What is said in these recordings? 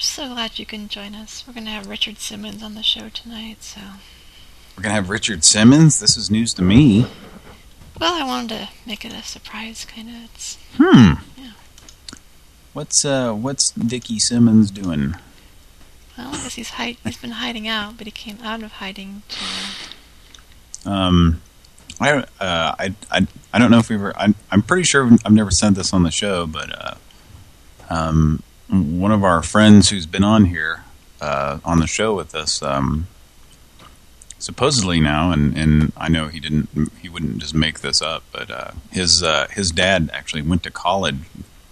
So glad you can join us. We're going to have Richard Simmons on the show tonight, so... We're going to have Richard Simmons. This is news to me. Well, I wanted to make it a surprise, kind of. It's... Hmm. Yeah. What's uh what's Dickie Simmons doing? Well, I guess he's, hide he's been hiding out, but he came out of hiding to... Um I uh I I I don't know if we were I'm I'm pretty sure I've never said this on the show, but uh um one of our friends who's been on here uh on the show with us um supposedly now and and I know he didn't he wouldn't just make this up but uh his uh his dad actually went to college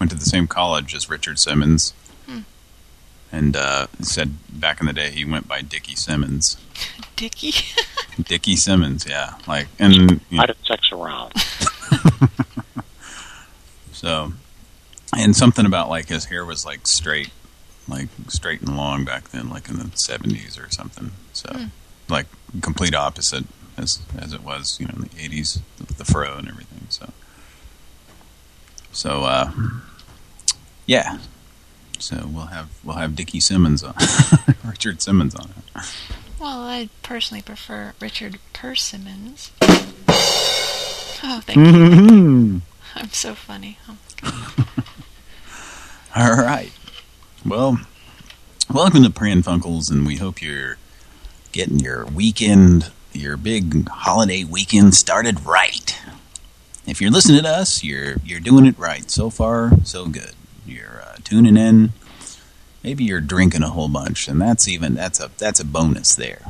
went to the same college as Richard Simmons Hmm. and uh said back in the day he went by Dickie Simmons Dickie? Dickie Simmons yeah like and you know, How to sex around. so and something about like his hair was like straight like straight and long back then like in the 70s or something so Hmm. like complete opposite as as it was you know in the 80s the fro and everything so so uh yeah so we'll have we'll have Dickie Simmons on Richard Simmons on it well, I personally prefer Richard Persimmons. Oh, thank you. I'm so funny. Oh, All right. Well, welcome to Pran Funkels, and we hope you're getting your weekend, your big holiday weekend started right. If you're listening to us, you're you're doing it right. So far, so good. You're uh, tuning in. Maybe you're drinking a whole bunch, and that's even that's a that's a bonus there.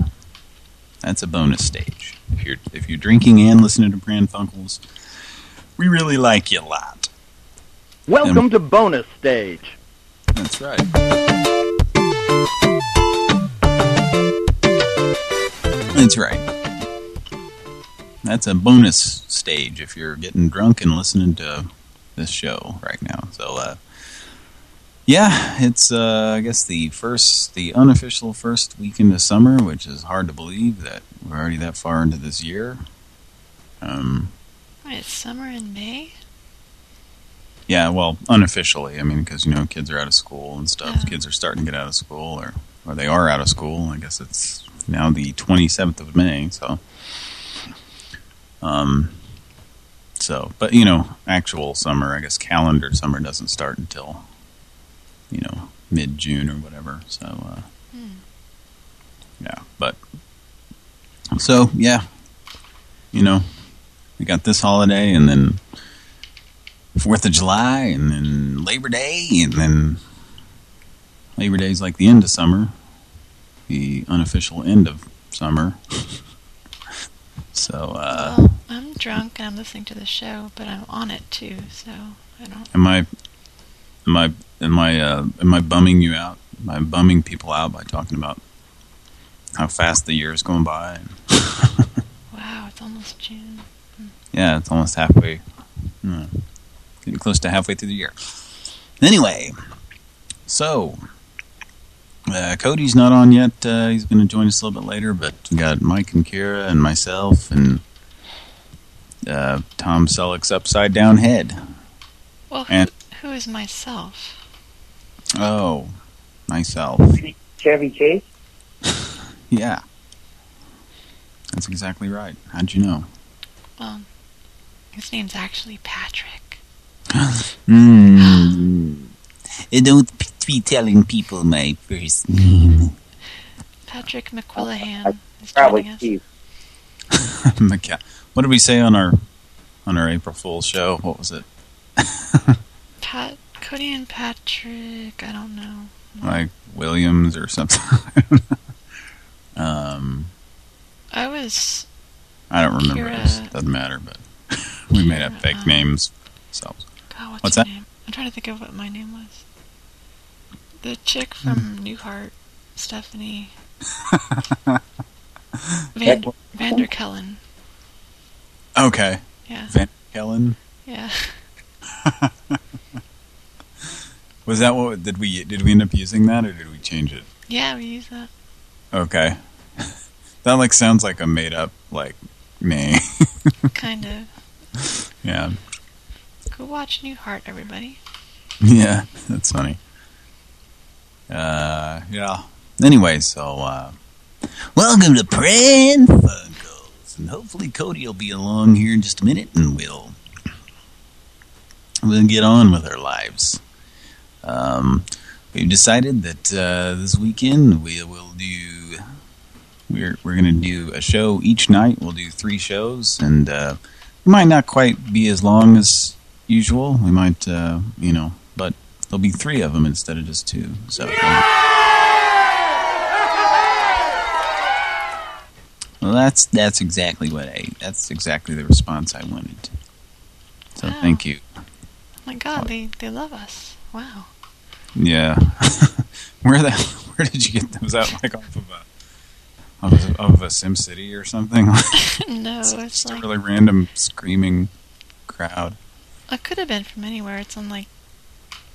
That's a bonus stage. If you're if you're drinking and listening to Pran Funkels, we really like you a lot. Welcome to bonus stage. That's right. That's right. That's a bonus stage if you're getting drunk and listening to this show right now. So, uh, yeah, it's, uh, I guess, the first, the unofficial first weekend of summer, which is hard to believe that we're already that far into this year. Um, Wait, it's summer in May? Yeah, well, unofficially. I mean, because, you know, kids are out of school and stuff. Yeah. Kids are starting to get out of school, or, or they are out of school. I guess it's now the 27th of May, so... Um, so, but, you know, actual summer, I guess calendar summer doesn't start until, you know, mid-June or whatever, so, uh, Hmm. yeah, but... So, yeah, you know, we got this holiday, and then... Fourth of July, and then Labor Day, and then Labor Day's like the end of summer, the unofficial end of summer. so, uh, well, I'm drunk and I'm listening to the show, but I'm on it too, so I don't... am I, am I, am I, uh, am I bumming you out? Am I bumming people out by talking about how fast the year is going by? Wow, it's almost June. Yeah, it's almost halfway. Hmm. Getting close to halfway through the year. Anyway, so uh, Cody's not on yet. Uh, he's going to join us a little bit later, but we got Mike and Kira and myself and uh, Tom Selleck's Upside Down Head. Well, who, And- who is myself? Oh, myself. Chevy Chase? Yeah. That's exactly right. How'd you know? Well, his name's actually Patrick. Mm. Don't be telling people my first name. Patrick McQuillahan is Probably joining us. Steve. What did we say on our on our April Fool's show? What was it? Pat, Cody and Patrick, I don't know. Like Williams or something? um, I was I don't remember. Kira- It doesn't matter, but we made up fake uh, names. So God, what's, What's your that? name? I'm trying to think of what my name was. The chick from hmm. Newhart, Stephanie Van Vanderkellen. Okay. Yeah. Van Kellen. Yeah. Was that what did we did we end up using that or did we change it? Yeah, we use that. Okay. that like sounds like a made up like name. kind of. yeah. Go watch Newhart, everybody. Yeah, that's funny. Uh, yeah. Anyway, so uh, welcome to Pran Funkels, and hopefully Cody will be along here in just a minute, and we'll we'll get on with our lives. Um, we've decided that uh, this weekend we will do we're we're gonna do a show each night. We'll do three shows, and uh, it might not quite be as long as usual. We might, uh, you know, but there'll be three of them instead of just two. So. Well, that's that's exactly what I. That's exactly the response I wanted. So Wow. thank you. Oh my God, they they love us. Wow. Yeah. where the where did you get those out? like off of a off of, of a Sim City or something? no, it's Just a really random screaming crowd. It could have been from anywhere. It's on like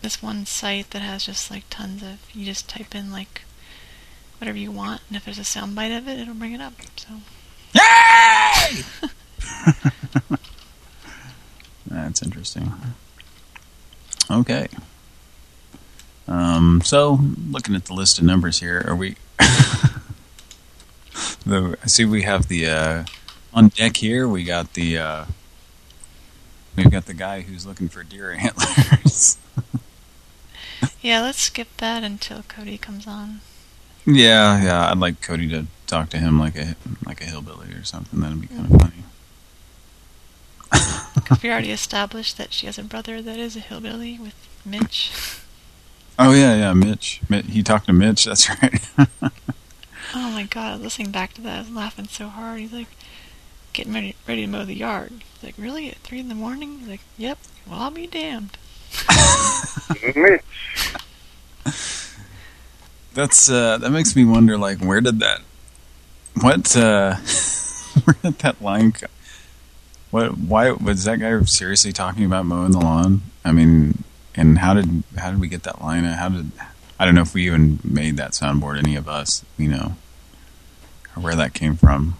this one site that has just like tons of. You just type in like whatever you want, and if there's a soundbite of it, it'll bring it up. So Yay! That's interesting. Okay. Um, so, looking at the list of numbers here, are we... the, I see we have the... Uh, on deck here, we got the... Uh, we've got the guy who's looking for deer antlers. yeah, let's skip that until Cody comes on. yeah, yeah, I'd like Cody to talk to him like a like a hillbilly or something. That'd be kind of funny. Because we already established that she has a brother that is a hillbilly with Mitch. Oh yeah, yeah, Mitch. Mi- He talked to Mitch. That's right. Oh my god, listening back to that, I was laughing so hard. He's like, getting ready, ready to mow the yard. He's like, really? At 3 in the morning? He's like, yep. Well, I'll be damned. That's uh, that makes me wonder. Like, where did that? What? Uh, where did that line? Go? What? Why was that guy seriously talking about mowing the lawn? I mean, and how did how did we get that line? How did? I don't know if we even made that soundboard. Any of us, you know, or where that came from.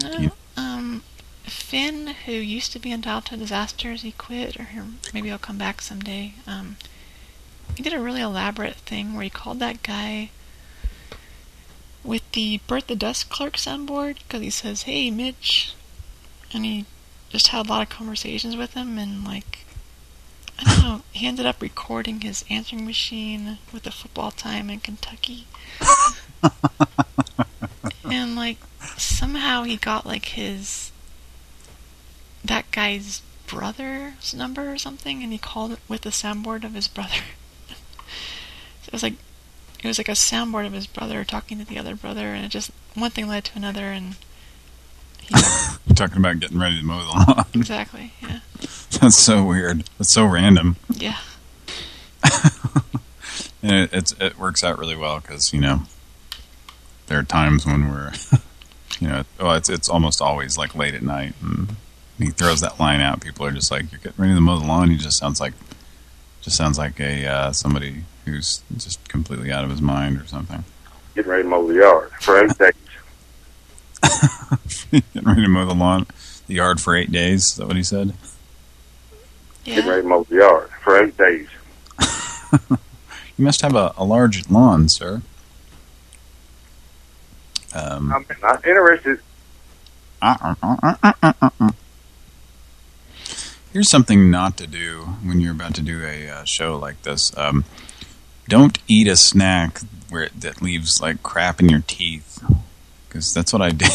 No, You- um, Finn, who used to be in Delta Disasters, he quit, or maybe he'll come back someday. Um, he did a really elaborate thing where he called that guy with the Bert the Dust Clerk soundboard because he says, "Hey, Mitch," and he just had a lot of conversations with him, and like, I don't know, he ended up recording his answering machine with the football time in Kentucky. and like somehow he got like his that guy's brother's number or something and he called it with the soundboard of his brother so it was like it was like a soundboard of his brother talking to the other brother and it just one thing led to another and he We're talking about getting ready to mow the lawn. exactly yeah That's so weird. That's so random. yeah And it, it's, it works out really well because, you know, there are times when we're, you know, well, it's it's almost always like late at night. And he throws that line out. People are just like, you're getting ready to mow the lawn. He just sounds like, just sounds like a uh, somebody who's just completely out of his mind or something. Getting ready to mow the yard for eight days. getting ready to mow the lawn, the yard for eight days. Is that what he said? Getting ready to mow the yard for eight days. You must have a, a large lawn, sir. Um, I'm not interested. Here's something not to do when you're about to do a uh, show like this. Um, don't eat a snack where it, that leaves like crap in your teeth, because that's what I did.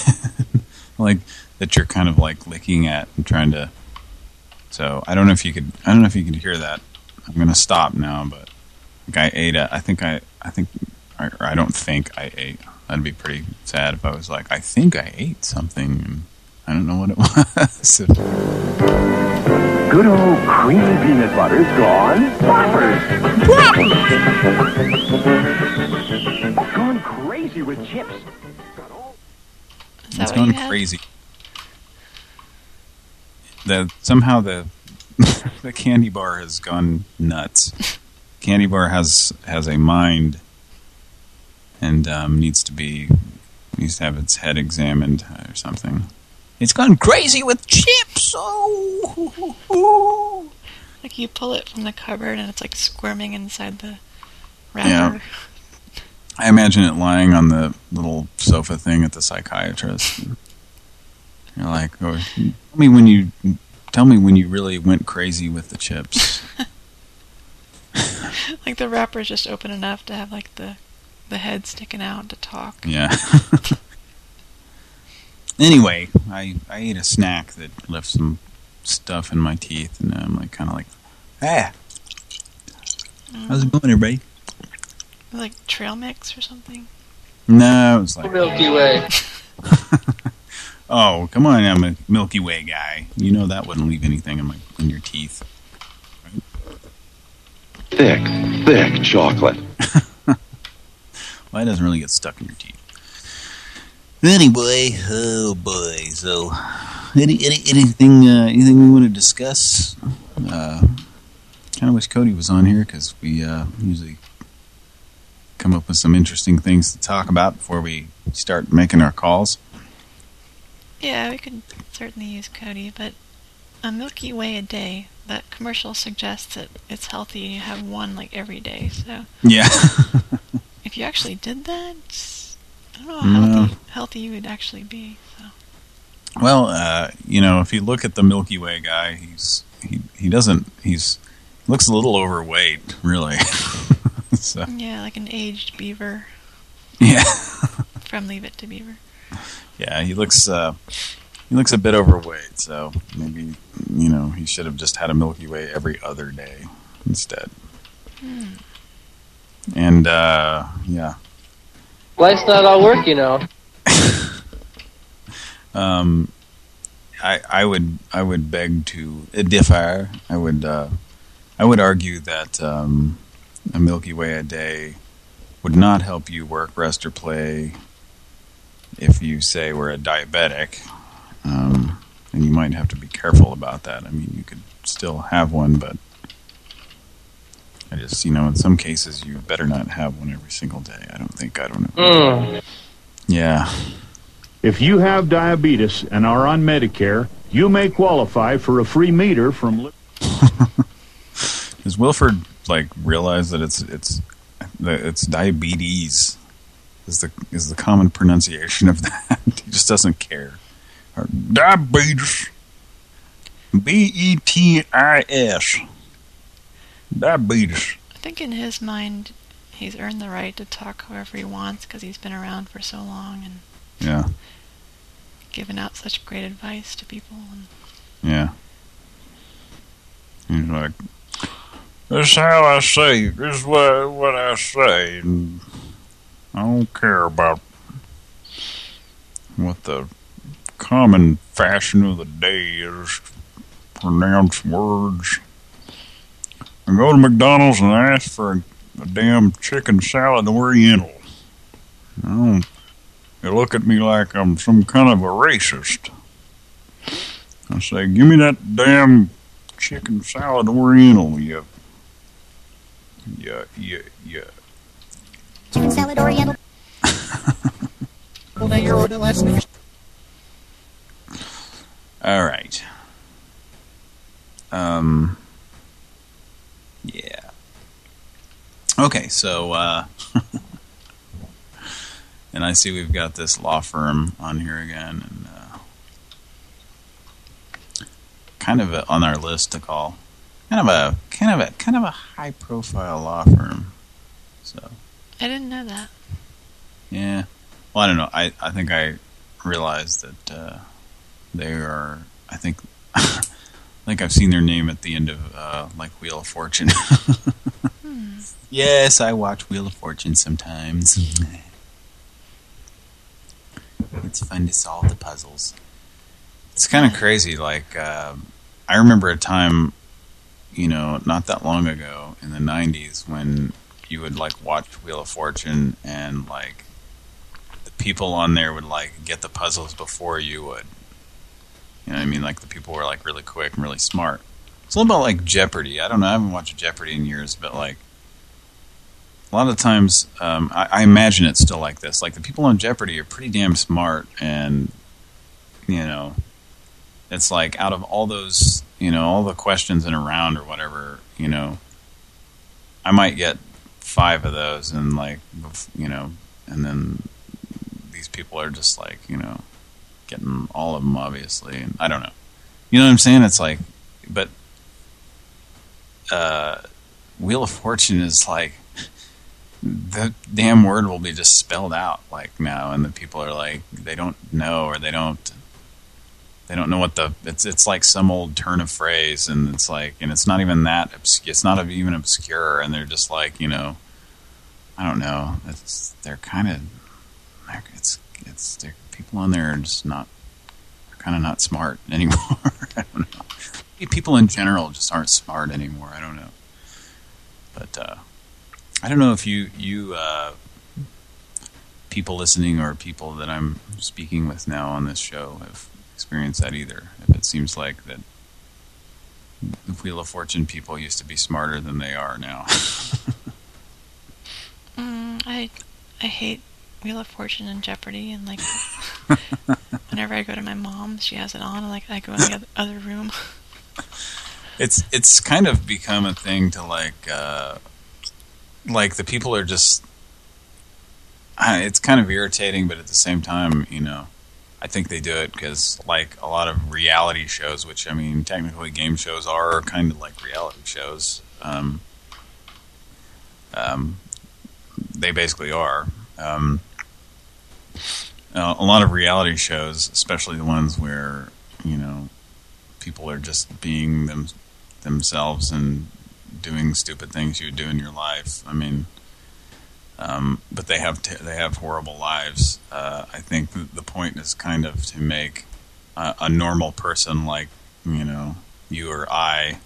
like that you're kind of like licking at and trying to. So I don't know if you could. I don't know if you could hear that. I'm gonna stop now, but like I ate it. I think I. I think. Or I don't think I ate. That'd be pretty sad if I was like, I think I ate something and I don't know what it was. good old creamy peanut butter's gone boppers. Gone crazy with chips. Is that It's what gone crazy. The somehow the the candy bar has gone nuts. Candy bar has has a mind and um, needs to be needs to have its head examined or something. It's gone crazy with chips. Oh, Like you pull it from the cupboard and it's like squirming inside the Yeah. wrapper. I imagine it lying on the little sofa thing at the psychiatrist. You're like, oh, tell me when you tell me when you really went crazy with the chips. Like the wrapper is just open enough to have like the the head sticking out to talk. Yeah. anyway, I I ate a snack that left some stuff in my teeth, and I'm like kind of like, ah, how's it going, everybody? Like trail mix or something. No, it was like, Milky Way. oh, come on, I'm a Milky Way guy. You know that wouldn't leave anything in my in your teeth. Thick, thick chocolate. It doesn't really get stuck in your teeth. Anyway, oh boy. So, any, any anything uh, anything we want to discuss? Uh, kind of wish Cody was on here because we uh, usually come up with some interesting things to talk about before we start making our calls. Yeah, we could certainly use Cody, but a Milky Way a day. That commercial suggests that it's healthy and you have one like every day. So Yeah. if you actually did that, I don't know how No. healthy, healthy you would actually be. So well, uh, you know, if you look at the Milky Way guy, he's he he doesn't he's looks a little overweight, really. so yeah, like an aged beaver yeah. from Leave It to Beaver. Yeah, he looks uh, he looks a bit overweight, so maybe you know he should have just had a Milky Way every other day instead. Hmm. And uh, yeah, Life's not all work, you know. um, I I would I would beg to differ. I would uh, I would argue that um, a Milky Way a day would not help you work, rest, or play if you say we're a diabetic. Um, and you might have to be careful about that. I mean, you could still have one, but I just, you know, in some cases you better not have one every single day. I don't think, I don't know. Mm. Yeah. If you have diabetes and are on Medicare, you may qualify for a free meter from. Lip- Does Wilford like realize that it's it's it's diabetes is the is the common pronunciation of that? he just doesn't care. Or diabetes. B E T I S. Diabetes. I think in his mind, he's earned the right to talk however he wants because he's been around for so long and Yeah. given out such great advice to people. And Yeah. He's like, this is how I say, this is what, what I say. And I don't care about what the common fashion of the day is to pronounce words. I go to McDonald's and ask for a, a damn chicken salad oriental. I don't, they look at me like I'm some kind of a racist. I say, give me that damn chicken salad oriental, you... Yeah, yeah, yeah. Chicken salad oriental. well, now you're ordering last name. All right. Um. Yeah. Okay, so uh and I see we've got this law firm on here again and uh kind of a, on our list to call. Kind of a kind of a kind of a high profile law firm. So, I didn't know that. yeah. Well, I don't know. I I think I realized that uh they are I think I think I've seen their name at the end of uh like Wheel of Fortune. Yes, I watch Wheel of Fortune sometimes. it's fun to solve the puzzles. It's kind of crazy, like, uh, I remember a time, you know, not that long ago in the 90s when you would like watch Wheel of Fortune and like the people on there would like get the puzzles before you would. You know I mean? Like the people were like really quick and really smart. It's a little about like Jeopardy. I don't know. I haven't watched Jeopardy in years, but like a lot of times, um, I, I imagine it's still like this. Like the people on Jeopardy are pretty damn smart, and you know, it's like out of all those, you know, all the questions in a round or whatever, you know, I might get five of those, and like, you know, and then these people are just like, you know, getting all of them, obviously, and I don't know. You know what I'm saying? It's like, but uh, Wheel of Fortune is like the damn word will be just spelled out like now, and the people are like they don't know or they don't they don't know what the it's it's like some old turn of phrase, and it's like and it's not even that it's not even obscure, and they're just like you know I don't know it's they're kind of it's it's people on there are just not kind of not smart anymore. I don't know. People in general just aren't smart anymore. I don't know. But uh, I don't know if you you uh, people listening or people that I'm speaking with now on this show have experienced that either. If it seems like that the Wheel of Fortune people used to be smarter than they are now. mm, I I hate Wheel of Fortune and Jeopardy, and like whenever I go to my mom, she has it on. Like I go in the other room. It's it's kind of become a thing to like uh, like the people are just. It's kind of irritating, but at the same time, you know, I think they do it because, like a lot of reality shows, which I mean, technically game shows are kind of like reality shows. Um, um, they basically are. Um, uh, a lot of reality shows, especially the ones where you know people are just being them themselves and doing stupid things you would do in your life. I mean, um, but they have they have horrible lives. Uh, I think the point is kind of to make a, a normal person like you know you or I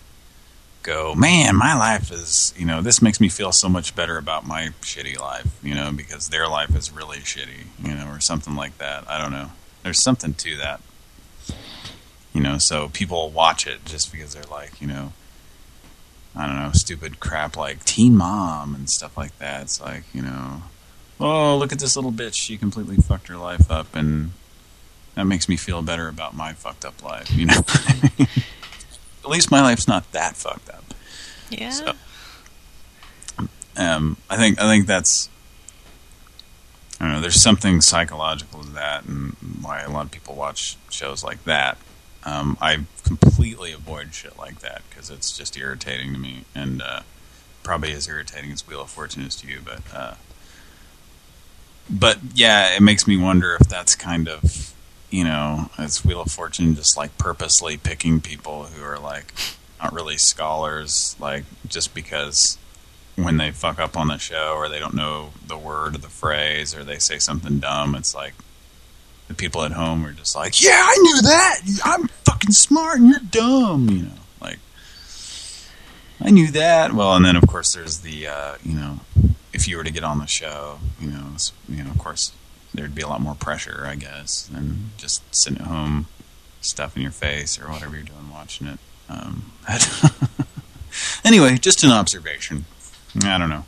go, man, my life is, you know, this makes me feel so much better about my shitty life, you know, because their life is really shitty, you know, or something like that. I don't know. There's something to that. You know, so people watch it just because they're like, you know, I don't know, stupid crap like Teen Mom and stuff like that. It's like, you know, oh, look at this little bitch. She completely fucked her life up, and that makes me feel better about my fucked up life, you know? At least my life's not that fucked up. Yeah. So, um, I think I think that's I don't know. There's something psychological to that, and why a lot of people watch shows like that. Um, I completely avoid shit like that because it's just irritating to me, and uh, probably as irritating as Wheel of Fortune is to you. But uh, but yeah, it makes me wonder if that's kind of you know, it's Wheel of Fortune just like purposely picking people who are like not really scholars, like just because when they fuck up on the show or they don't know the word or the phrase or they say something dumb, it's like the people at home are just like, yeah, I knew that. I'm fucking smart and you're dumb, you know, like I knew that. Well, and then of course there's the, uh, you know, if you were to get on the show, you know, you know, of course there'd be a lot more pressure, I guess, than just sitting at home, stuffing your face or whatever you're doing watching it. Um, anyway, just an observation. I don't know.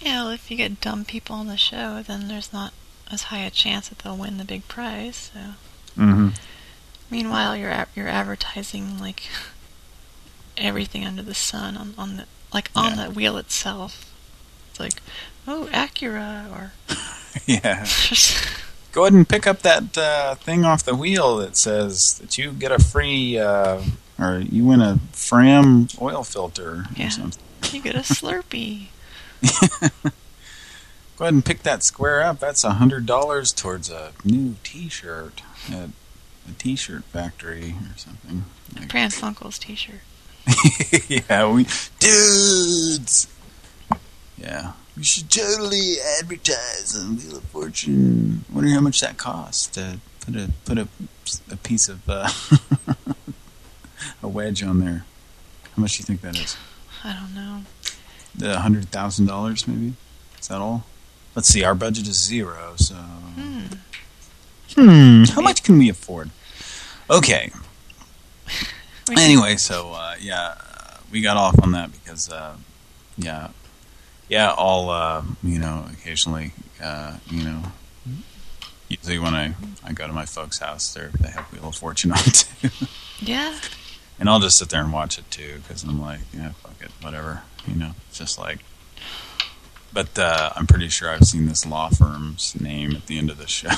Yeah, well, if you get dumb people on the show, then there's not as high a chance that they'll win the big prize. So. Mm -hmm. Meanwhile, you're you're advertising like everything under the sun on on the like on yeah. the wheel itself. It's like, oh, Acura or yeah. Go ahead and pick up that uh, thing off the wheel that says that you get a free, uh, or you win a Fram oil filter yeah. or something. You get a Slurpee. Go ahead and pick that square up. That's a hundred dollars towards a new T-shirt at a T-shirt factory or something. Like, Funkels T-shirt. yeah, we dudes. Yeah. We should totally advertise on Wheel of Fortune. Wonder how much that costs to put a put a a piece of uh, a wedge on there. How much do you think that is? I don't know. The hundred thousand dollars, maybe. Is that all? Let's see. Our budget is zero, so. Hmm. Hmm. How much can we afford? Okay. Anyway, so uh, yeah, uh, we got off on that because uh, yeah, yeah. I'll uh, you know occasionally uh, you know usually when I I go to my folks' house, they they have Wheel of Fortune on too, Yeah. and I'll just sit there and watch it too because I'm like yeah fuck it whatever you know just like. But uh, I'm pretty sure I've seen this law firm's name at the end of the show.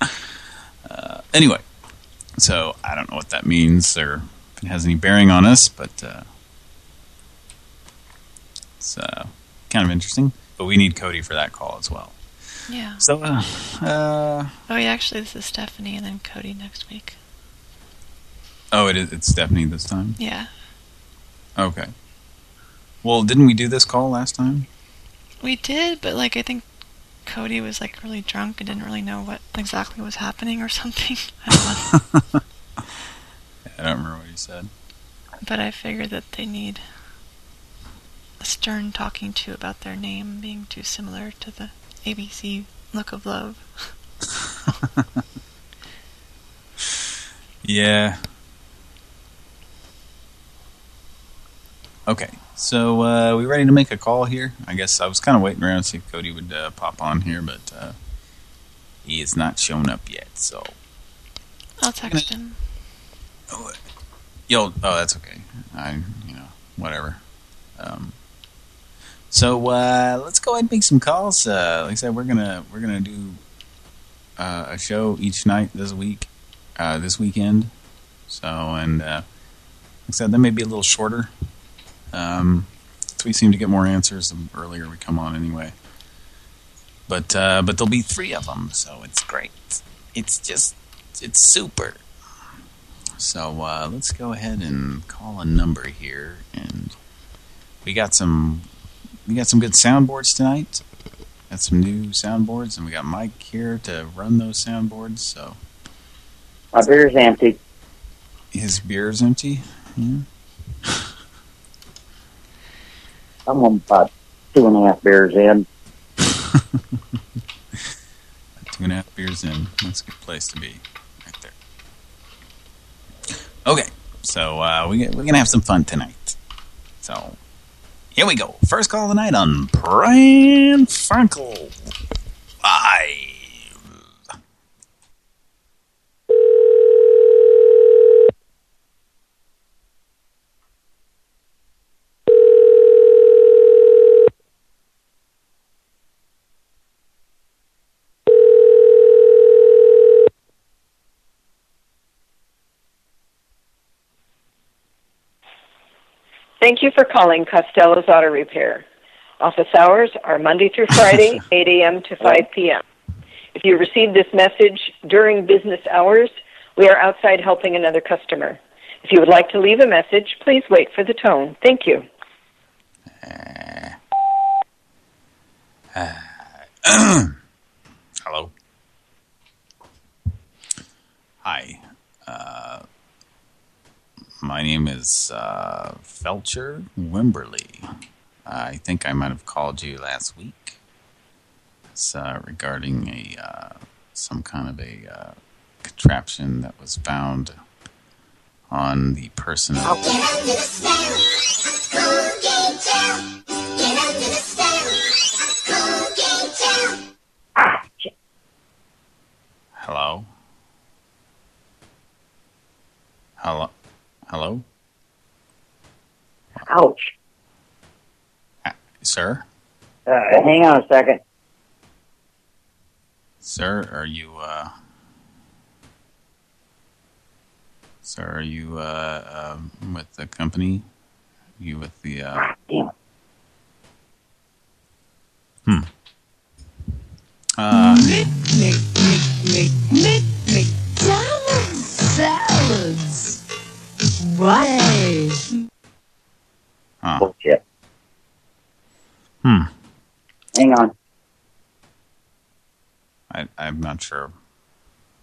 uh, anyway, so I don't know what that means or if it has any bearing on us, but uh, it's uh, kind of interesting. But we need Cody for that call as well. Yeah. So, uh, uh, Oh, yeah, actually, this is Stephanie and then Cody next week. oh, it is, it's Stephanie this time? Yeah. Okay. Well, didn't we do this call last time? We did, but, like, I think Cody was, like, really drunk and didn't really know what exactly was happening or something. I don't know. I don't remember what he said. but I figured that they need a stern talking to about their name being too similar to the ABC look of love. Yeah. Okay, so uh, we ready to make a call here? I guess I was kind of waiting around to see if Cody would uh, pop on here, but uh, he has not shown up yet. So, I'll text him. yo, oh, that's okay. I, you know, whatever. Um, so uh, let's go ahead and make some calls. Uh, like I said, we're gonna we're gonna do uh, a show each night this week, uh, this weekend. So, and uh, like I said, that may be a little shorter. Um, we seem to get more answers the earlier we come on anyway. But uh, but there'll be three of them, so it's great. It's just it's super. So uh, let's go ahead and call a number here, and we got some we got some good soundboards tonight. Got some new soundboards, and we got Mike here to run those soundboards. So My beer's empty. his beer's empty. Yeah. I'm about two and a half beers in. Two and a half beers in. That's a good place to be, right there. Okay, so uh, we, we're gonna have some fun tonight. So here we go. First call of the night on Pran Funkels. Live. Thank you for calling Costello's Auto Repair. Office hours are Monday through Friday, 8 a.m. to 5 p.m. If you receive this message during business hours, we are outside helping another customer. If you would like to leave a message, please wait for the tone. Thank you. Hello. Hi. Uh, my name is uh, Felcher Wimberly. I think I might have called you last week. It's uh, regarding a uh, some kind of a uh, contraption that was found on the person. Hello. Hello. Hello, Ouch. sir. Uh, hang on a second. Sir, are you, uh... Sir, are you, uh, um, with the company? you with the, uh... Damn it. Hmm. Uh... Why? Huh. Bullshit. Hmm. Hang on. I, I'm not sure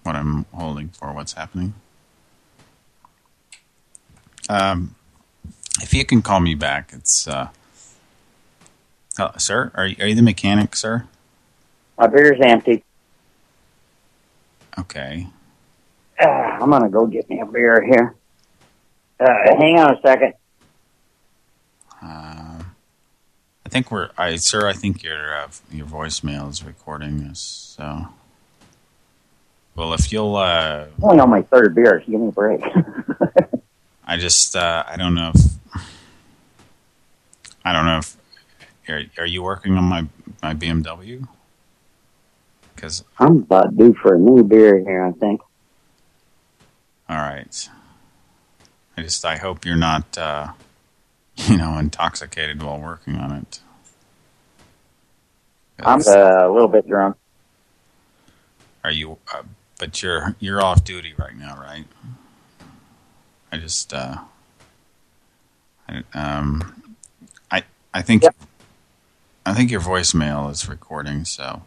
what I'm holding for. What's happening? Um, if you can call me back, it's uh, oh, sir. Are you, are you the mechanic, sir? My beer's empty. Okay. Uh, I'm gonna go get me a beer here. Uh, hang on a second. Uh, I think we're, I sir. I think your uh, your voicemail is recording this. So, well, if you'll, uh, I'm only on my third beer. So give me a break. I just, uh, I don't know if, I don't know if, are, are you working on my my BMW? Because I'm about due for a new beer here. I think. All right. I just I hope you're not uh you know intoxicated while working on it. I'm uh, a little bit drunk. Are you uh, but you're you're off duty right now, right? I just uh I, um I I think I think your voicemail is recording, so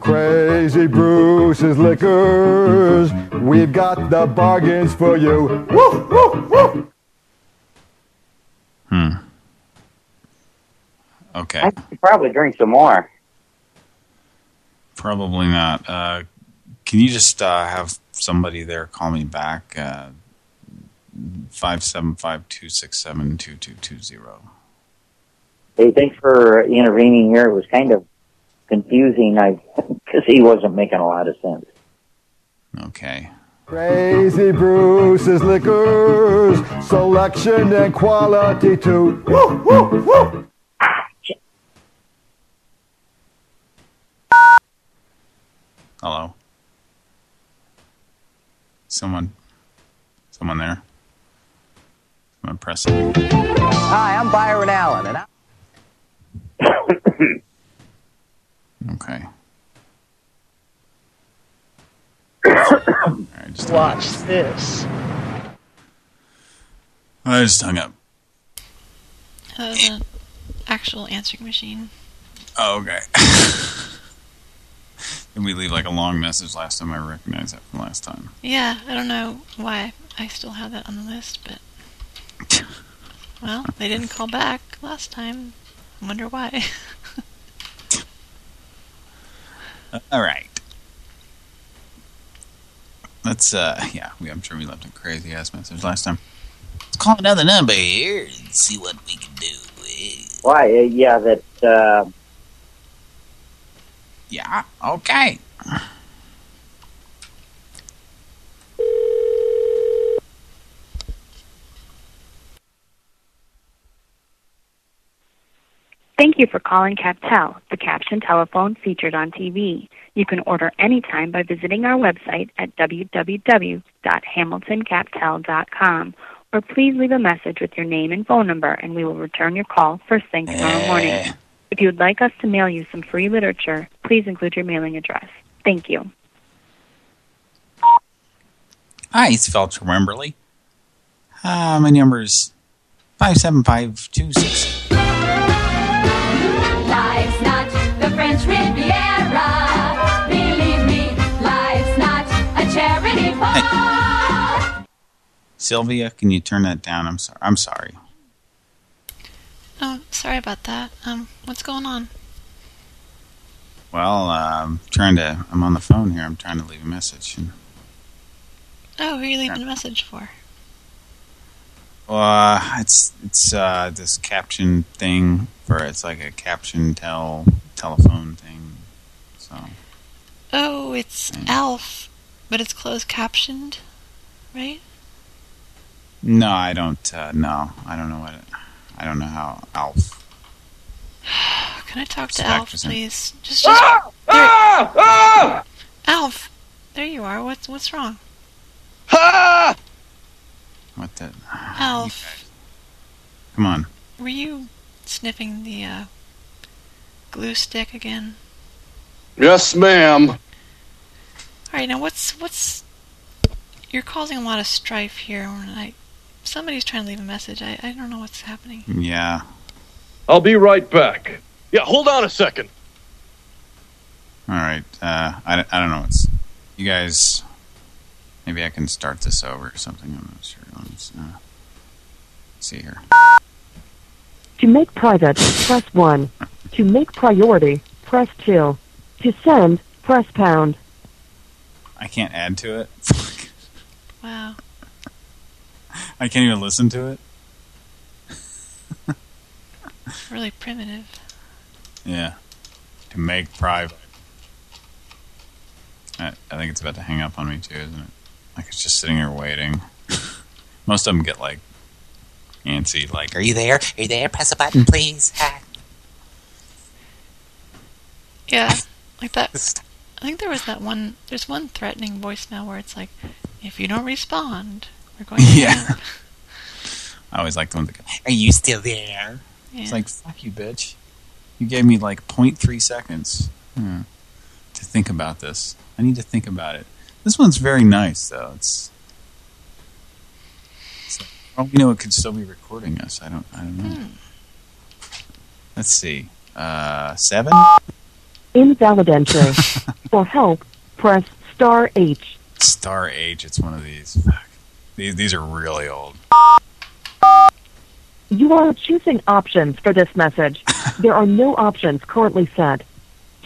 Crazy Bruce's Liquors. We've got the bargains for you. Woo, woo, woo. Hmm. Okay. I could probably drink some more. Probably not. Uh, can you just uh, have somebody there call me back? Uh, five seven five two six seven two two two zero. Hey, thanks for intervening here. It was kind of confusing, I because he wasn't making a lot of sense. Okay. Crazy Bruce's Liquors. Selection and quality too. Woo, woo, woo. Hello. Someone. Someone there. Someone pressing. Hi, I'm Byron Allen, and I. Okay. Watch this. I just hung up. Uh, the actual answering machine. Oh, okay. Did we leave like a long message last time? I recognize that from last time. Yeah, I don't know why I still have that on the list, but well, they didn't call back last time. I wonder why. All right. Let's, uh, yeah, we, I'm sure we left a crazy ass message last time. Let's call another number here and see what we can do. Why? Uh, yeah, that. Uh, Yeah, okay. Thank you for calling Captel, the caption telephone featured on TV. You can order anytime by visiting our website at www.hamiltoncaptel.com or please leave a message with your name and phone number and we will return your call first thing tomorrow morning. If you would like us to mail you some free literature, please include your mailing address. Thank you. Hi, it's Felcher Wimberly. Uh, my number is 57526. Sylvia, can you turn that down? I'm sorry. I'm sorry. oh, sorry about that. Um, what's going on? Well, uh, I'm trying to, I'm on the phone here. I'm trying to leave a message. Oh, who are you leaving a message for? uh, it's, it's, uh, this caption thing for, it's like a caption tell, telephone thing. So, Oh, it's Alf, but it's closed captioned, right? no, I don't, uh, no, I don't know what it, I don't know how Alf. Can I talk to Spec Alf, please? Just, just. ah! there- Alf, there you are. What's what's wrong? Ah! What the, Alf, come on. were you sniffing the uh, glue stick again? Yes, ma'am. All right, now what's what's? You're causing a lot of strife here. and I, somebody's trying to leave a message. I, I don't know what's happening. Yeah. I'll be right back. Yeah, hold on a second. All right. Uh, I, I don't know. It's you guys. Maybe I can start this over or something. I'm not sure. Let's, uh, see here. To make private, press 1. To make priority, press 2. To send, press pound. I can't add to it. Wow. I can't even listen to it. Really primitive. Yeah. To make private. I, I think it's about to hang up on me too, isn't it? Like it's just sitting here waiting. Most of them get like antsy, like, "Are you there? Are you there? Press a button, please." Yeah, like that. I think there was that one. There's one threatening voicemail where it's like, if you don't respond, we're going to. Yeah. I always like the ones that go, "Are you still there?" It's like, "Fuck you, bitch! You gave me like 0.3 seconds hmm, to think about this. I need to think about it." This one's very nice, though. It's, it's like, oh, you know, it could still be recording us. I don't, I don't know. Let's see. Uh, seven. Invalid entry. For help, press star H. Star H. It's one of these. Fuck. These these are really old. You are choosing options for this message. there are no options currently set.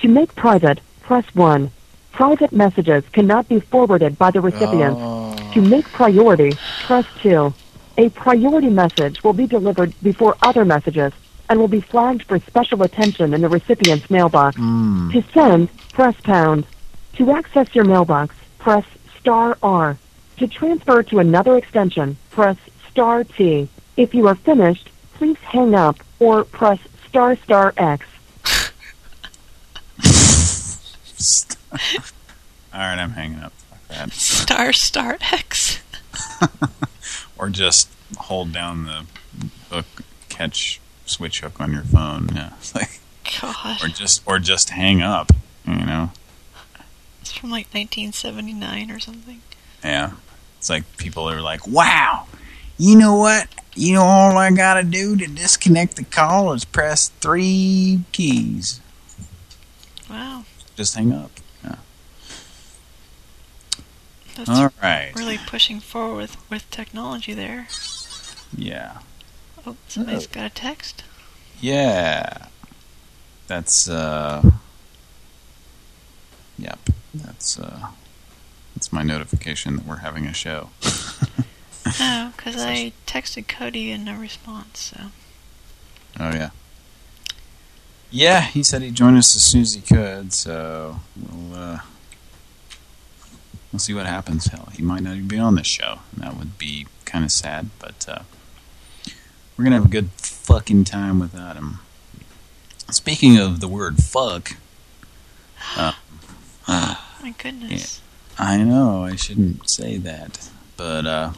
To make private, press 1. Private messages cannot be forwarded by the recipient. Oh. To make priority, press 2. A priority message will be delivered before other messages and will be flagged for special attention in the recipient's mailbox. Hmm. To send, press pound. To access your mailbox, press star R. To transfer to another extension, press star T. If you are finished, please hang up or press star star X. All right, I'm hanging up. That. Star Star X. or just hold down the hook catch switch hook on your phone. Yeah, like God. or just or just hang up. You know, It's from like 1979 or something. yeah. It's like people are like, "Wow, you know what? You know all I gotta do to disconnect the call is press three keys. Wow. Just hang up." Yeah. That's All right. really pushing forward with, with technology there. Yeah. Oh, somebody's got a text. Yeah. That's uh Yep. That's uh that's my notification that we're having a show. oh, because I texted Cody and no response, so. Oh yeah. Yeah, he said he'd join us as soon as he could, so we'll uh we'll see what happens. Hell, he might not even be on this show. That would be kind of sad, but uh we're gonna have a good fucking time without him. Speaking of the word fuck, uh, uh, My goodness. I know I shouldn't say that, but uh,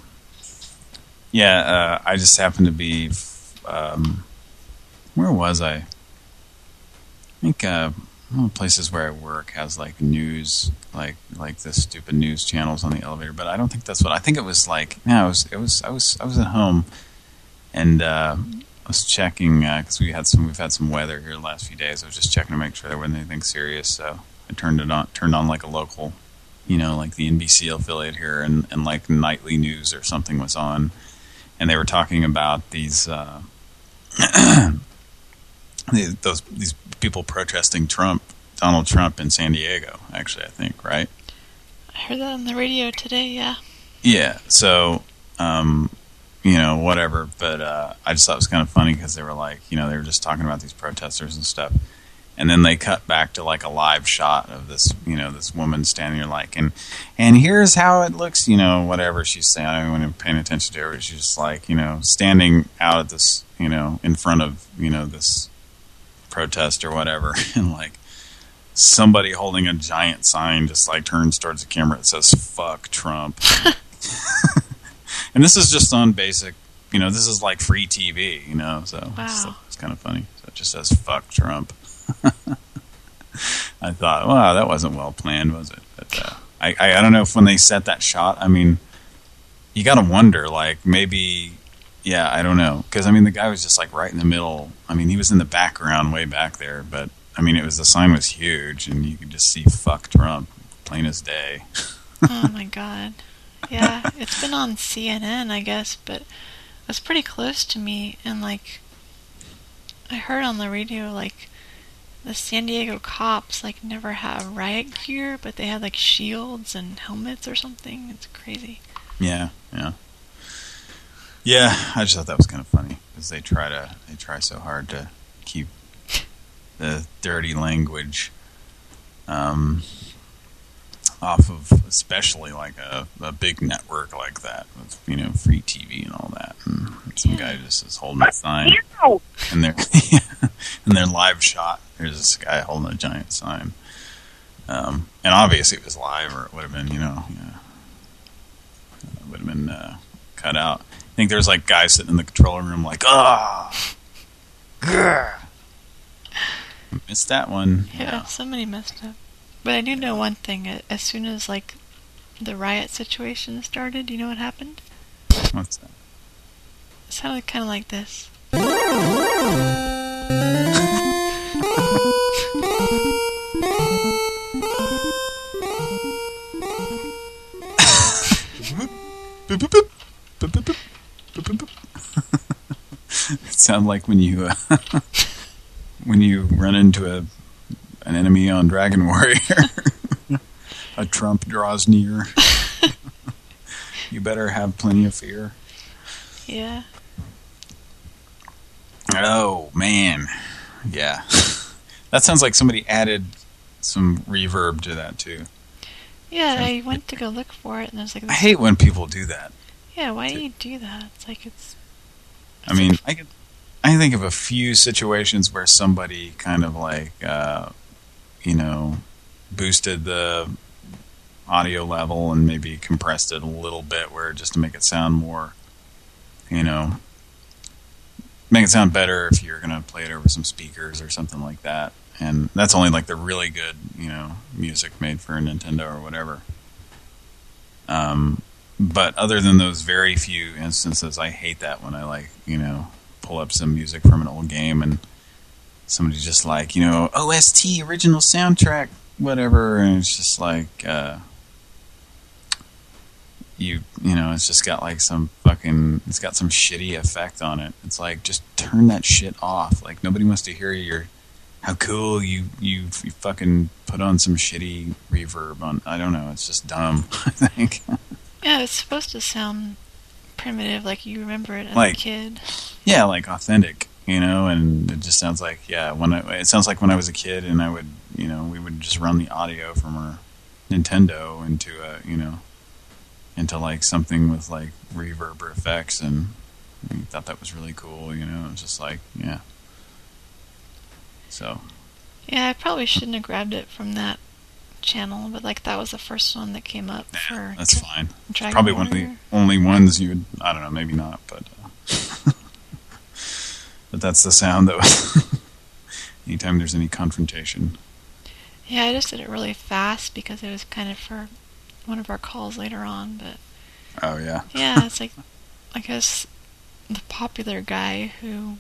yeah, uh, I just happened to be. Um, where was I? I think uh, one of the places where I work has like news, like like the stupid news channels on the elevator. But I don't think that's what I think it was like. No, it was it was I was I was at home, and uh, I was checking because we had some we've had some weather here the last few days. I was just checking to make sure there wasn't anything serious. So I turned it on, turned on like a local you know, like the NBC affiliate here, and, and like nightly news or something was on, and they were talking about these uh, those these people protesting Trump, Donald Trump in San Diego. Actually, I think right. I heard that on the radio today, yeah. Yeah. So, um, you know, whatever. But uh, I just thought it was kind of funny because they were like, you know, they were just talking about these protesters and stuff. And then they cut back to like a live shot of this, you know, this woman standing there like, and and here's how it looks, you know, whatever she's saying. I don't even paying attention to her. She's just like, you know, standing out at this, you know, in front of, you know, this protest or whatever, and like somebody holding a giant sign just like turns towards the camera. It says "fuck Trump," and this is just on basic, you know, this is like free TV, you know, so it's, it's kind of funny. So it just says "fuck Trump." I thought, wow, that wasn't well planned, was it? But uh, I, I I don't know if when they set that shot, I mean, you got to wonder, like maybe. Yeah, I don't know. Because, I mean, the guy was just, like, right in the middle. I mean, he was in the background way back there. But, I mean, it was the sign was huge, and you could just see fuck Trump, plain as day. oh my god. Yeah, it's been on CNN, I guess, but it was pretty close to me, and like I heard on the radio like the San Diego cops like never have riot gear, but they had like shields and helmets or something. It's crazy. Yeah, yeah. Yeah, I just thought that was kind of funny because they try to they try so hard to keep the dirty language um, off of especially like a, a big network like that with you know free TV and all that. And some guy just is holding a sign and they're in their live shot. There's this guy holding a giant sign. Um, and obviously it was live or it would have been, you know, yeah, it would have been uh, cut out. I think there's like guys sitting in the control room like, ah, grr. missed that one. Yeah, somebody messed up. But I do know one thing. As soon as like the riot situation started, you know what happened? What's that? It sounded kind of like this. It sounds like when you uh, when you run into a an enemy on Dragon Warrior. a Trump draws near. you better have plenty of fear. Yeah. Oh man, yeah. That sounds like somebody added some reverb to that too. Yeah, I went to go look for it, and there's like. I hate when people do that. Yeah, why do you do that? It's like it's. I mean, I could, I think of a few situations where somebody kind of like, uh, you know, boosted the audio level and maybe compressed it a little bit, where just to make it sound more, you know, make it sound better if you're gonna play it over some speakers or something like that. And that's only like the really good, you know, music made for a Nintendo or whatever. Um, but other than those very few instances, I hate that when I like, you know, pull up some music from an old game and somebody's just like, you know, OST, original soundtrack, whatever, and it's just like, uh, you, you know, it's just got like some fucking, it's got some shitty effect on it. It's like, just turn that shit off. Like, nobody wants to hear your, how cool you, you, you fucking put on some shitty reverb on, I don't know, it's just dumb, I think. Yeah, it's supposed to sound primitive, like you remember it as Like- a kid. yeah, like authentic, you know, and it just sounds like yeah, when I, it sounds like when I was a kid and I would, you know, we would just run the audio from our Nintendo into a, you know, into like something with like reverb or effects and we thought that was really cool, you know, it was just like, yeah. So, Yeah, I probably shouldn't have grabbed it from that channel, but like that was the first one that came up for. that's fine. Dragon probably one of the only ones you would, I don't know, maybe not, but uh, but that's the sound that was anytime there's any confrontation. Yeah, I just did it really fast because it was kind of for one of our calls later on, but Oh yeah. yeah, it's like I guess the popular guy who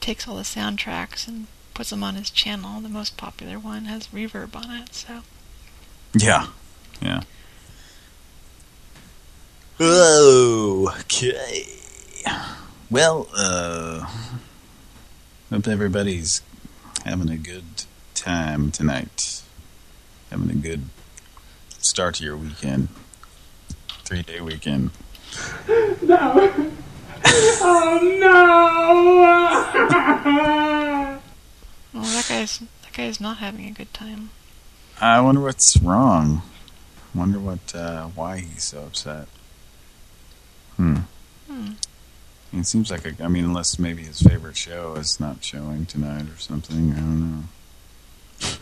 takes all the soundtracks and puts them on his channel, the most popular one has reverb on it, so Yeah. Yeah. Okay. Well, uh, hope everybody's having a good time tonight. Having a good start to your weekend. Three day weekend. No. Oh no! well that guy's that guy's not having a good time. I wonder what's wrong. Wonder what, uh, why he's so upset. Hmm. Hmm. It seems like, a, I mean, unless maybe his favorite show is not showing tonight or something. I don't know.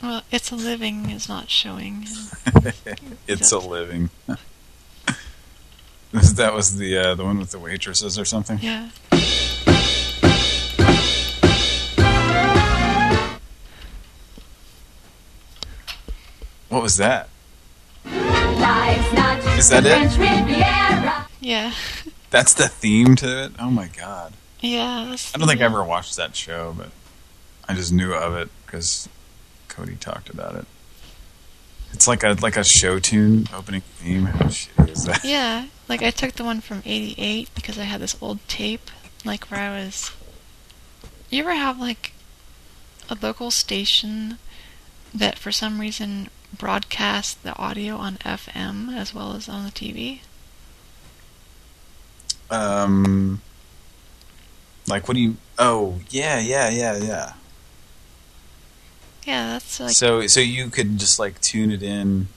Well, It's a Living is not showing. it's a living. that was the uh, the one with the waitresses or something. Yeah. What was that? Life's not just Is that it? Yeah. That's the theme to it. Oh my god! Yeah. I don't think I ever watched that show, but I just knew of it because Cody talked about it. It's like a like a show tune opening theme. How shitty is that? Yeah, like I took the one from '88 because I had this old tape, like where I was. You ever have like a local station that for some reason broadcasts the audio on FM as well as on the TV? Um, like what do you? Oh, yeah, yeah, yeah, yeah. Yeah, that's like so so you could just like tune it in.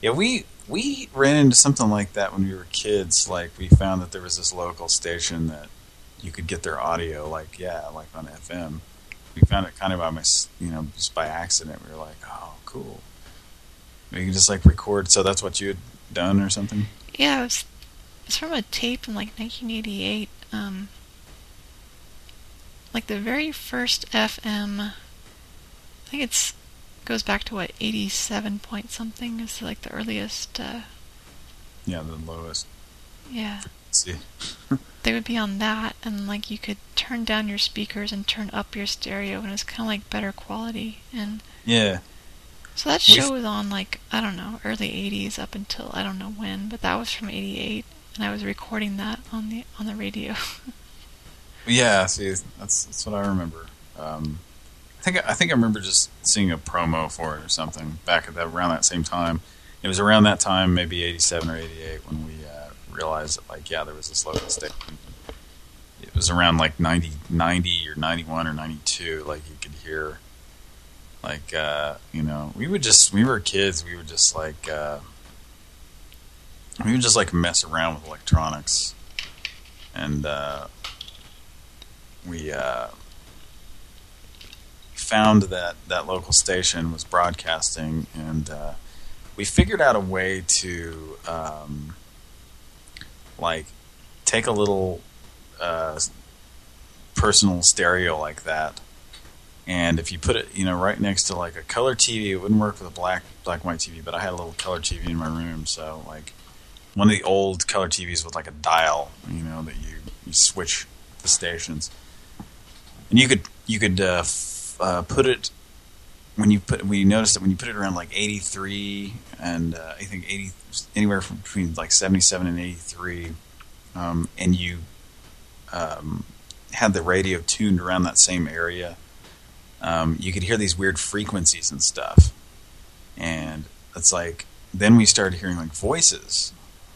Yeah, we we ran into something like that when we were kids. Like we found that there was this local station that you could get their audio. Like yeah, like on FM. We found it kind of by my you know just by accident. We were like, oh, cool. We can just like record. So that's what you had done or something. Yeah, it was, it's from a tape in like 1988. Um, like the very first FM. I think it's goes back to what 87 point something is like the earliest. Uh, Yeah, the lowest. yeah, See. they would be on that, and like you could turn down your speakers and turn up your stereo, and it was kind of like better quality. And Yeah. so that show was on like I don't know early 80s up until I don't know when, but that was from 88, and I was recording that on the on the radio. Yeah, see, that's that's what I remember. Um, I think I think I remember just seeing a promo for it or something back at that around that same time. It was around that time, maybe '87 or '88, when we uh, realized that, like, yeah, there was this local station. It was around like 90, 90 or 91 or 92. Like you could hear, like, uh, you know, we would just we were kids. We would just like uh, we just like mess around with electronics, and. Uh, we uh, found that that local station was broadcasting, and uh, we figured out a way to um, like take a little uh, personal stereo like that, and if you put it, you know, right next to like a color TV, it wouldn't work with a black black and white TV, but I had a little color TV in my room, so like one of the old color TVs with like a dial, you know, that you you switch the stations. And you could you could uh, uh, put it when you put we noticed that when you put it around like 83 and uh, I think 80 anywhere from between like 77 and 83, um, and you um, had the radio tuned around that same area, um, you could hear these weird frequencies and stuff. And it's like then we started hearing like voices,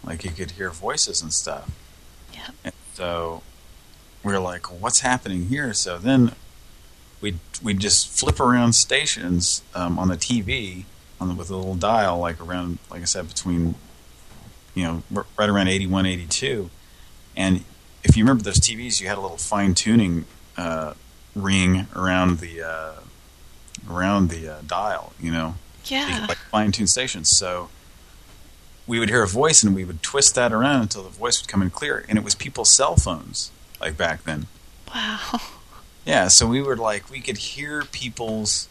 like you could hear voices and stuff. Yeah. And so we are like, what's happening here? So then we we just flip around stations um, on the TV on the, with a little dial, like around, like I said, between, you know, right around 81, 82. And if you remember those TVs, you had a little fine tuning uh, ring around the uh, around the uh, dial, you know. You Yeah. could, like fine tune stations. So we would hear a voice and we would twist that around until the voice would come in clear. And it was people's cell phones, like back then. Wow. Yeah, so we were like, we could hear people's,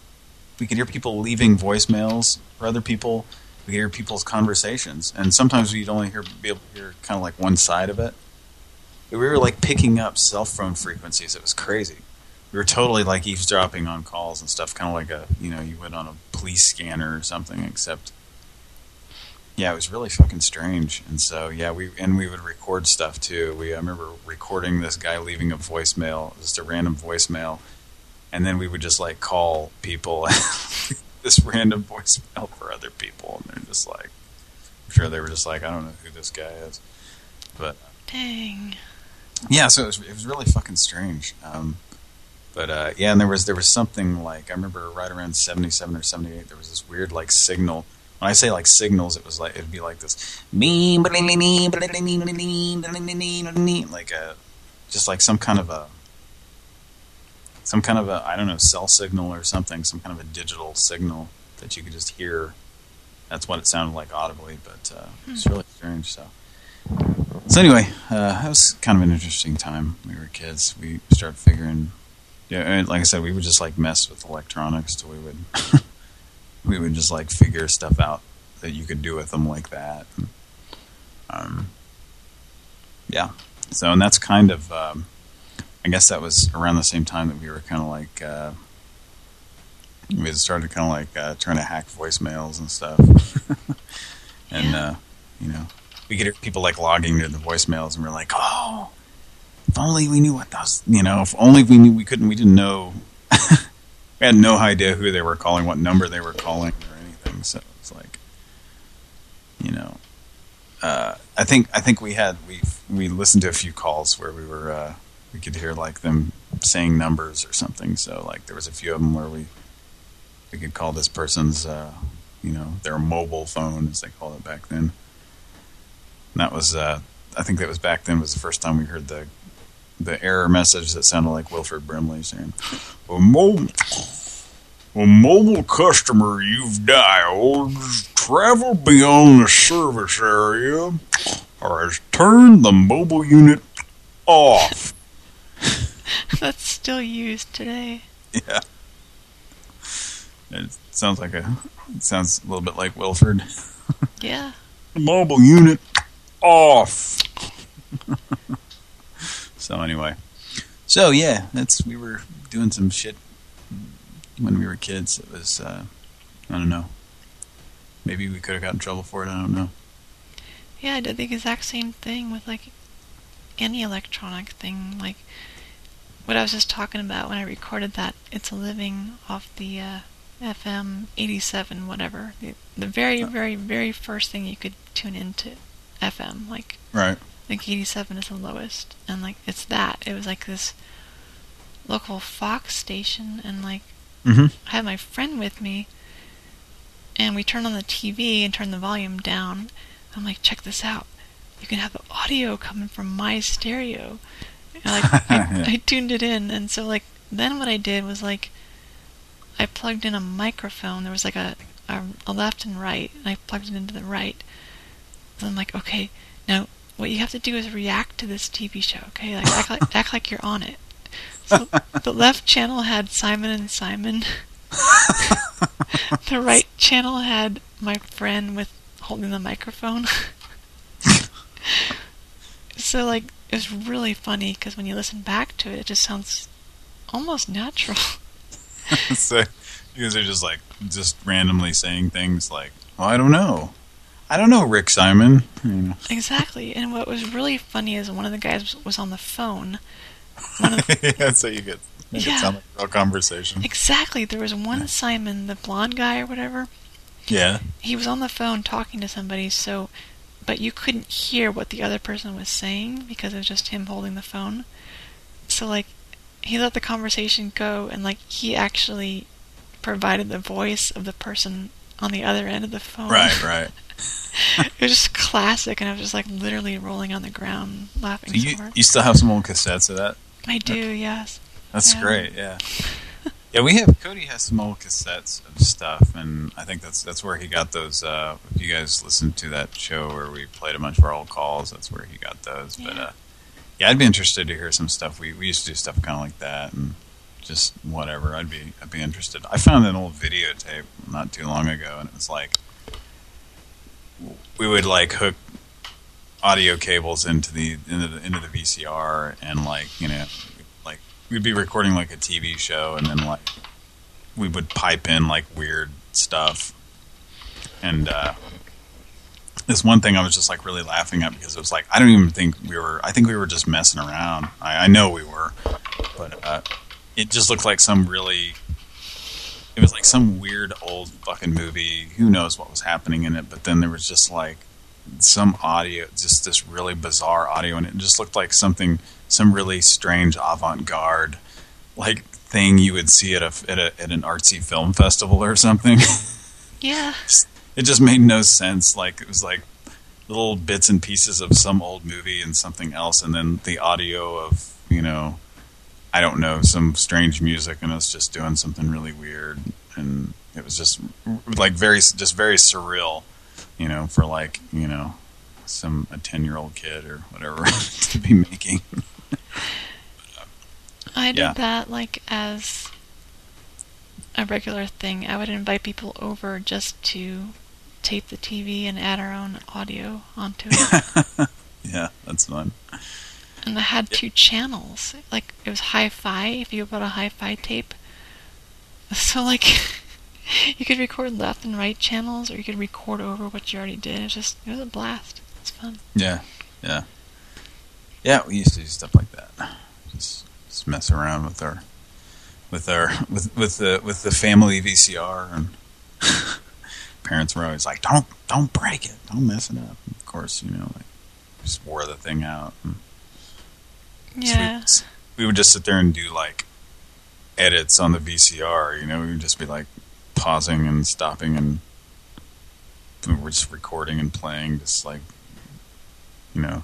we could hear people leaving voicemails for other people. We could hear people's conversations, and sometimes we'd only hear be able to hear kind of like one side of it. We were like picking up cell phone frequencies. It was crazy. We were totally like eavesdropping on calls and stuff, kind of like a you know you would on a police scanner or something. Except, yeah, it was really fucking strange. And so yeah, we and we would record stuff too. We I remember recording this guy leaving a voicemail, just a random voicemail, and then we would just like call people this random voicemail for other people, and they're just like, I'm sure they were just like, I don't know who this guy is, but Dang. yeah, so it was, it was really fucking strange. Um, but uh, yeah, and there was there was something like I remember right around seventy seven or seventy eight. There was this weird like signal. When I say like signals, it was like it'd be like this, like a just like some kind of a some kind of a I don't know cell signal or something, some kind of a digital signal that you could just hear. That's what it sounded like audibly, but uh, it's really strange. So. So anyway, uh, that was kind of an interesting time. We were kids. We started figuring, yeah, and like I said, we would just like mess with electronics till we would, we would just like figure stuff out that you could do with them like that. And, um, yeah. So and that's kind of, um, I guess that was around the same time that we were kind of like, uh, We had started kind of like uh, trying to hack voicemails and stuff. and, uh, you know, we get people like logging into the voicemails and we're like, oh, if only we knew what those, you know, if only we knew we couldn't, we didn't know. we had no idea who they were calling, what number they were calling or anything. So it's like, you know, uh, I think I think we had we we listened to a few calls where we were uh, we could hear like them saying numbers or something. So like there was a few of them where we we could call this person's uh, you know their mobile phone as they called it back then. And that was uh, I think that was back then was the first time we heard the the error message that sounded like Wilford Brimley saying, "A mobile, a mobile customer you've dialed has traveled beyond the service area or has turned the mobile unit off." That's still used today. Yeah. It sounds like a it sounds a little bit like Wilford. Yeah. Mobile unit off. so anyway. So yeah, that's we were doing some shit when we were kids. It was uh I don't know. Maybe we could have gotten in trouble for it, I don't know. Yeah, I did the exact same thing with like any electronic thing. Like what I was just talking about when I recorded that It's a Living off the uh, FM 87, whatever. The, the very, very, very first thing you could tune into FM. Like, Right. Think 87 is the lowest. And like, it's that. It was like this local Fox station, and like, Mhm. I had my friend with me, and we turned on the TV and turned the volume down. I'm like, check this out. You can have the audio coming from my stereo. And like, I. I tuned it in, and so like, then what I did was like, I plugged in a microphone. There was like a, a, a left and right, and I plugged it into the right. And I'm like, okay, now what you have to do is react to this TV show, okay? Like act like act like you're on it. So the left channel had Simon and Simon. the right channel had my friend with holding the microphone. so like it was really funny because when you listen back to it, it just sounds almost natural. so you guys are just like just randomly saying things like, well, I don't know. I don't know, Rick Simon. You know. Exactly. And what was really funny is one of the guys was on the phone. One of the, yeah, so you get make Yeah. it sound like a real conversation. exactly. There was one Simon, the blonde guy or whatever. Yeah. He was on the phone talking to somebody, so but you couldn't hear what the other person was saying because it was just him holding the phone. So like he let the conversation go and like he actually provided the voice of the person on the other end of the phone. Right, right. it was just classic and I was just like literally rolling on the ground laughing So you so you still have some old cassettes of that? I do, yes. That's Yeah. great. Yeah. Yeah, we have Cody has some old cassettes of stuff, and I think that's that's where he got those. Uh, if you guys listened to that show where we played a bunch of our old calls, that's where he got those. But uh, yeah, I'd be interested to hear some stuff. We we used to do stuff kind of like that, and just whatever. I'd be I'd be interested. I found an old videotape not too long ago, and it was like we would like hook audio cables into the into the into the VCR and like you know like we'd be recording like a TV show and then like we would pipe in like weird stuff. And uh this one thing I was just like really laughing at because it was like I don't even think we were I think we were just messing around. I, I know we were but uh it just looked like some really it was like some weird old fucking movie who knows what was happening in it but then there was just like some audio, just this really bizarre audio, and it just looked like something, some really strange avant-garde, like thing you would see at a at a at an artsy film festival or something. Yeah. it just made no sense. Like it was like little bits and pieces of some old movie and something else, and then the audio of you know, I don't know, some strange music, and us just doing something really weird, and it was just like very just very surreal you know, for like, you know, some a 10-year-old kid or whatever to be making. I did Yeah. that like as a regular thing. I would invite people over just to tape the TV and add our own audio onto it. yeah, that's fun. And I had two channels. Like it was hi-fi if you bought a hi-fi tape. So like you could record left and right channels, or you could record over what you already did. It was just, it was a blast. It's fun. Yeah, yeah, yeah. We used to do stuff like that. Just, just mess around with our, with our, with with the with the family VCR, and parents were always like, "Don't, don't break it, don't mess it up." Of course, you know, like just wore the thing out. And Yeah. so we, we would just sit there and do like edits on the VCR. You know, we would just be like pausing and stopping, and we were just recording and playing, just like you know,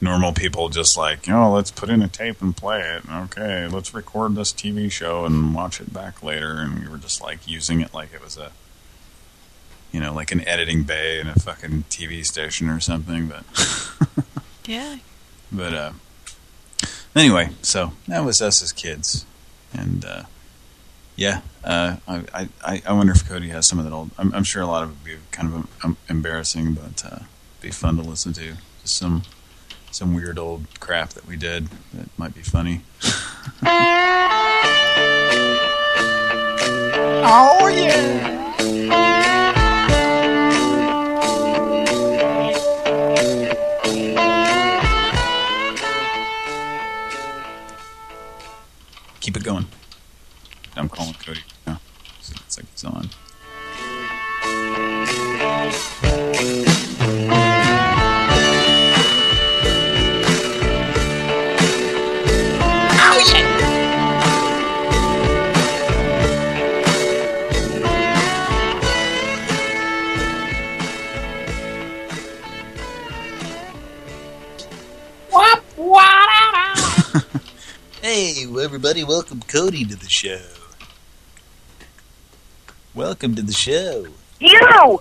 normal people just like, you know, let's put in a tape and play it. Okay, let's record this TV show and watch it back later. And we were just like using it like it was a, you know, like an editing bay in a fucking TV station or something. But Yeah. but uh, anyway, so that was us as kids, and uh, yeah, uh, I, I I wonder if Cody has some of that old. I'm, I'm sure a lot of it would be kind of um, embarrassing, but uh, be fun to listen to. Just some some weird old crap that we did that might be funny. Oh, yeah. Keep it going. I'm calling Cody it's like it's on. Hey, everybody, welcome Cody to the show. Welcome to the show. You!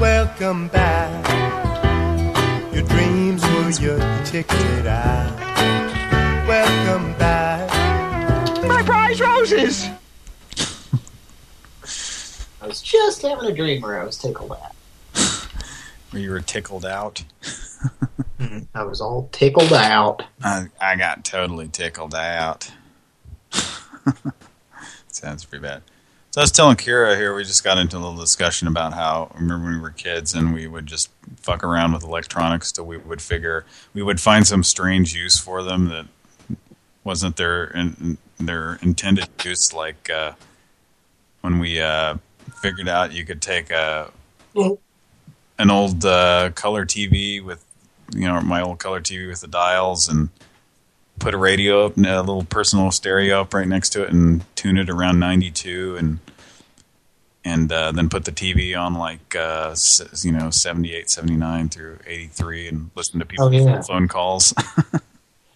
Welcome back. Your dreams were your ticket out. Welcome back. My prize roses! I was just having a dream where I was tickled out. Where you were tickled out. I was all tickled out. I, I got totally tickled out. Sounds pretty bad. So I was telling Kira here, we just got into a little discussion about how, remember when we were kids and we would just fuck around with electronics till we would figure, we would find some strange use for them that wasn't their in, their intended use, like uh, when we uh, figured out you could take a an old uh, color TV with, you know, my old color TV with the dials and put a radio up, a little personal stereo up right next to it and tune it around 92 and and uh, then put the TV on like, uh, you know, 78, 79 through 83 and listen to people's Oh, yeah. phone calls.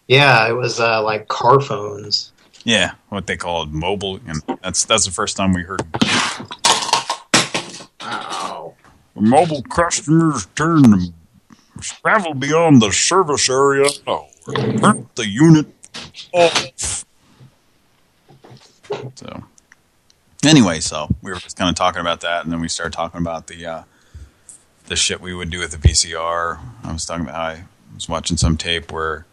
Yeah, it was uh, like car phones. yeah, what they called mobile. And that's that's the first time we heard Mobile customers turn to travel beyond the service area or turn the unit off. So, anyway, so we were just kind of talking about that, and then we started talking about the uh, the shit we would do with the VCR. I was talking about how I was watching some tape where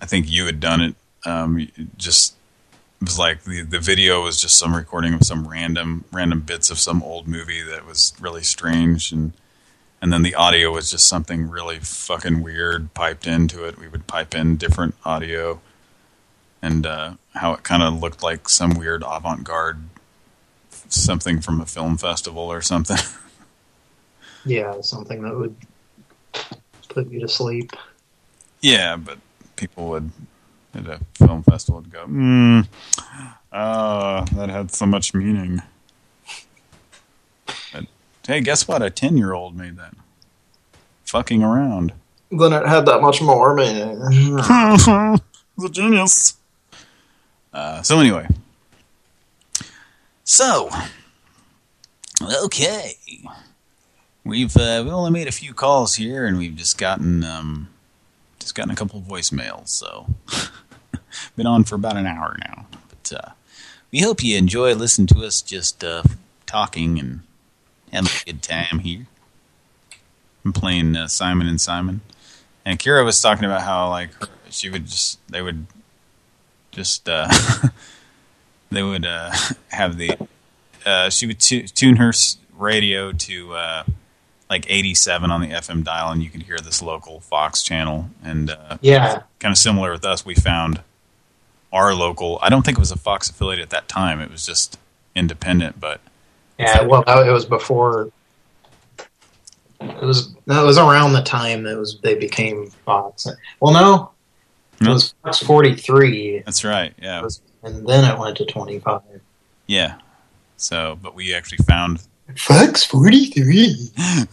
I think you had done it. Um, just it was like the the video was just some recording of some random random bits of some old movie that was really strange and and then the audio was just something really fucking weird piped into it. We would pipe in different audio and uh, how it kind of looked like some weird avant-garde something from a film festival or something. Yeah, something that would put you to sleep. yeah, but people would at a film festival would go, hmm, uh, that had so much meaning. But, hey, guess what? A 10-year-old made that. Fucking around. Then it had that much more meaning. He's a genius. Uh, so anyway. So, okay. We've uh, we only made a few calls here, and we've just gotten um, just gotten a couple voicemails. So, been on for about an hour now. But uh, we hope you enjoy listening to us just uh, talking and having a good time here. I'm playing uh, Simon and Simon. And Kira was talking about how like her, she would just they would just uh they would uh have the uh she would tu tune her radio to like 87 on the FM dial and you could hear this local Fox channel and uh Yeah. kind of similar with us we found our local I don't think it was a Fox affiliate at that time it was just independent but Yeah, well, that- it was before. It was that was around the time that was they became Fox. Well, no, it was Fox 43, that's right yeah and then it went to 25. yeah so but we actually found Fox 43.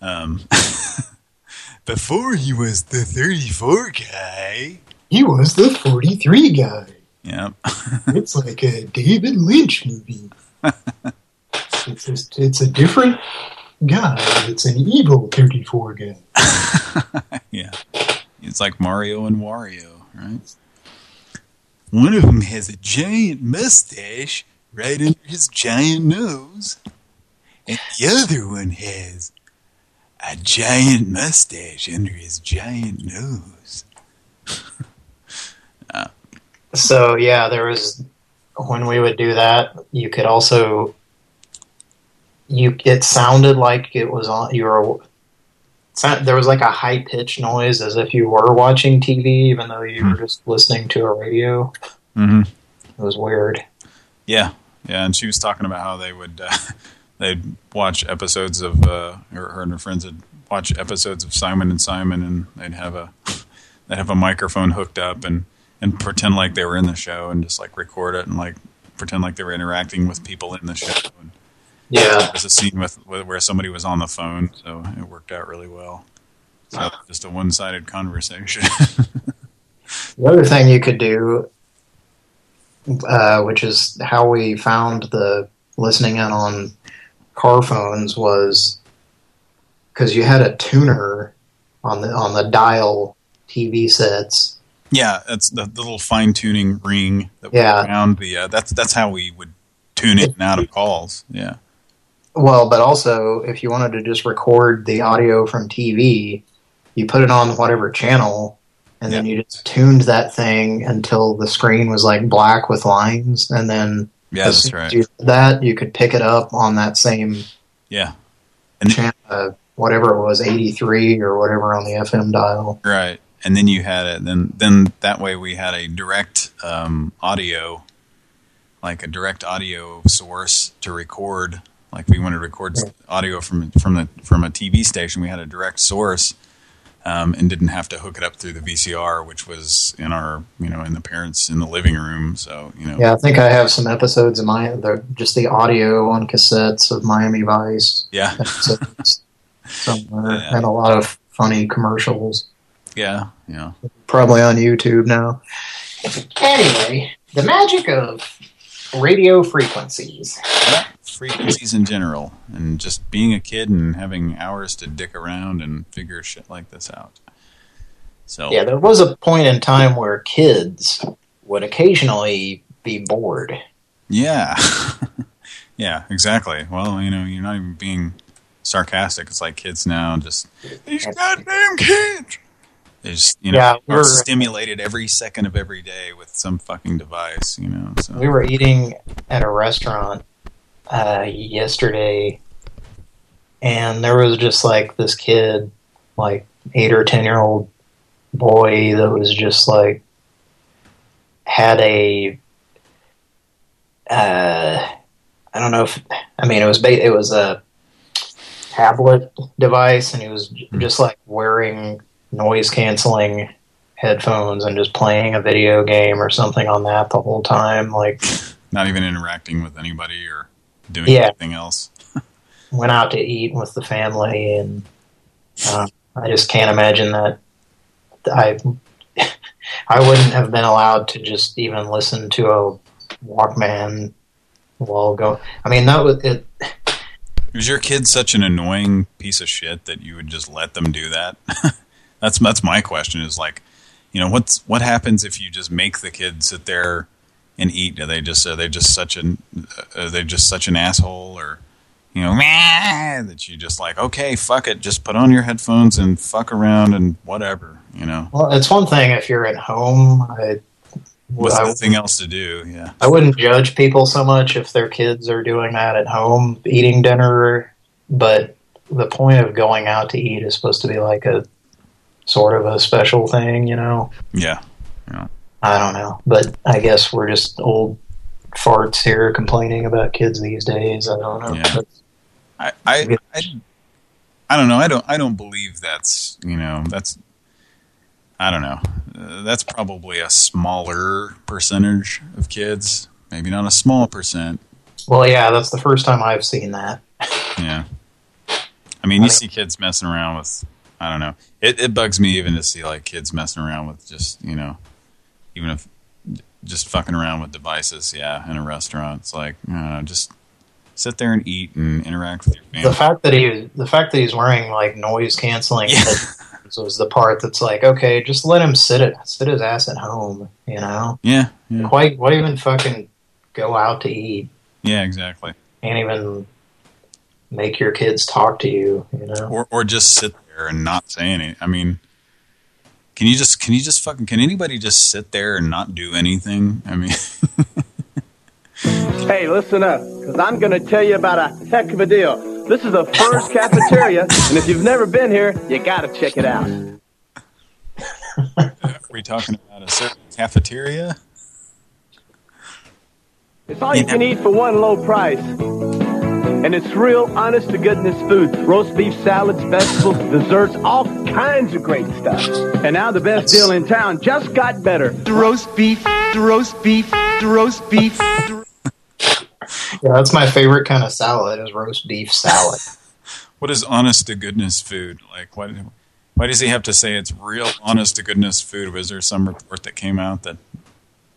um before he was the 34 guy He was the 43 guy. yeah It's like a David Lynch movie. it's, just, it's a different guy. It's an evil 34 guy. yeah. It's like Mario and Wario, right? One of them has a giant mustache right under his giant nose. And the other one has a giant mustache under his giant nose. So yeah, there was when we would do that, you could also you it sounded like it was on you were there was like a high pitched noise as if you were watching TV, even though you were just listening to a radio. Mm-hmm. It was weird. Yeah, yeah, and she was talking about how they would uh, they'd watch episodes of uh, her, her and her friends would watch episodes of Simon and Simon, and they'd have a they'd have a microphone hooked up and and pretend like they were in the show and just like record it and like pretend like they were interacting with people in the show. And Yeah. there's a scene with, where somebody was on the phone, so it worked out really well. So just a one-sided conversation. The other thing you could do, uh, which is how we found the listening in on car phones, was because you had a tuner on the on the dial TV sets. Yeah, that's the, the little fine tuning ring that Yeah. we found. The uh, that's that's how we would tune in and out of calls. Yeah, Well, but also if you wanted to just record the audio from TV, you put it on whatever channel, and then you just tuned that thing until the screen was like black with lines, and then Yeah, as that's soon as right. you did that you could pick it up on that same yeah, channel, uh, whatever it was, 83 or whatever on the FM dial. right. And then you had it. Then then that way we had a direct um, audio, like a direct audio source to record. Like we wanted to record audio from from the from a TV station, we had a direct source. Um, and didn't have to hook it up through the VCR, which was in our, you know, in the parents in the living room. So, you know, Yeah, I think I have some episodes of my the, just the audio on cassettes of Miami Vice. Yeah. somewhere, and a lot of funny commercials. yeah, yeah. Probably on YouTube now. Anyway, the magic of radio frequencies. Frequencies in general and just being a kid and having hours to dick around and figure shit like this out. So Yeah, there was a point in time where kids would occasionally be bored. yeah. yeah, exactly. Well, you know, you're not even being sarcastic. It's like kids now just these goddamn kids. They just, you know, Yeah, are we're- stimulated every second of every day with some fucking device, you know. So We were eating at a restaurant uh, yesterday, and there was just like this kid, like eight or ten year old boy, that was just like had a. Uh, I don't know if I mean it was ba- it was a tablet device, and he was just like wearing noise canceling headphones and just playing a video game or something on that the whole time. Like not even interacting with anybody or doing Yeah. anything else. went out to eat with the family, and uh, I just can't imagine that I I wouldn't have been allowed to just even listen to a Walkman while go. I mean, that was it. Was your kid such an annoying piece of shit that you would just let them do that? that's that's my question. Is like, you know, what's what happens if you just make the kid sit there and eat? Are they just are they just such an are they just such an asshole or you know, meh, that you just like, okay, fuck it, just put on your headphones and fuck around and whatever, you know, Well, it's one thing if you're at home. I, with I, nothing else to do. Yeah, I wouldn't judge people so much if their kids are doing that at home, eating dinner. But the point of going out to eat is supposed to be like a sort of a special thing, you know? yeah, yeah. I don't know. But I guess we're just old farts here complaining about kids these days. I don't know. Yeah. I, I, I, I don't know. I don't. I don't believe that's. You know, that's. I don't know. Uh, that's probably a smaller percentage of kids. Maybe not a small percent. Well, yeah, that's the first time I've seen that. Yeah. I mean, you see kids messing around with. I don't know. It it bugs me even to see like kids messing around with just you know, even if just fucking around with devices. Yeah, in a restaurant, it's like I don't know, just sit there and eat and interact with your family. The fact that he the fact that he's wearing like noise canceling headphones was the part that's like, okay, just let him sit it sit his ass at home, you know? Yeah, yeah, Why why even fucking go out to eat? yeah, exactly. Can't even make your kids talk to you, you know? Or or just sit there and not say anything. I mean, can you just can you just fucking can anybody just sit there and not do anything? I mean, Hey, listen up, because I'm going to tell you about a heck of a deal. This is the first cafeteria, and if you've never been here, you got to check it out. are we talking about a certain cafeteria? It's all you can eat for one low price. And it's real, honest to goodness food. Roast beef salads, vegetables, desserts, all kinds of great stuff. And now the best deal in town just got better. The roast beef, the roast beef, the roast beef. Yeah, that's my favorite kind of salad is roast beef salad. What is honest to goodness food? Like, why, why does he have to say it's real honest to goodness food? Was there some report that came out that,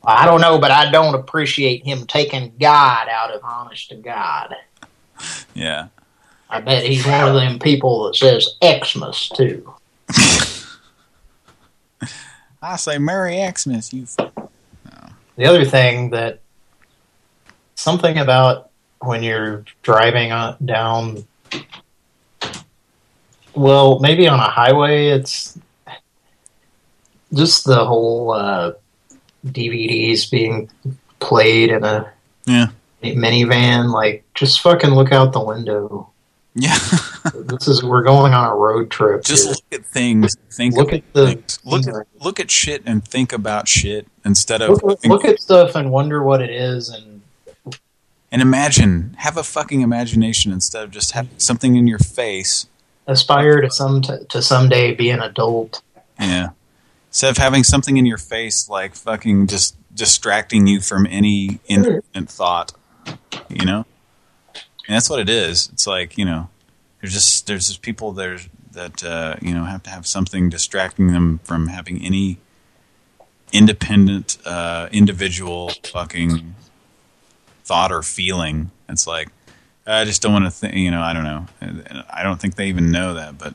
I don't know, but I don't appreciate him taking God out of honest to God. Yeah. I bet he's one of them people that says Xmas too. I say Merry Xmas, you The other thing that something about when you're driving on, down, well, maybe on a highway, it's just the whole uh, DVDs being played in a Yeah. Minivan. Like, just fucking look out the window. Yeah. this is we're going on a road trip. Just look at things. Think Look at the- things. Look at look at shit and think about shit instead of look, look at stuff and wonder what it is and and imagine. Have a fucking imagination instead of just having something in your face. aspire to some to someday be an adult. Yeah. Instead of having something in your face like fucking just distracting you from any independent thought. You know? And that's what it is. It's like, you know, there's just there's just people there that uh, you know have to have something distracting them from having any independent uh, individual fucking thought or feeling. It's like I just don't want to think. You know, I don't know. I don't think they even know that, but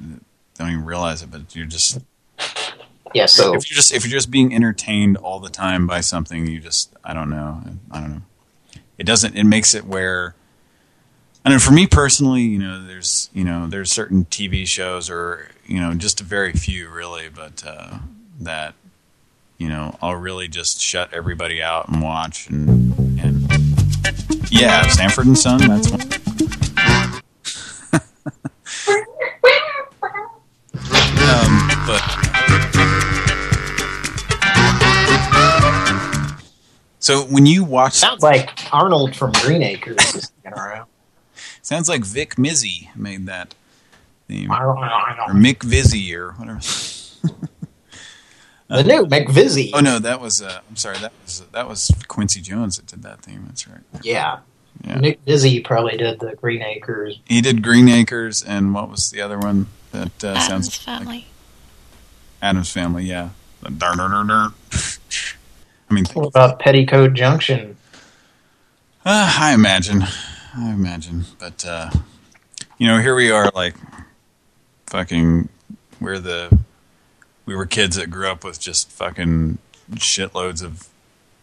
don't even realize it. But you're just Yeah, so if you're just if you're just being entertained all the time by something, you just I don't know. I don't know. It doesn't. It makes it where. I know for me personally, you know, there's you know there's certain TV shows or you know just a very few really, but uh, that you know I'll really just shut everybody out and watch and and yeah, Sanford and Son. That's one. So when you watch, sounds like Arnold from Green Acres is sounds like Vic Mizzy made that theme, I don't know, I or don't know. Mick Vizzy or whatever. The new McVizzy. Oh no, that was uh, I'm sorry, that was that was Quincy Jones that did that theme. That's right. Yeah. Yeah. Nick Vizzy probably did the Green Acres. He did Green Acres and what was the other one that uh, Addams sounds Family. Addams Family? Yeah. I mean, What about Petticoat Junction? Uh, I imagine. I imagine. But, uh, you know, here we are, like, fucking, we're the, we were kids that grew up with just fucking shitloads of,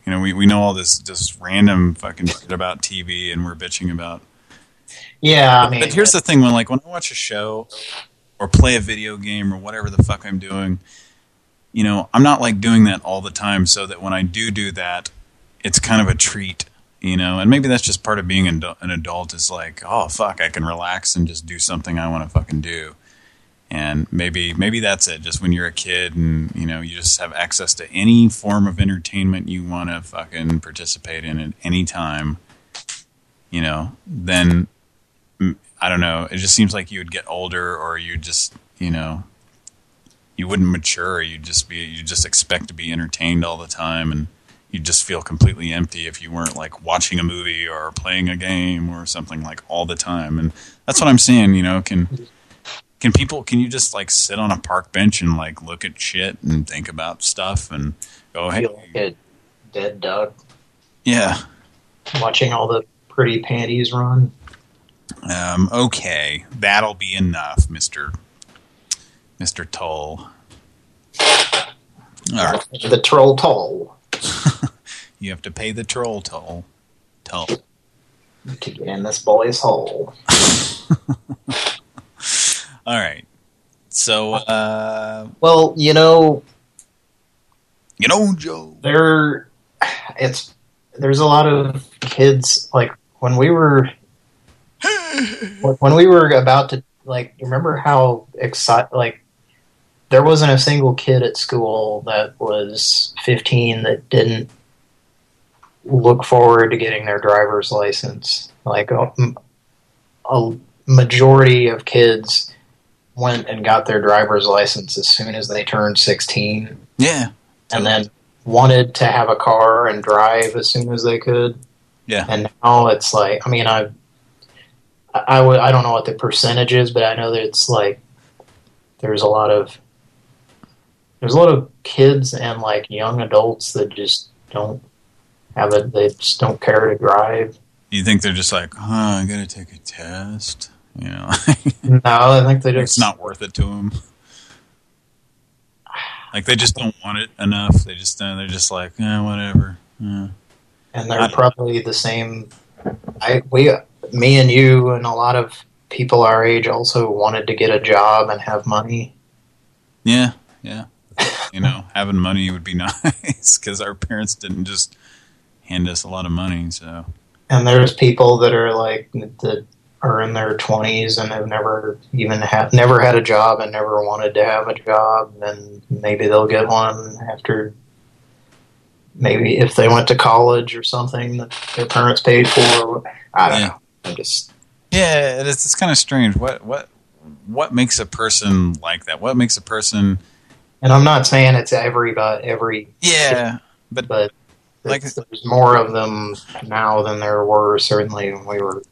you know, we, we know all this just random fucking shit about TV and we're bitching about Yeah, I mean, but here's the thing: when like when I watch a show or play a video game or whatever the fuck I'm doing, you know, I'm not like doing that all the time. So that when I do do that, it's kind of a treat, you know. And maybe that's just part of being an adult-. Is like, oh fuck, I can relax and just do something I want to fucking do. And maybe maybe that's it. Just when you're a kid and you know you just have access to any form of entertainment you want to fucking participate in at any time, you know, then I don't know. It just seems like you would get older, or you just you know you wouldn't mature. You'd just be you just expect to be entertained all the time, and you'd just feel completely empty if you weren't like watching a movie or playing a game or something like all the time. And that's what I'm saying. You know, can can people can you just like sit on a park bench and like look at shit and think about stuff and go, hey, feel like a dead dog yeah, watching all the pretty panties run. um, okay, that'll be enough, Mister Mister Toll. All right. The troll toll You have to pay the troll toll. Toll. to get in this boy's hole. All right. So, uh, Well, you know, you know, Joe. there, it's there's a lot of kids like when we were when we were about to like remember how excited like there wasn't a single kid at school that was 15 that didn't look forward to getting their driver's license like a, a majority of kids went and got their driver's license as soon as they turned 16 Yeah. and then wanted to have a car and drive as soon as they could. Yeah. And now it's like, I mean, I, I, I I don't know what the percentage is, but I know that it's like, there's a lot of, there's a lot of kids and like young adults that just don't have it. They just don't care to drive. You think they're just like, huh, I gotta take a test? You know, No, I think they just... it's not worth it to them. Like they just don't want it enough. They just uh, they're just like, eh, whatever. Yeah. and they're probably the same. I, we, me and you and a lot of people our age also wanted to get a job and have money. Yeah, yeah. You know, having money would be nice because our parents didn't just hand us a lot of money. So And there's people that are like that are in their 20s and have never even had never had a job and never wanted to have a job and maybe they'll get one after maybe if they went to college or something that their parents paid for. I don't Yeah. know. I'm just yeah, it's, it's kind of strange. What what what makes a person like that? What makes a person? And I'm not saying it's everybody every Yeah, but but like there's more of them now than there were certainly when we were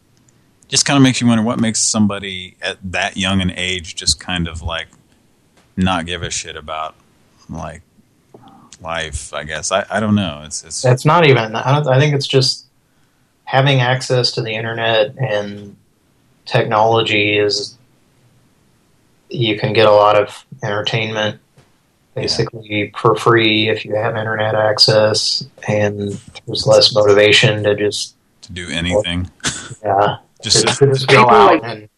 just kind of makes you wonder what makes somebody at that young an age just kind of like not give a shit about like life. I guess I I don't know. It's it's That's not even. I, don't, I think it's just having access to the internet and technology is. You can get a lot of entertainment basically for free if you have internet access, and there's less motivation to just to do anything. yeah Just to, to just go out and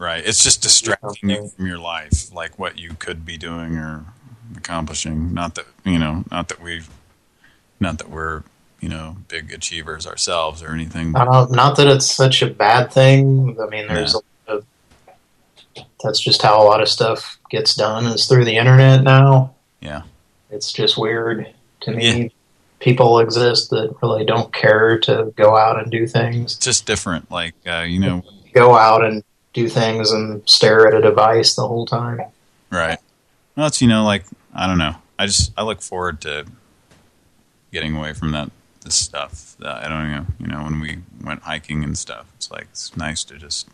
Right. It's just distracting you from your life, like what you could be doing or accomplishing. Not that you know, not that we've, not that we're you know big achievers ourselves or anything. I don't, not that it's such a bad thing. I mean, there's a lot of, that's just how a lot of stuff gets done is through the internet now. Yeah. It's just weird to me. People exist that really don't care to go out and do things. It's just different. Like uh, you know, Go out and do things and stare at a device the whole time. right. Well, it's you know, like I don't know. I just I look forward to getting away from that this stuff. Uh, I don't know. You know, when we went hiking and stuff, it's like it's nice to just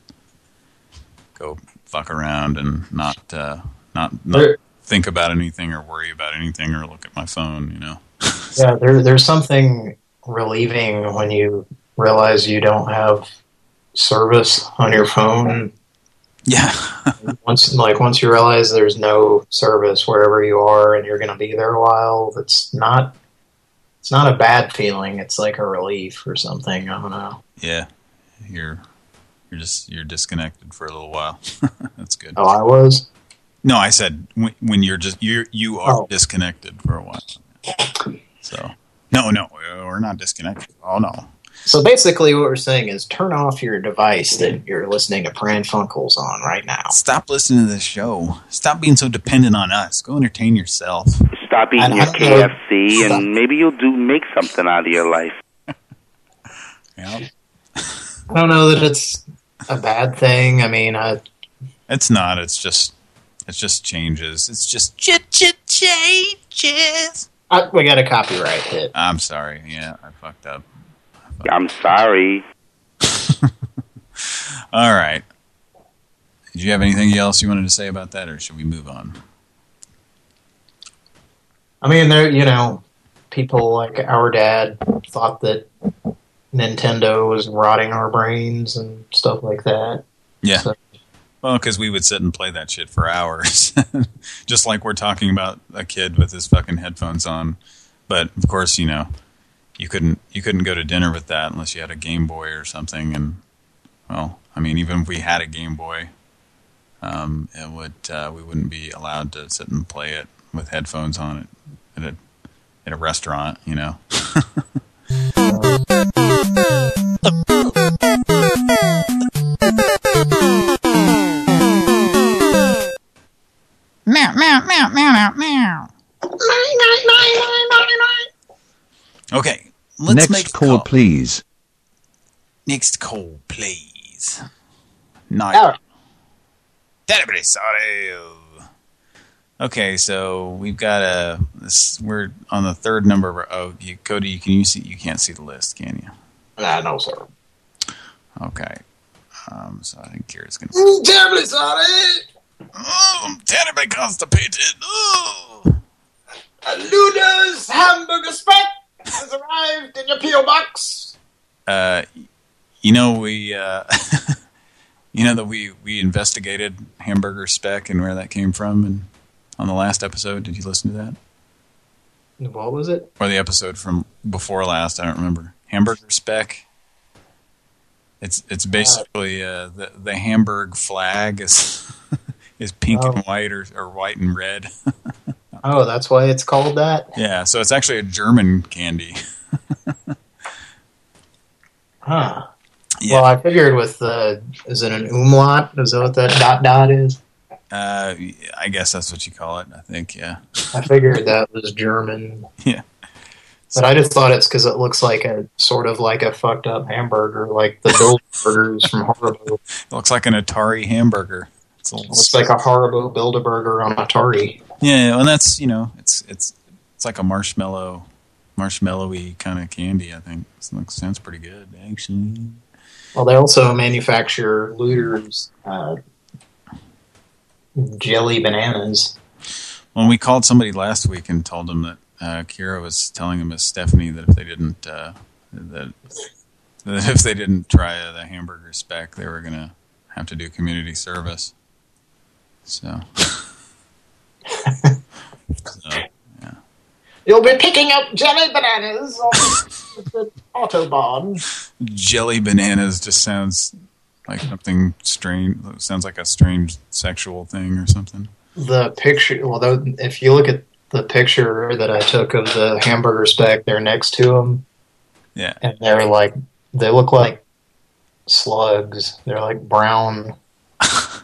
go fuck around and not uh, not not think about anything or worry about anything or look at my phone. You know. Yeah, there, there's something relieving when you realize you don't have service on your phone. Yeah. once, like, once you realize there's no service wherever you are and you're going to be there a while, it's not, it's not a bad feeling. It's like a relief or something. I don't know. Yeah, you're You're just you're disconnected for a little while. That's good. Oh, I was? No, I said when, when you're just you you are Oh. disconnected for a while. So no, no, we're not disconnected. Oh no. So basically what we're saying is turn off your device that you're listening to Pran Funkels on right now. Stop listening to this show. Stop being so dependent on us. Go entertain yourself. Stop eating I your don't know. KFC, and maybe you'll do make something out of your life. Yeah. I don't know that it's a bad thing. I mean, I, It's not. It's just it's just changes. It's just ch ch changes. I we got a copyright hit. I'm sorry. Yeah, I fucked up. I'm sorry. All right. Do you have anything else you wanted to say about that, or should we move on? I mean, there, you know, people like our dad thought that Nintendo was rotting our brains and stuff like that. Yeah. So- Well, because we would sit and play that shit for hours, just like we're talking about a kid with his fucking headphones on. But of course, you know, you couldn't you couldn't go to dinner with that unless you had a Game Boy or something. And well, I mean, even if we had a Game Boy, um, it would uh, we wouldn't be allowed to sit and play it with headphones on it at a at a restaurant. You know. Meow, meow, meow, meow, meow, meow. Okay, let's Next make a call, please. Next call, please. Night. Terribly sorry. Okay, so we've got a. This, we're on the third number. Oh, you, Cody, you can you see? You can't see the list, can you? Ah, no, sir. Okay. Um, so I think Kira's gonna. Terribly sorry. Oh, I'm terribly constipated. Oh. Luna's hamburger Speck has arrived in your P.O. box. Uh, you know we. Uh, you know that we we investigated hamburger Speck and where that came from, and on the last episode, did you listen to that? What was it? or the episode from before last. I don't remember. Hamburger Speck. It's it's basically uh, the the Hamburg flag is is pink and white or or white and red. Oh, that's why it's called that? yeah, so it's actually a German candy. Huh. Well, I figured with the, is it an umlaut? Is that what that dot dot is? Uh, I guess that's what you call it. I think, yeah, I figured that was German. yeah. But I just thought it's because it looks like a sort of like a fucked up hamburger, like the Build burgers from Haribo. It looks like an Atari hamburger. It's a looks like a Haribo Build a Burger on Atari. Yeah, and that's you know, it's it's it's like a marshmallow, marshmallowy kind of candy. I think it sounds pretty good actually. Well, they also manufacture Looters uh, jelly bananas. When we called somebody last week and told them that uh, Kira was telling them as Stephanie that if they didn't uh, that, that if they didn't try uh, the hamburger Speck, they were gonna have to do community service. So, so yeah. You'll be picking up jelly bananas on the Autobahn. jelly bananas just sounds like something strange. Sounds like a strange sexual thing or something. The picture, well, though, if you look at the picture that I took of the hamburgers back they're next to them, Yeah. and they're like, they look like slugs. They're like brown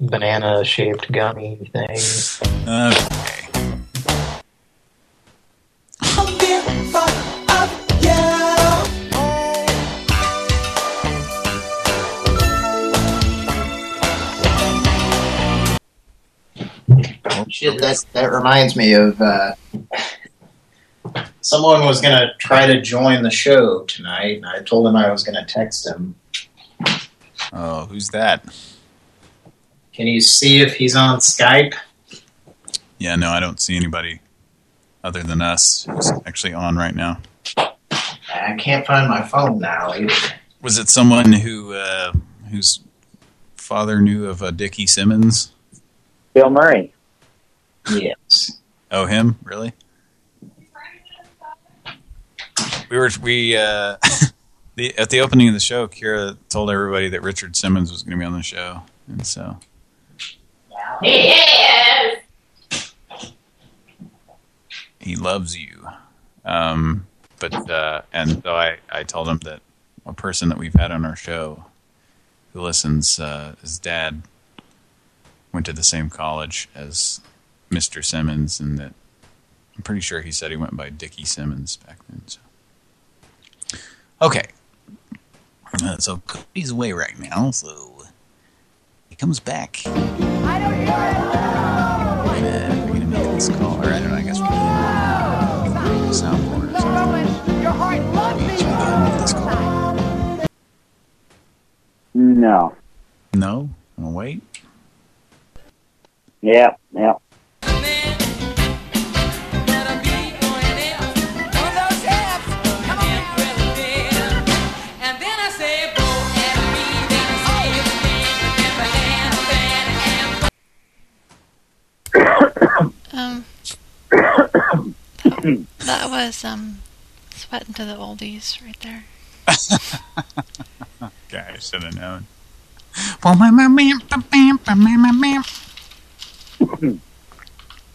banana-shaped gummy things. Okay. Shit, that that reminds me of uh, someone was gonna try to join the show tonight, and I told him I was gonna text him. Oh, who's that? Can you see if he's on Skype? Yeah, no, I don't see anybody other than us who's actually on right now. I can't find my phone now either. Was it someone who uh, whose father knew of uh, Dickie Simmons? Bill Murray. Yes. Oh, him? Really? We were we uh, The, at the opening of the show, Kira told everybody that Richard Simmons was going to be on the show, and so He is. he loves you. Um, but uh, and so I I told him that a person that we've had on our show who listens, uh, his dad went to the same college as Mr. Simmons, and that I'm pretty sure he said he went by Dickie Simmons back then. So. Okay. Uh, so Cody's away right now, so he comes back. We're gonna, we're gonna make this call, or I don't know, I guess we can soundboard or something. Your heart loves We should go ahead and make this call. No. No? I'll wait. Yeah, yeah. Um, that was um, sweating to the oldies right there. Okay, I should have known.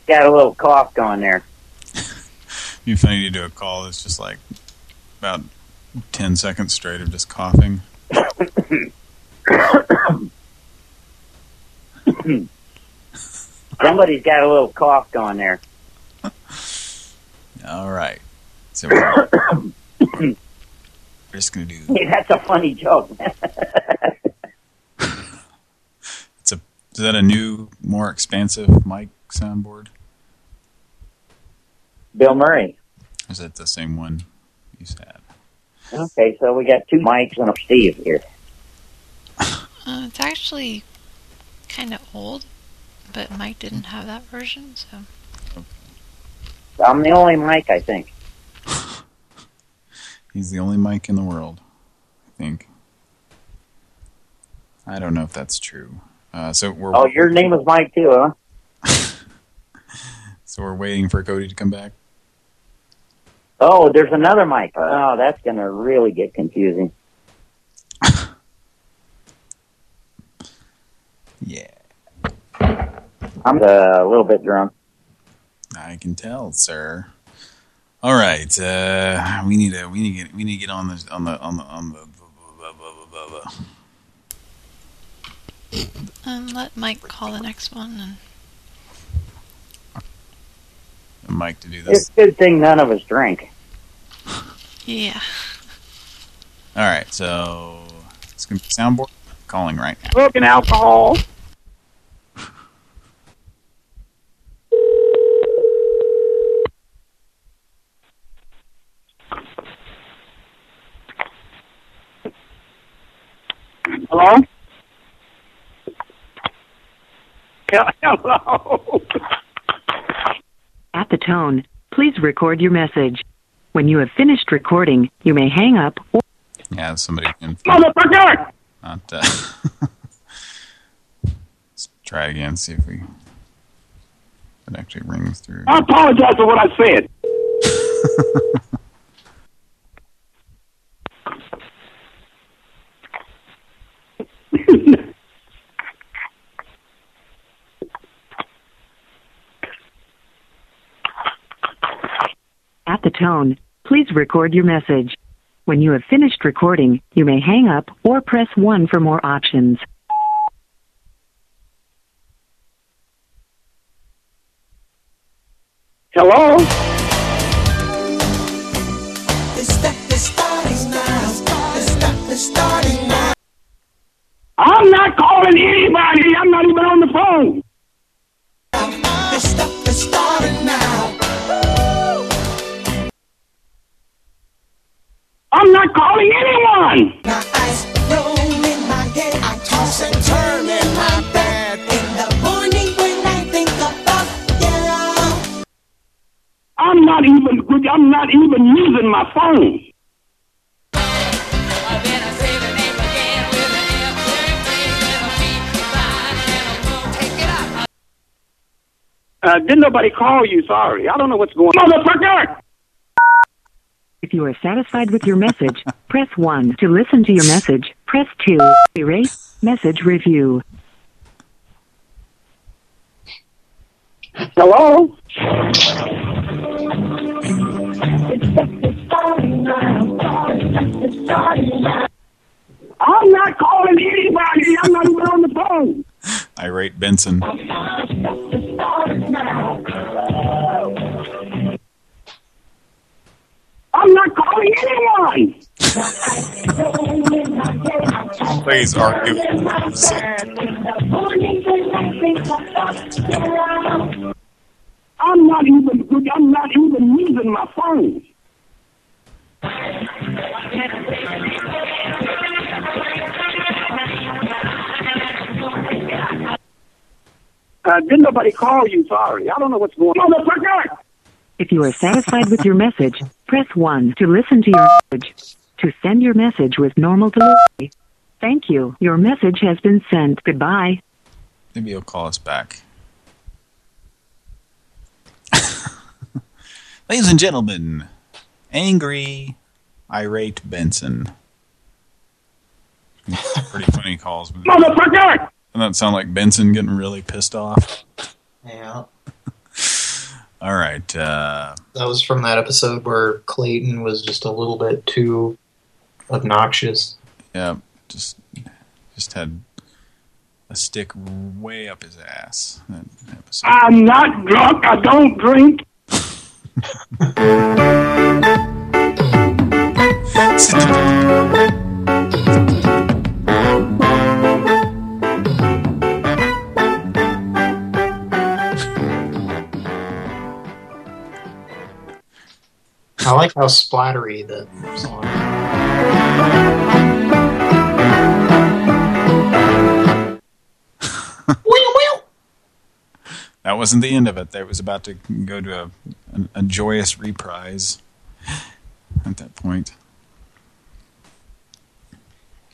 Got a little cough going there. You funny to do a call that's just like about 10 seconds straight of just coughing. Somebody's got a little cough going there. All right. So we're, we're just going to do Hey, that's a funny joke. it's a is that a new more expansive mic soundboard? Bill Murray. Is that the same one you said? Okay, so we got two mics and a Steve here. Uh, it's actually kind of old, but Mike didn't have that version, so I'm the only Mike, I think. He's the only Mike in the world, I think. I don't know if that's true. Uh, so we're Oh, your name is Mike too, huh? so we're waiting for Cody to come back. Oh, there's another Mike. Oh, that's going to really get confusing. Yeah. I'm uh, a little bit drunk. I can tell, sir. All right, uh, we need to we need to get we need to get on the on the on the on the. um, let Mike call the next one. And the mic to do It's this. a good thing none of us drink. yeah, All right, so it's gonna be soundboard calling right now. Smoking alcohol. Hello? Yeah, Hello? At the tone, please record your message. When you have finished recording, you may hang up or Yeah, somebody can Motherfucker! not. Uh, let's try again. See if we it actually rings through. I apologize for what I said. at the tone, please record your message. When you have finished recording, you may hang up or press 1 for more options. Hello? Didn't nobody call you? Sorry, I don't know what's going on. Motherfucker! If you are satisfied with your message, press 1. To listen to your message, press 2. Erase message review. Hello? I'm not calling anybody. I'm not even on the phone. Irate Benson. I'm not calling anyone. Please argue. I'm not even. I'm not even using my phone. Uh, didn't nobody call you? Sorry, I don't know what's going on. Motherfucker! If you are satisfied with your message, press 1 to listen to your message. To send your message with normal delivery. Thank you. Your message has been sent. Goodbye. Maybe he'll call us back. Ladies and gentlemen, angry, irate Benson. Pretty funny calls. Motherfucker! Doesn't that sound like Benson getting really pissed off? Yeah. All right. Uh, That was from that episode where Clayton was just a little bit too obnoxious. yeah, just just had a stick way up his ass. That episode. I'm not drunk. I don't drink. I like how splattery the song. That wasn't the end of it. That was about to go to a, a, a joyous reprise at that point.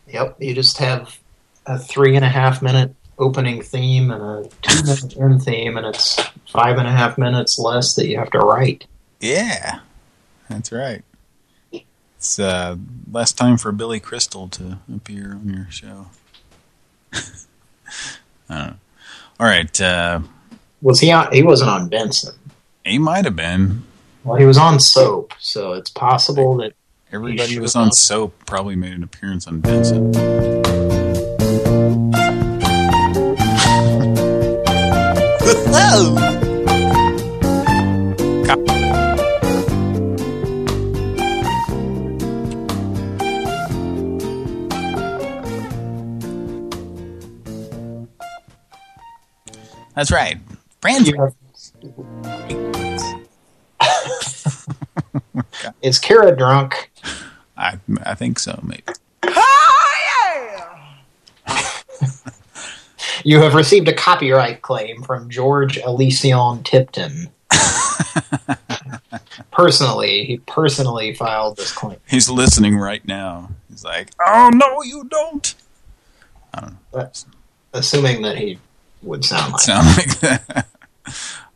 Yep, you just have a three and a half minute opening theme and a two minute end theme, and it's five and a half minutes less that you have to write. Yeah, that's right. It's uh, less time for Billy Crystal to appear on your show. I. All right. Uh, Was he on? He wasn't on Benson. he might have been. Well, he was on Soap, so it's possible that Everybody He was on up. Soap. Probably made an appearance on Benson. That's right. Brand is Kara drunk? I I think so, maybe. You have received a copyright claim from George Aliceson Tipton. personally, he personally filed this claim. He's listening right now. He's like, "Oh no, you don't." I don't assuming that he would sound like Sound like that.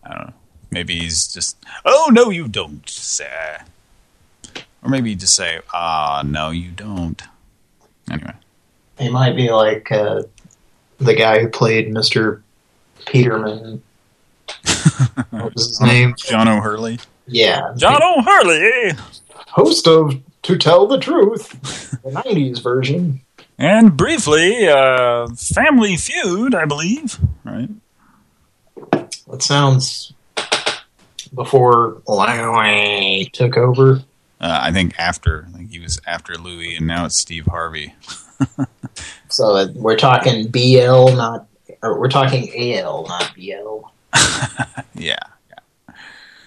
I don't know. Maybe he's just, "Oh no, you don't, sir." Or maybe just say, "Ah, no, you don't." Anyway, he might be like uh, the guy who played Mr. Peterman. what was his name? John O'Hurley. Yeah. John O'Hurley, Host of To Tell the Truth, the 90s version. And briefly, uh, Family Feud, I believe. Right? That sounds before Larry took over. Uh, I think after, I think he was after Louis, and now it's Steve Harvey. So uh, we're talking BL, not, or we're talking AL, not BL. Yeah,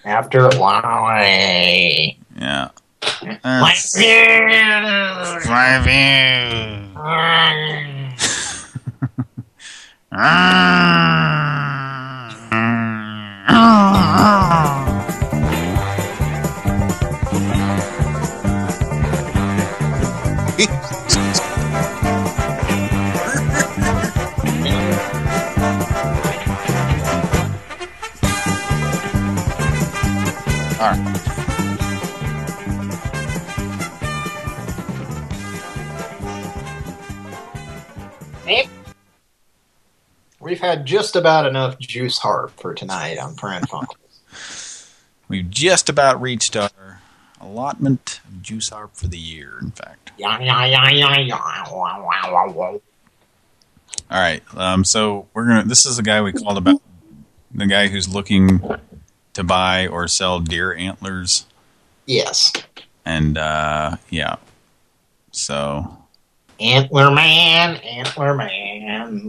After Larry. yeah. That's- Five years. All right. Had just about enough juice harp for tonight on Pran Funkels. We've just about reached our allotment of juice harp for the year, in fact. All right. Um, so we're gonna. This is the guy we called about the guy who's looking to buy or sell deer antlers, Yes. and uh, yeah. So Antler man, antler man,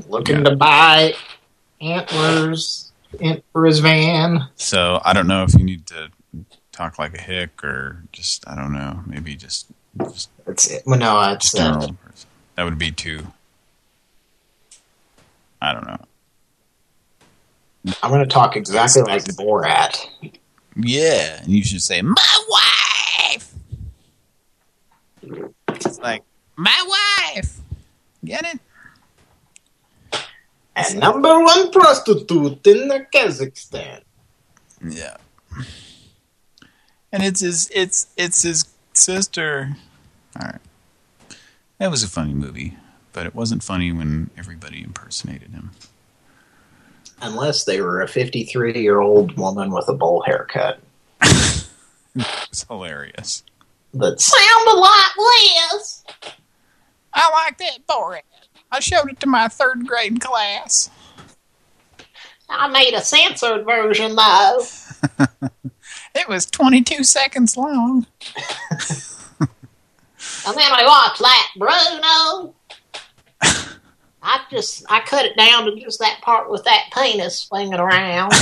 looking to buy antlers in- for his van. so I don't know if you need to talk like a hick or just I don't know. Maybe just just That's it. Well, no, it's uh. That would be too. I don't know. I'm going to talk exactly like Borat. Yeah, and you should say my wife. It's like my wife. Get it? And number one prostitute in the Kazakhstan. Yeah. And it's his it's it's his sister. All right. That was a funny movie, but it wasn't funny when everybody impersonated him. Unless they were a 53-year-old woman with a bowl haircut. It's hilarious. That Sounded like Liz. I like that for it. I showed it to my third grade class. I made a censored version though. It was 22 seconds long. And then I watched that Bruno. I just I cut it down to just that part with that penis swinging around.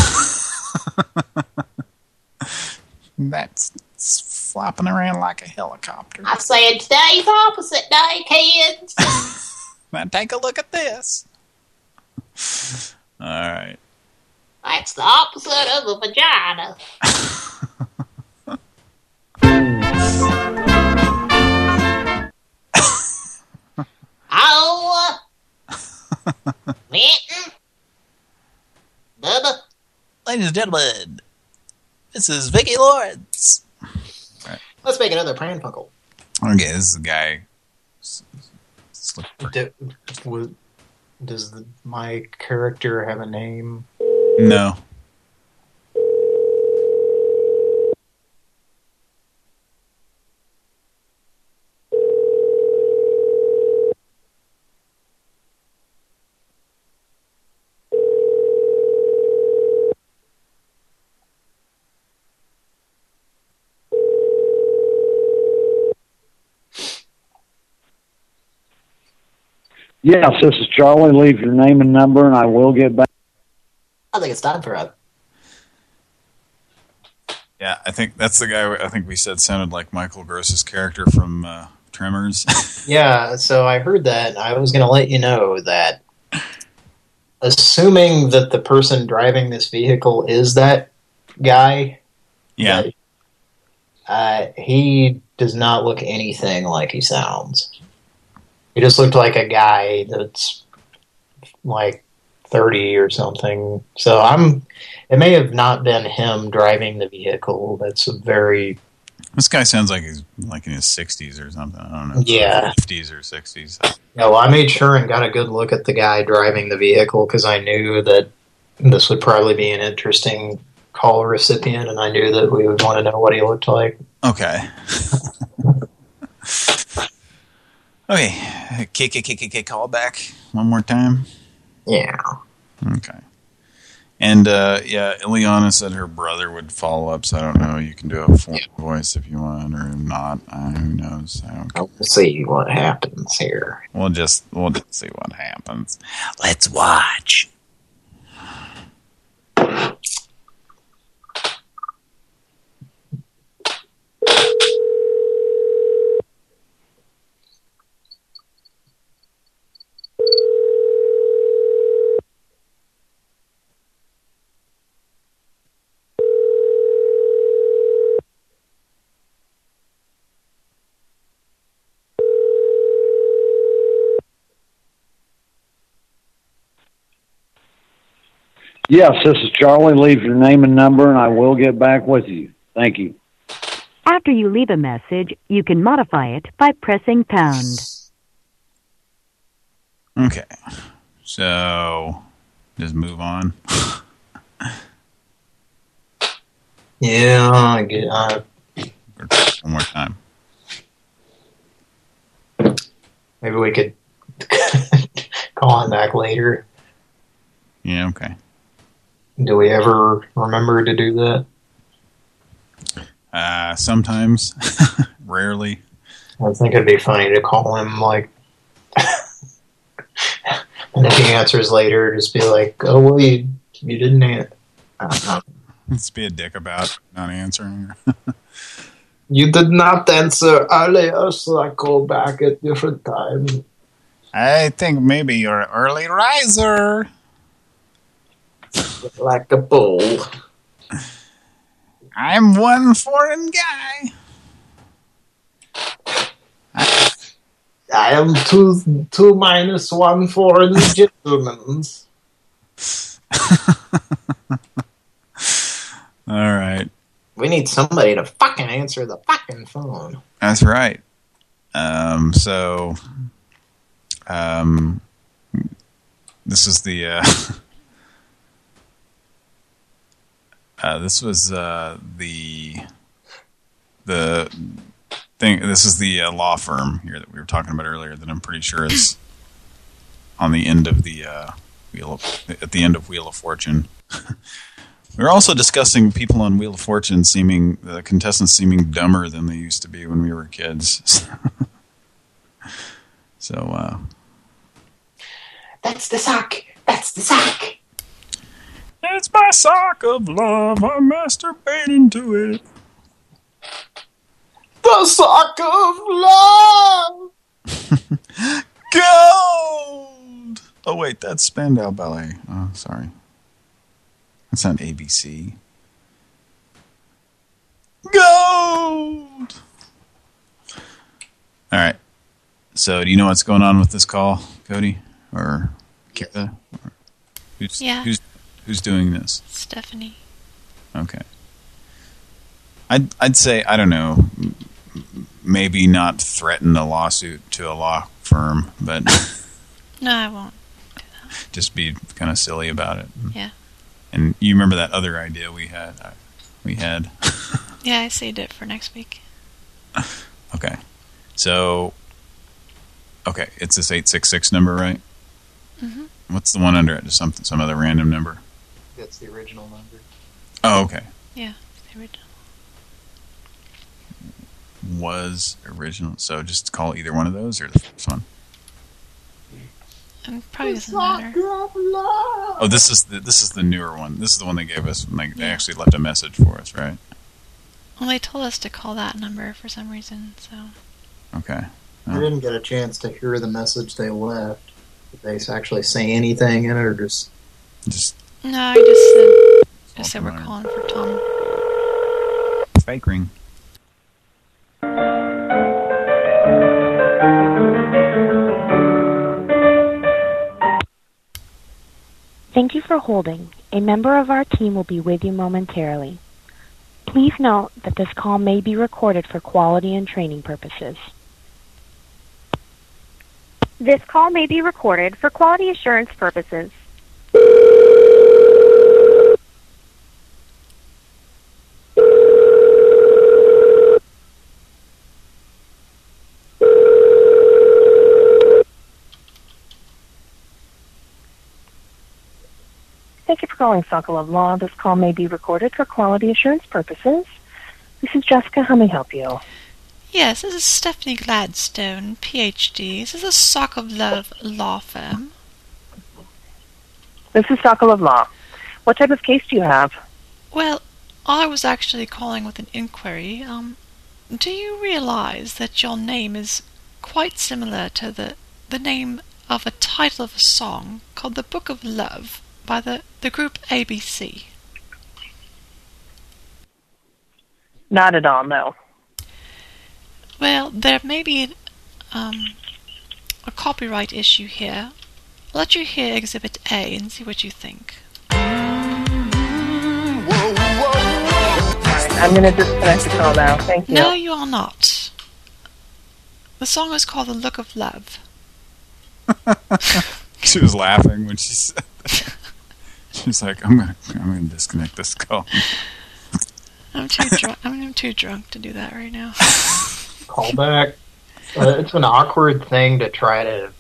That's flopping around like a helicopter. I said today's opposite day, kids. Now take a look at this. All right. That's the opposite of a vagina. oh, Bubba. Ladies and gentlemen, this is Vicki Lawrence. Let's make another Pran Funkel. Okay, this is the guy. S- s- look for- Do, was- does the, my character have a name? No. Yes, this is Charlie. Leave your name and number, and I will get back. I think it's time for a Yeah, I think that's the guy I think we said sounded like Michael Gross's character from uh, Tremors. Yeah, so I heard that. I was going to let you know that assuming that the person driving this vehicle is that guy, yeah. uh, he does not look anything like he sounds. He just looked like a guy that's like 30 or something. So I'm, it may have not been him driving the vehicle. That's a very, This guy sounds like he's like in his 60s or something. I don't know. Yeah. 50s or 60s. yeah, well, I made sure and got a good look at the guy driving the vehicle because I knew that this would probably be an interesting call recipient and I knew that we would want to know what he looked like. Okay. okay. Kick, kick, kick, kick, call back one more time. Yeah. Okay. And, uh, yeah, Ileana said her brother would follow up, so I don't know. You can do a full voice if you want or not. Uh, who knows? I don't We'll see what happens here. We'll just, we'll just see what happens. Let's watch. Yes, this is Charlie. Leave your name and number, and I will get back with you. Thank you. After you leave a message, you can modify it by pressing pound. Okay. So, Just move on. Yeah, I get. Uh, One more time. maybe we could call on back later. Yeah, okay. Do we ever remember to do that? Uh, sometimes, rarely. I think it'd be funny to call him like, and if he answers later, just be like, "Oh well, you you didn't answer. Let's be a dick about not answering. You did not answer earlier, so I call back at different time." I think maybe you're an early riser. Like a bull. I'm one foreign guy. I am two two minus one foreign gentlemen. All right. We need somebody to fucking answer the fucking phone. That's right. Um, so, um, this is the, uh, uh, this was, uh, the, the thing, this is the uh, law firm here that we were talking about earlier that I'm pretty sure is on the end of the, uh, Wheel of, at the end of Wheel of Fortune. We were also discussing people on Wheel of Fortune seeming, the contestants seeming dumber than they used to be when we were kids. so, uh, That's the sock. That's the sock. It's my sock of love. I'm masturbating to it. The sock of love. Gold! Oh, wait, that's Spandau Ballet. Oh, sorry. That's not ABC. Gold! All right. So, do you know what's going on with this call, Cody? Or Kira? Or who's, Yeah. Who's, who's doing this? Stephanie. Okay. I'd I'd say I don't know. Maybe not threaten a lawsuit to a law firm, but No, I won't. just be kind of silly about it. Yeah. And you remember that other idea we had? uh, We had. Yeah, I saved it for next week. Okay. So. Okay, it's this eight six six number, right? Mm-hmm. What's the one under it? Just something, some other random number. That's the original number. Oh, okay. Yeah, the original. Was original. So just call either one of those or the first one. And probably doesn't matter. Oh, this is the this is the newer one. This is the one they gave us. Like they actually left a message for us, right? Well, they told us to call that number for some reason, so. Okay. I didn't get a chance to hear the message they left. Did they actually say anything in it, or just just No, I just said, just said we're calling for Tom. Fake ring. Thank you for holding. A member of our team will be with you momentarily. Please note that this call may be recorded for quality and training purposes. This call may be recorded for quality assurance purposes. Thank you for calling Sokolov Law. This call may be recorded for quality assurance purposes. This is Jessica. How may I help you? Yes, this is Stephanie Gladstone, PhD. This is a Sock of Love law firm. This is Sokolov Law. What type of case do you have? Well, I was actually calling with an inquiry. Um, do you realize that your name is quite similar to the the name of a title of a song called "The Book of Love" by the the group ABC? Not at all, no. Well, there may be um, a copyright issue here. I'll let you hear Exhibit A and see what you think. I'm going to disconnect the call now. Thank you. No, you are not. The song is called "The Look of Love." She was laughing when she said that. She's like, I'm gonna, I'm gonna disconnect this call. I'm too drunk. I'm, I'm too drunk to do that right now. Call back. Uh, it's an awkward thing to try to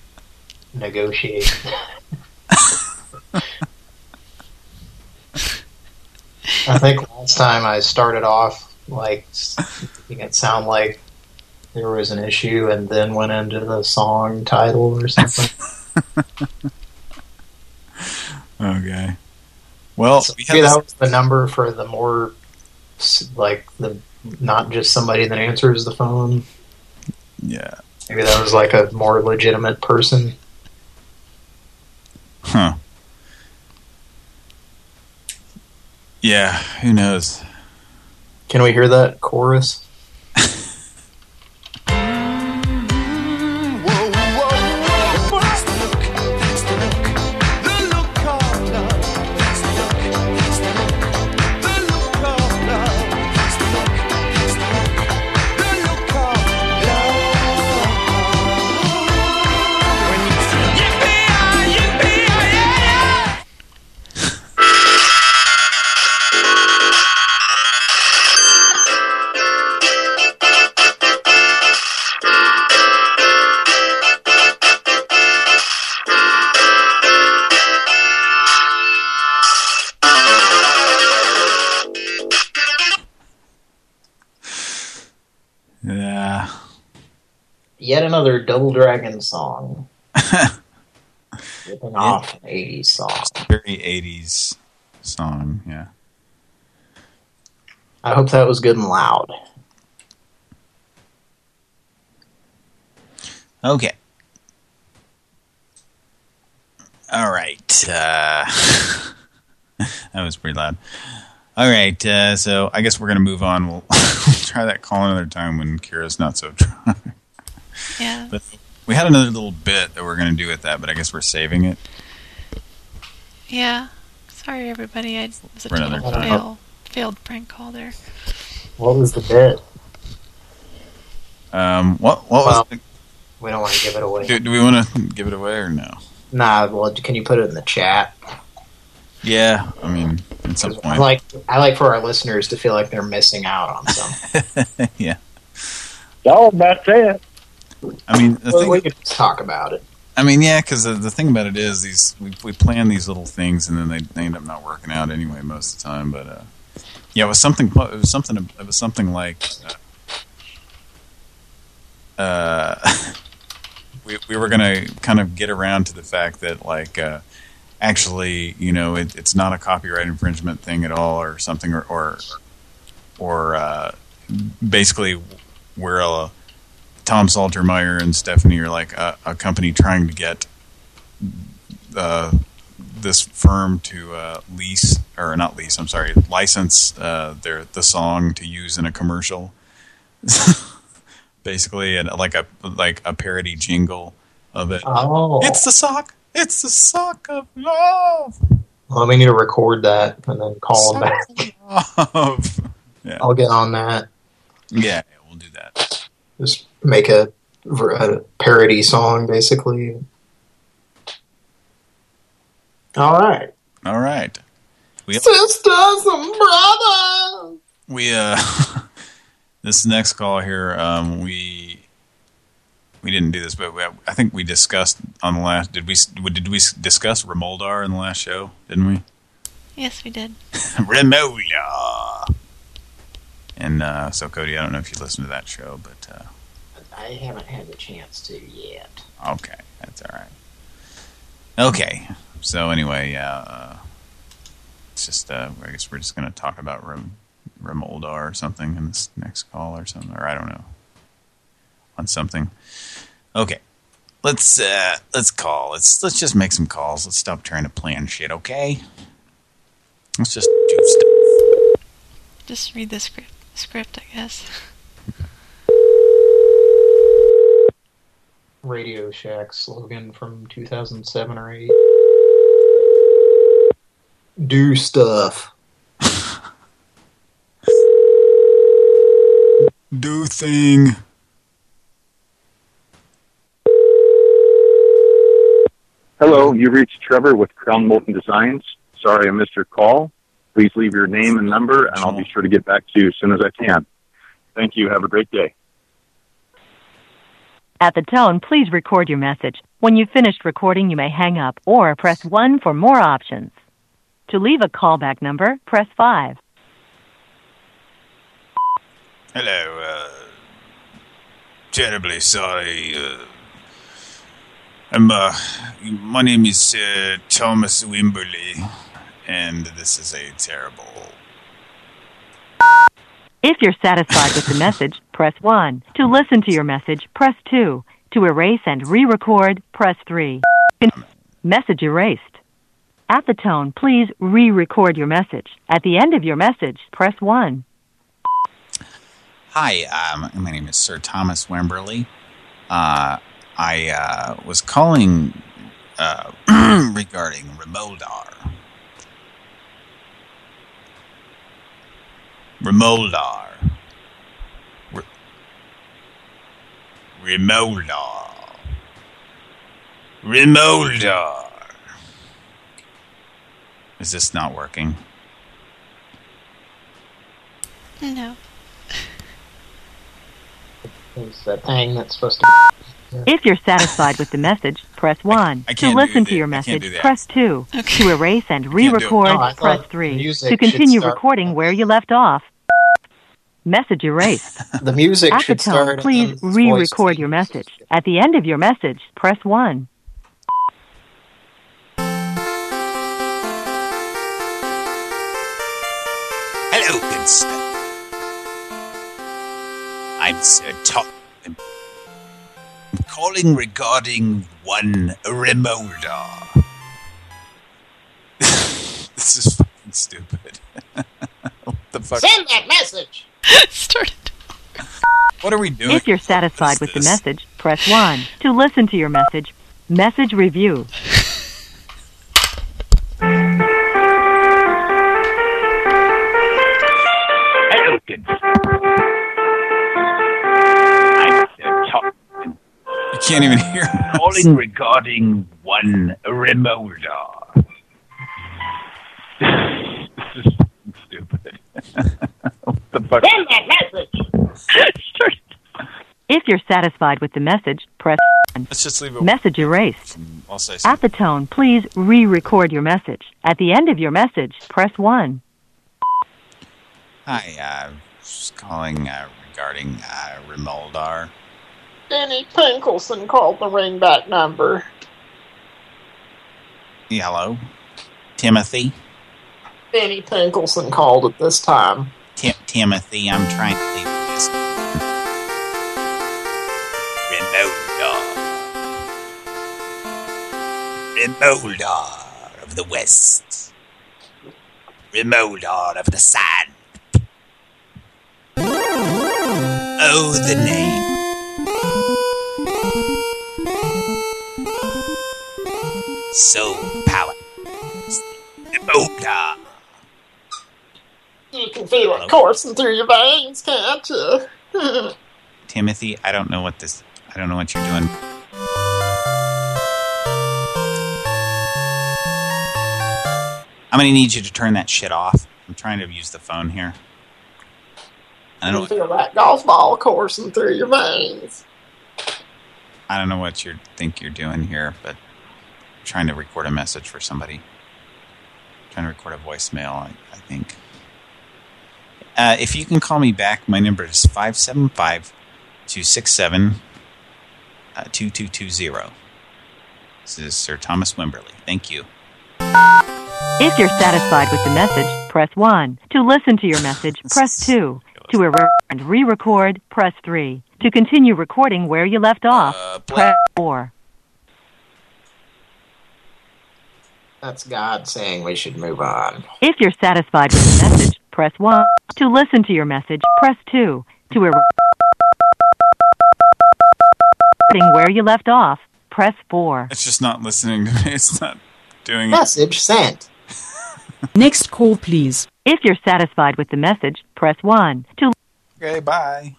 negotiate. I think last time I started off like making it sound like there was an issue and then went into the song title or something. Okay. Well, So we that was the number for the more like the not just somebody that answers the phone. Yeah. Maybe that was like a more legitimate person. Huh. Yeah, who knows? Can we hear that chorus? Another Double Dragon song. Off an 80s song. Very 80s song, yeah. I hope that was good and loud. Okay. All right. Uh, that was pretty loud. All right, uh, so I guess we're going to move on. We'll try that call another time when Kira's not so drunk. Yeah. But we had another little bit that we're going to do with that, but I guess we're saving it. Yeah. Sorry, everybody. I was a For another total fail, failed prank call there. What was the bit? Um, what what Well, was the, We don't want to give it away. do, do we want to give it away or no? Nah, well, can you put it in the chat? Yeah, I mean, at some I point. like I like for our listeners to feel like they're missing out on something. yeah. All about that. I mean, Well, thing, we could talk about it. I mean, yeah, because the, the thing about it is these we we plan these little things and then they, they end up not working out anyway most of the time. But uh, yeah, it was something. It was something. It was something like. Uh, uh, we we were gonna kind of get around to the fact that like uh, actually, you know, it, it's not a copyright infringement thing at all, or something, or or, or uh, basically we're a Tom Saltermeyer and Stephanie are like a, a company trying to get uh, this firm to uh, lease or not lease. I'm sorry, license uh, their the song to use in a commercial. Basically, and like a like a parody jingle of it. Oh. It's the sock. It's the sock of love. Well, we need to record that and then call them back. Love. Yeah. I'll get on that. Yeah, we'll do that. Just make a, a parody song, basically. All right. All right. We Sisters and brothers. we uh this next call here um we we didn't do this but we, I think we discussed on the last did we did we discuss Remoldar in the last show didn't we Yes, we did. Remoldar and uh so Cody I don't know if you listened to that show but uh I haven't had the chance to yet. okay that's all right okay so anyway yeah uh it's just uh I guess we're just gonna talk about Rem Remoldar or something in this next call or something or I don't know on something. Okay. Let's uh let's call. Let's let's just make some calls. Let's stop trying to plan shit, okay? Let's just do stuff. Just read the script, script I guess. Radio Shack slogan from 2007 or 8. Do stuff. Do thing. Hello, you reached Trevor with Crown Molten Designs. Sorry I missed your call. Please leave your name and number, and I'll be sure to get back to you as soon as I can. Thank you. Have a great day. At the tone, please record your message. When you've finished recording, you may hang up or press 1 for more options. To leave a callback number, press 5. Hello, uh, terribly sorry. Uh, I'm, uh, my name is uh, Thomas Wimberly, and this is a terrible. If you're satisfied with the message, press 1. To listen to your message, press 2. To erase and re-record, press 3. Message erased. At the tone, please re-record your message. At the end of your message, press 1. Hi, um, my name is Sir Thomas Wimberly. Uh, I uh, was calling uh, regarding Remoldar. Remoldar. Re Remoldar. Remoldar. Is this not working? No. It's that thing that's supposed to. If you're satisfied with the message, press 1. I to listen to your message, press 2. To erase and do re-record, No, press 3. To continue recording where you left off. Message erased. The music At the should tone, start. please re-record your message. At the end of your message, press 1. Hello, good stuff. I'm Sir Tom. I'm calling regarding one Remoldar. this is fucking stupid. what the fuck? Send that message. Started. What are we doing? If you're satisfied with the message, press 1. To listen to your message, message review. Hello, good I'm Sir You can't even hear me. Calling regarding one Remoldar. this is stupid. What the fuck? Send that message. If you're satisfied with the message, press 1. Let's just leave it. Message erased. I'll say At the tone, please re-record your message. At the end of your message, press 1. Hi, uh, just calling uh, regarding uh, Remoldar. Denny Pinkelson called the ringback number. Hello, Timothy. Denny Pinkelson called at this time. Tim Timothy, I'm trying to leave this. Remoldar. Remoldar of the West. Remoldar of the Sand. Oh, the name. So power. Remoldar. You can feel it coursing through your veins, can't you? Timothy, I don't know what this. I don't know what you're doing. I'm gonna need you to turn that shit off. I'm trying to use the phone here. I don't know. feel that golf ball coursing through your veins. I don't know what you think you're doing here, but I'm trying to record a message for somebody. trying to record a voicemail, I, I think. Uh, if you can call me back, my number is 575-267-2220. uh, This is Sir Thomas Wimberly. Thank you. If you're satisfied with the message, press 1. To listen to your message, press 2. To erase and re-record, press 3. To continue recording where you left off, press 4. That's God saying we should move on. If you're satisfied with the message, press 1. To listen to your message, press 2. To erase where you left off, press 4. It's just not listening to me. It's not doing it. Message sent. Next call, please. If you're satisfied with the message, press 1. To Okay, bye.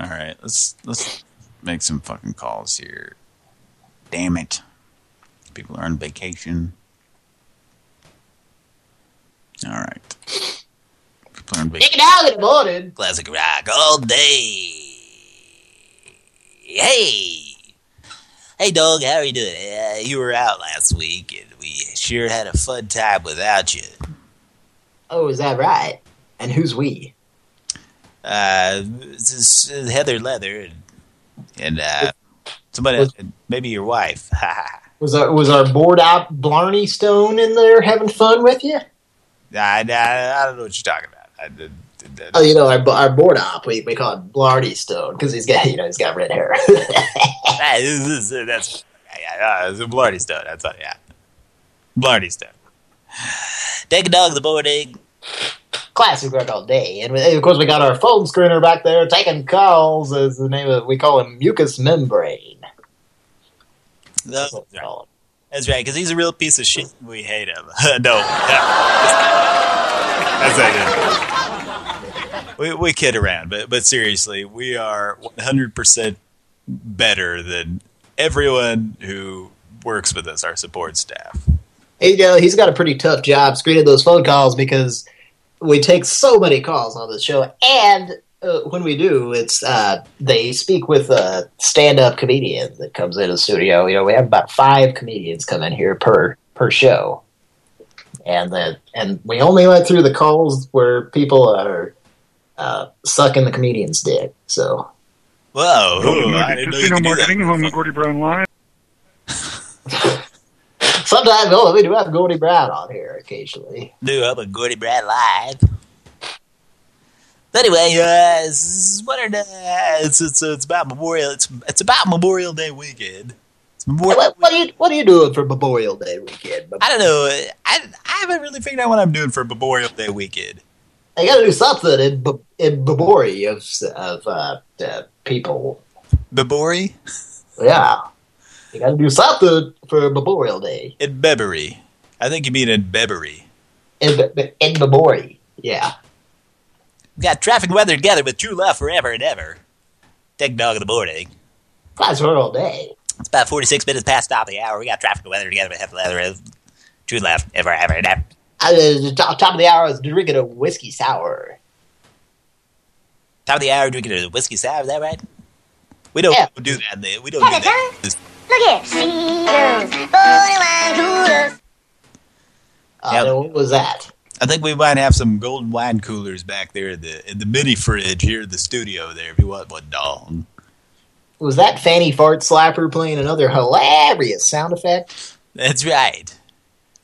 All right, let's let's make some fucking calls here. Damn it. People are on vacation. All right. Take it out in the morning. classic rock all day. Hey. Hey, dog, how are you doing? Uh, you were out last week, and we sure had a fun time without you. Oh, is that right? And who's we? Uh, this is uh, Heather Leather, and, and uh, somebody, else, and maybe your wife. Was our was our bored out Blarney Stone in there having fun with you? I, I, I don't know what you're talking about. I, did- did that- Oh, you know our our board op we we call him Blarney Stone because he's got you know he's got red hair. This uh, that's yeah, yeah, it's a Blarney Stone. That's all, yeah. Blarney Stone. Take a dog the morning. Classic work all day, and, we, of course we got our phone screener back there taking calls. is the name of we call him mucus membrane. That's right. That's right, because he's a real piece of shit. We hate him. no, that's it. We we kid around, but but seriously, we are 100 percent better than everyone who works with us, our support staff. Hey, you know, he's got a pretty tough job screening those phone calls because we take so many calls on the show, and uh, when we do, it's uh, they speak with a stand-up comedian that comes into the studio. You know, we have about five comedians come in here per per show, and the and we only let through the calls where people are uh, sucking the comedian's dick. So Whoa, Welcome I didn't know you Casino could do that. Marketing, home of Gordy Brown Live. sometimes oh, we do have Gordy Brown on here occasionally. do up a Gordy Brad live. But anyway, uh, this what are the, it's, it's it's about Memorial. It's it's about Memorial Day weekend. Memorial. What, what are you What are you doing for Memorial Day weekend? I don't know. I I haven't really figured out what I'm doing for Memorial Day weekend. I got to do something in in memory of of uh, uh, people. Bebori? Yeah, you got to do something for Memorial Day In Bebery. I think you mean in Bebery. in in memory. Yeah, Got traffic and weather together with true love forever and ever. Take dog in the morning. that's all day. It's about 46 minutes past top of the hour. We got traffic and weather together with leather. True love ever, ever, and ever. I, uh, top, top of the hour, I was drinking a whiskey sour. Top of the hour drinking a whiskey sour, is that right? We don't do that. man. We don't do that. Just- Look here. Seagulls, borderline coolers. Uh, Yep. What was that? I think we might have some golden wine coolers back there in the in the mini fridge here in the studio there if you want one dog. Was that Fanny Fart Slapper playing another hilarious sound effect? That's right.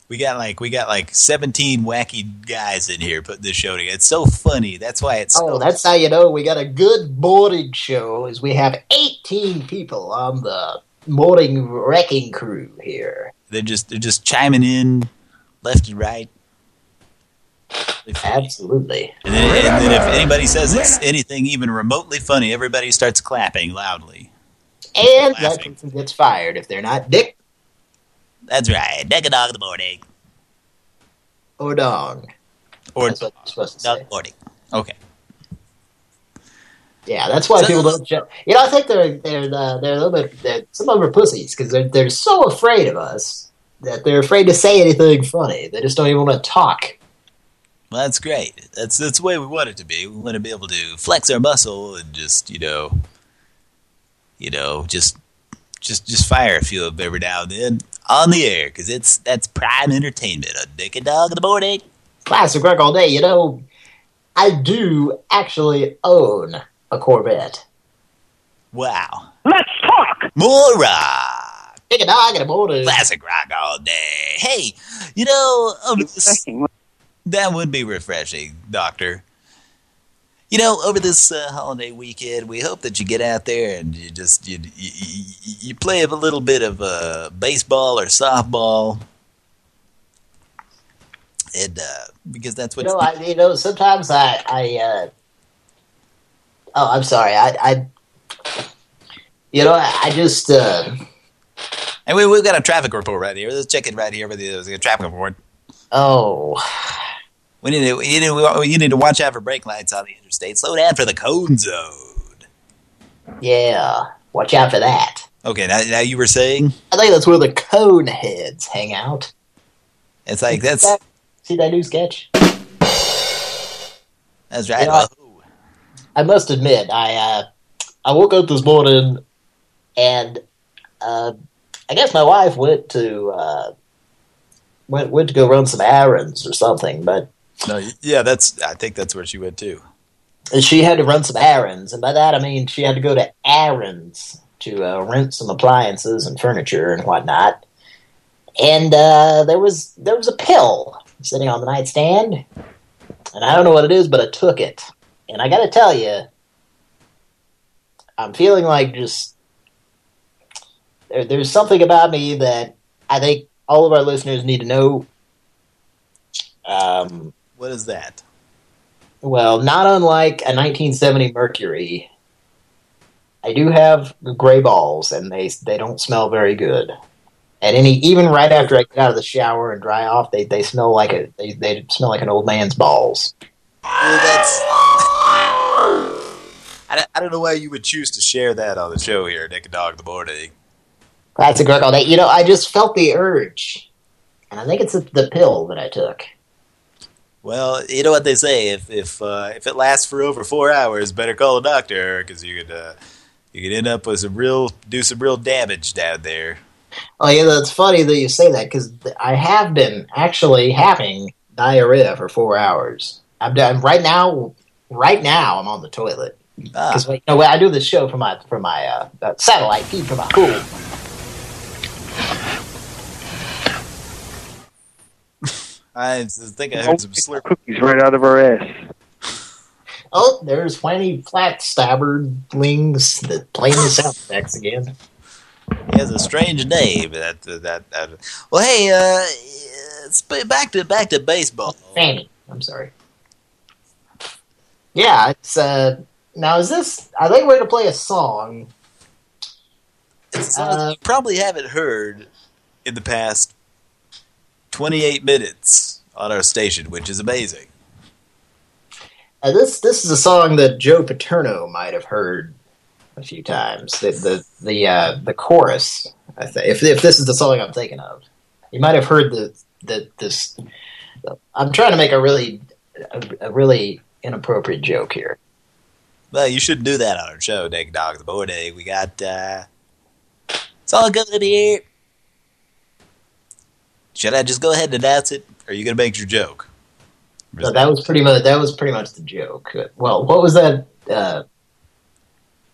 We got like we got like 17 wacky guys in here putting this show together. It's so funny. That's why it's Oh, that's how you know we got a good morning show. Is we have 18 people on the morning wrecking crew here. they're just they're just chiming in left and right. Absolutely. And then, and then if anybody says it's anything even remotely funny, everybody starts clapping loudly. And that person gets fired if they're not dick That's right. Deck a dog in the morning. or dog. Or That's what supposed to dog say. morning. Okay. Yeah, that's why people don't. Ju- you know, I think they're they're uh, they're a little bit. They're, some of them are pussies because they're they're so afraid of us that they're afraid to say anything funny. They just don't even want to talk. Well, that's great. That's that's the way we want it to be. We want to be able to flex our muscle and just, you know, you know, just just just fire a few of them every now and then on the air because it's that's prime entertainment. A dick and dog in the morning. Classic rock all day. You know, I do actually own a Corvette. Wow. Let's talk. More rock. Dick and dog in the morning. Classic rock all day. Hey, you know, um, over this, that would be refreshing, Doctor. You know, over this uh, holiday weekend, we hope that you get out there and you just you you, you, play a little bit of uh, baseball or softball, and uh, because that's what You know, I, you know, sometimes I, I, uh, oh, I'm sorry, I, I, you know, I, I just, uh, And we, we've got a traffic report right here. Let's check it right here with the, the traffic report. oh, We need to you need to, you need to watch out for brake lights on the interstate. Slow down for the cone zone. yeah, watch out for that. Okay, now, now you were saying I think that's where the cone heads hang out. it's like that's See that new sketch? That's right. You know, I, I must admit, I uh, I woke up this morning and uh, I guess my wife went to uh, went went to go run some errands or something, but No, yeah, that's. I think that's where she went too. she had to run some errands, and by that I mean she had to go to errands to uh, rent some appliances and furniture and whatnot. And uh, there was there was a pill sitting on the nightstand, and I don't know what it is, but I took it. And I got to tell you, I'm feeling like just there, there's something about me that I think all of our listeners need to know. Um, What is that? well, not unlike a 1970 Mercury, I do have gray balls, and they they don't smell very good. And any even right after I get out of the shower and dry off, they they smell like a they they smell like an old man's balls. Well, that's. I don't, I don't know why you would choose to share that on the show here, Nick and Dog the Morning. That's a great all day. You know, I just felt the urge, and I think it's the pill that I took. Well, you know what they say: if if uh, if it lasts for over four hours, better call a doctor because you could uh, you could end up with some real do some real damage down there. Oh yeah, that's funny that you say that because I have been actually having diarrhea for four hours. I'm done right now. Right now, I'm on the toilet because you know I do this show for my for my uh, uh, satellite feed for my pool. I think I heard some slurp. Cookies right out of our ass. Oh, there's plenty flat stabberlings that playing the sound effects again. He has a strange name. That that, that well, hey, uh, it's back to back to baseball. Fanny, I'm sorry. Yeah, it's uh. Now is this? I think we're gonna play a song. It's a song that you probably haven't heard in the past 28 minutes on our station, which is amazing. Uh, this this is a song that Joe Paterno might have heard a few times. The the the uh, the chorus. I think if if this is the song I'm thinking of, you might have heard the the this. I'm trying to make a really a, a really inappropriate joke here. Well, you shouldn't do that on our show, Nick Dog the Morning. We got, uh, it's all good in here. Should I just go ahead and announce it? Or are you going to make your joke? So that was pretty much that was pretty much the joke. Well, what was that? Uh,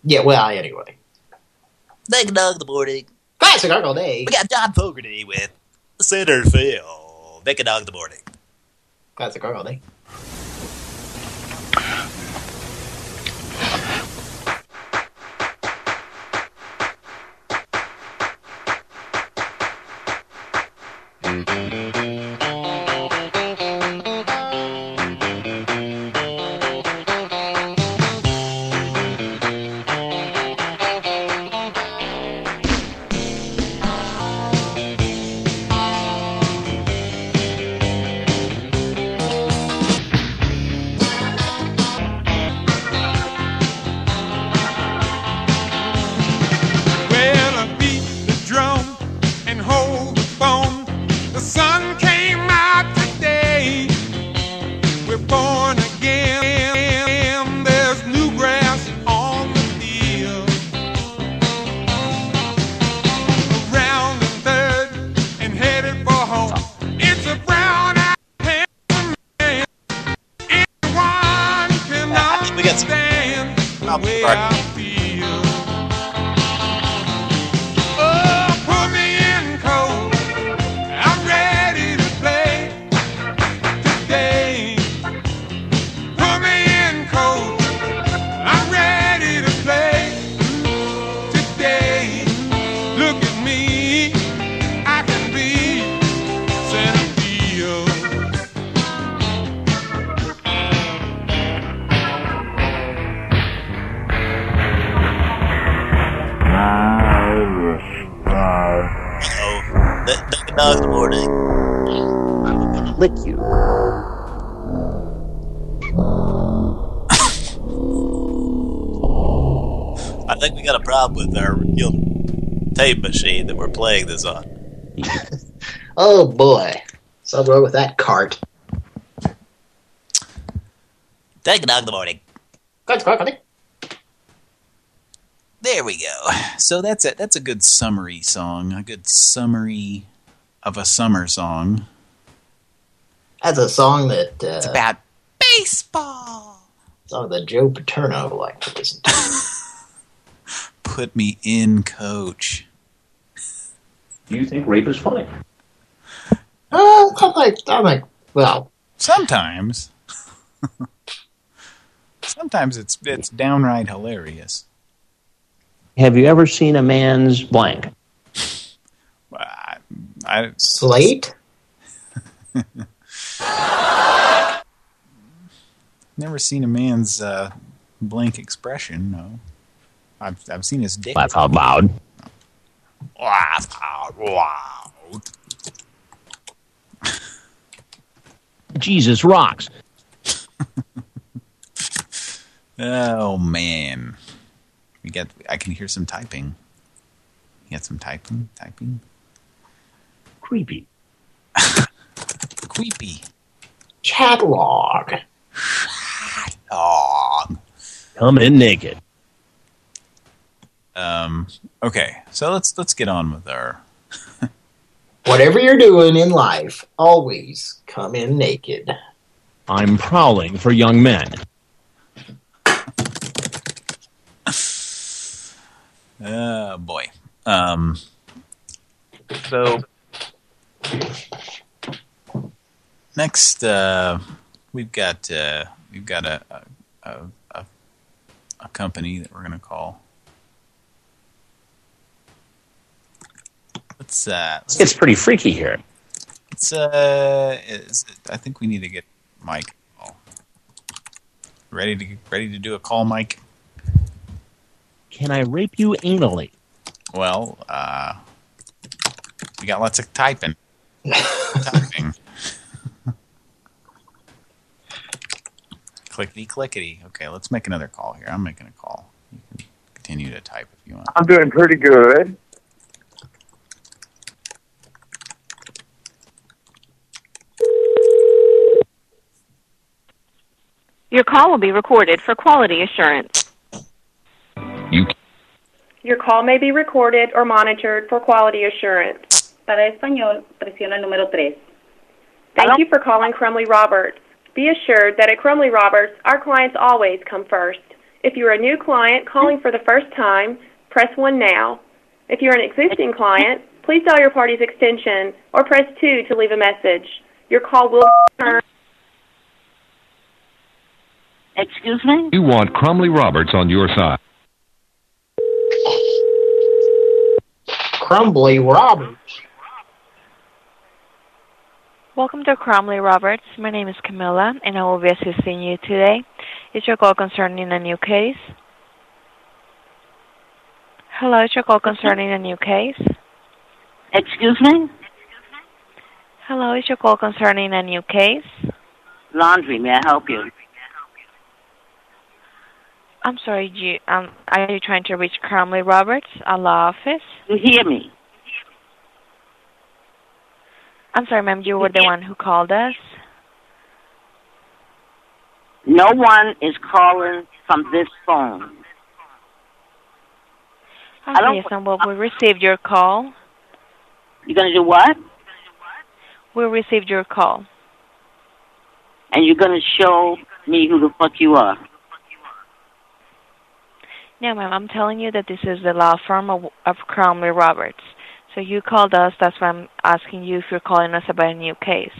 yeah, well, anyway. Nick Dog the Morning. Classic all day. We got John Fogerty with Centerfield. Nick Dog the Morning. Classic all day. Got with our real tape machine that we're playing this on. Oh boy, something wrong with that cart. Take a dog in the morning. There we go. So that's it. That's a good summary song. A good summary of a summer song. That's a song that... Uh, It's about baseball. Song that Joe Paterno would like to listen to. Put me in, coach. Do you think rape is funny? Uh, I like, I like, well... Sometimes. Sometimes it's it's downright hilarious. Have you ever seen a man's blank? I, I Slate? never seen a man's uh, blank expression. No, I've I've seen his dick. Laugh out loud. Laugh out loud. Jesus rocks. Oh man, we got. I can hear some typing. You got some typing, typing. Creepy. Creepy. Chat log. Oh. Come in naked. Um. Okay, so let's let's get on with our. Whatever you're doing in life, always come in naked. I'm prowling for young men. Oh boy. Um. So next, uh, we've got uh, we've got a a, a a company that we're gonna call. Let's uh. Let's, It's pretty freaky here. let's uh. Is, I think we need to get Mike. Ready to ready to do a call, Mike? Can I rape you anally? Well, uh, we got lots of typing. typing. Clickety clickety. Okay, let's make another call here. I'm making a call. You can continue to type if you want. I'm doing pretty good. Your call will be recorded for quality assurance. You Your call may be recorded or monitored for quality assurance. Para español, presiona el número tres. Thank you for calling Crumley Roberts. Be assured that at Crumley Roberts, our clients always come first. If you're a new client calling for the first time, press 1 now. If you're an existing client, please dial your party's extension or press 2 to leave a message. Your call will return. Excuse me? You want Crumley Roberts on your side. Crumbly Roberts. Welcome to Crumley Roberts. My name is Camilla, and I will be assisting you today. Is your call concerning a new case? Hello, is your call concerning a new case? Excuse me? Hello, is your call concerning a new case? Laundry, may I help you? I'm sorry, you, um, are you trying to reach Crumley Roberts, a law office? You hear me? I'm sorry, ma'am, you were the one who called us? No one is calling from this phone. I don't- yes, ma'am, well, we received your call. You're going to do what? We received your call. And you're going to show me who the fuck you are. No, ma'am, I'm telling you that this is the law firm of, of Crumley Roberts. So you called us, that's why I'm asking you if you're calling us about a new case.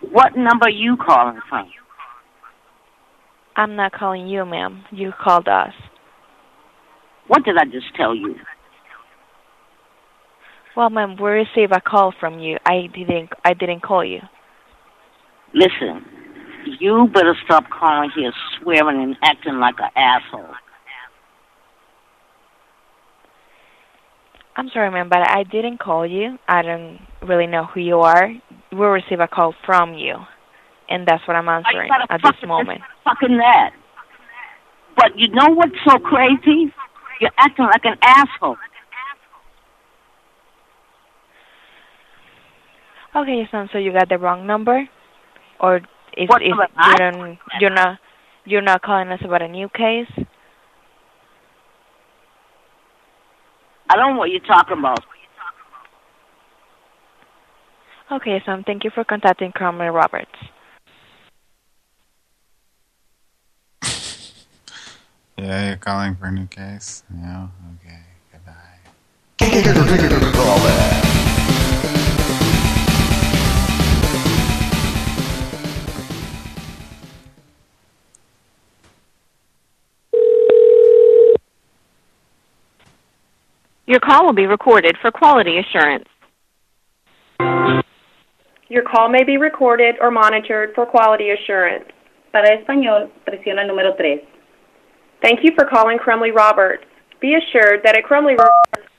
What number are you calling from? I'm not calling you, ma'am. You called us. What did I just tell you? Well, ma'am, we received a call from you. I didn't. I didn't call you. Listen, you better stop calling here swearing and acting like an asshole. I'm sorry, ma'am, but I didn't call you. I don't really know who you are. We'll receive a call from you, and that's what I'm answering at this moment. Fucking that. But you know what's so crazy? You're acting like an asshole. Okay, yes, ma'am. So you got the wrong number, or If, What if you don't, you're not you're not calling us about a new case. I don't know what you're talking about. Okay, Sam, thank you for contacting Cromwell Roberts. Yeah, you're calling for a new case? Yeah, okay. Your call will be recorded for quality assurance. Your call may be recorded or monitored for quality assurance. Para español, presiona el número tres. Thank you for calling Crumley Roberts. Be assured that at Crumley Roberts,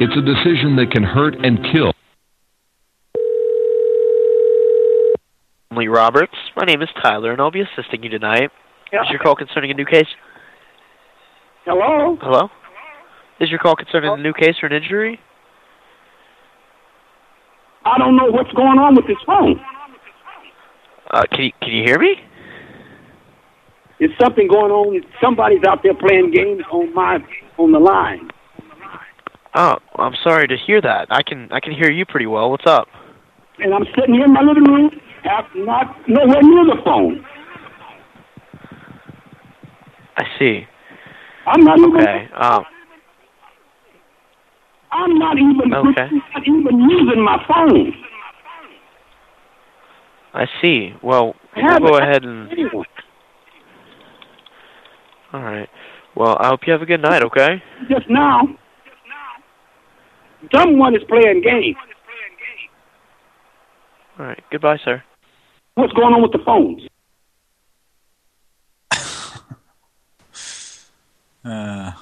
It's a decision that can hurt and kill. Lee Roberts. My name is Tyler, and I'll be assisting you tonight. Yeah. Is your call concerning a new case? Hello? Hello? Is your call concerning a new case or an injury? I don't know what's going on with this phone. Uh, can you can you hear me? Is something going on? Somebody's out there playing games on my on the line. Oh, I'm sorry to hear that. I can I can hear you pretty well. What's up? And I'm sitting here in my living room, not nowhere near the phone. I see. I'm not even. Okay. Um, I'm not even. Okay. Not even using my phone. I see. Well, we'll go ahead and. All right. Well, I hope you have a good night. Okay. Just now. Just now, someone is playing games. All right. Goodbye, sir. What's going on with the phones? Uh,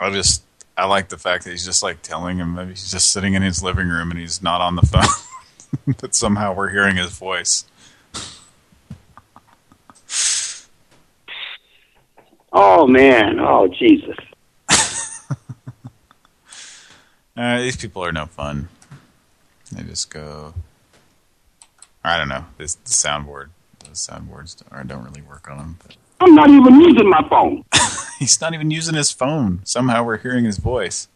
I just I like the fact that he's just like telling him maybe he's just sitting in his living room and he's not on the phone, but somehow we're hearing his voice. Oh man! Oh Jesus! Uh, these people are no fun. They just go. I don't know. This the soundboard, the soundboards don't, don't really work on them. But I'm not even using my phone. he's not even using his phone. Somehow we're hearing his voice.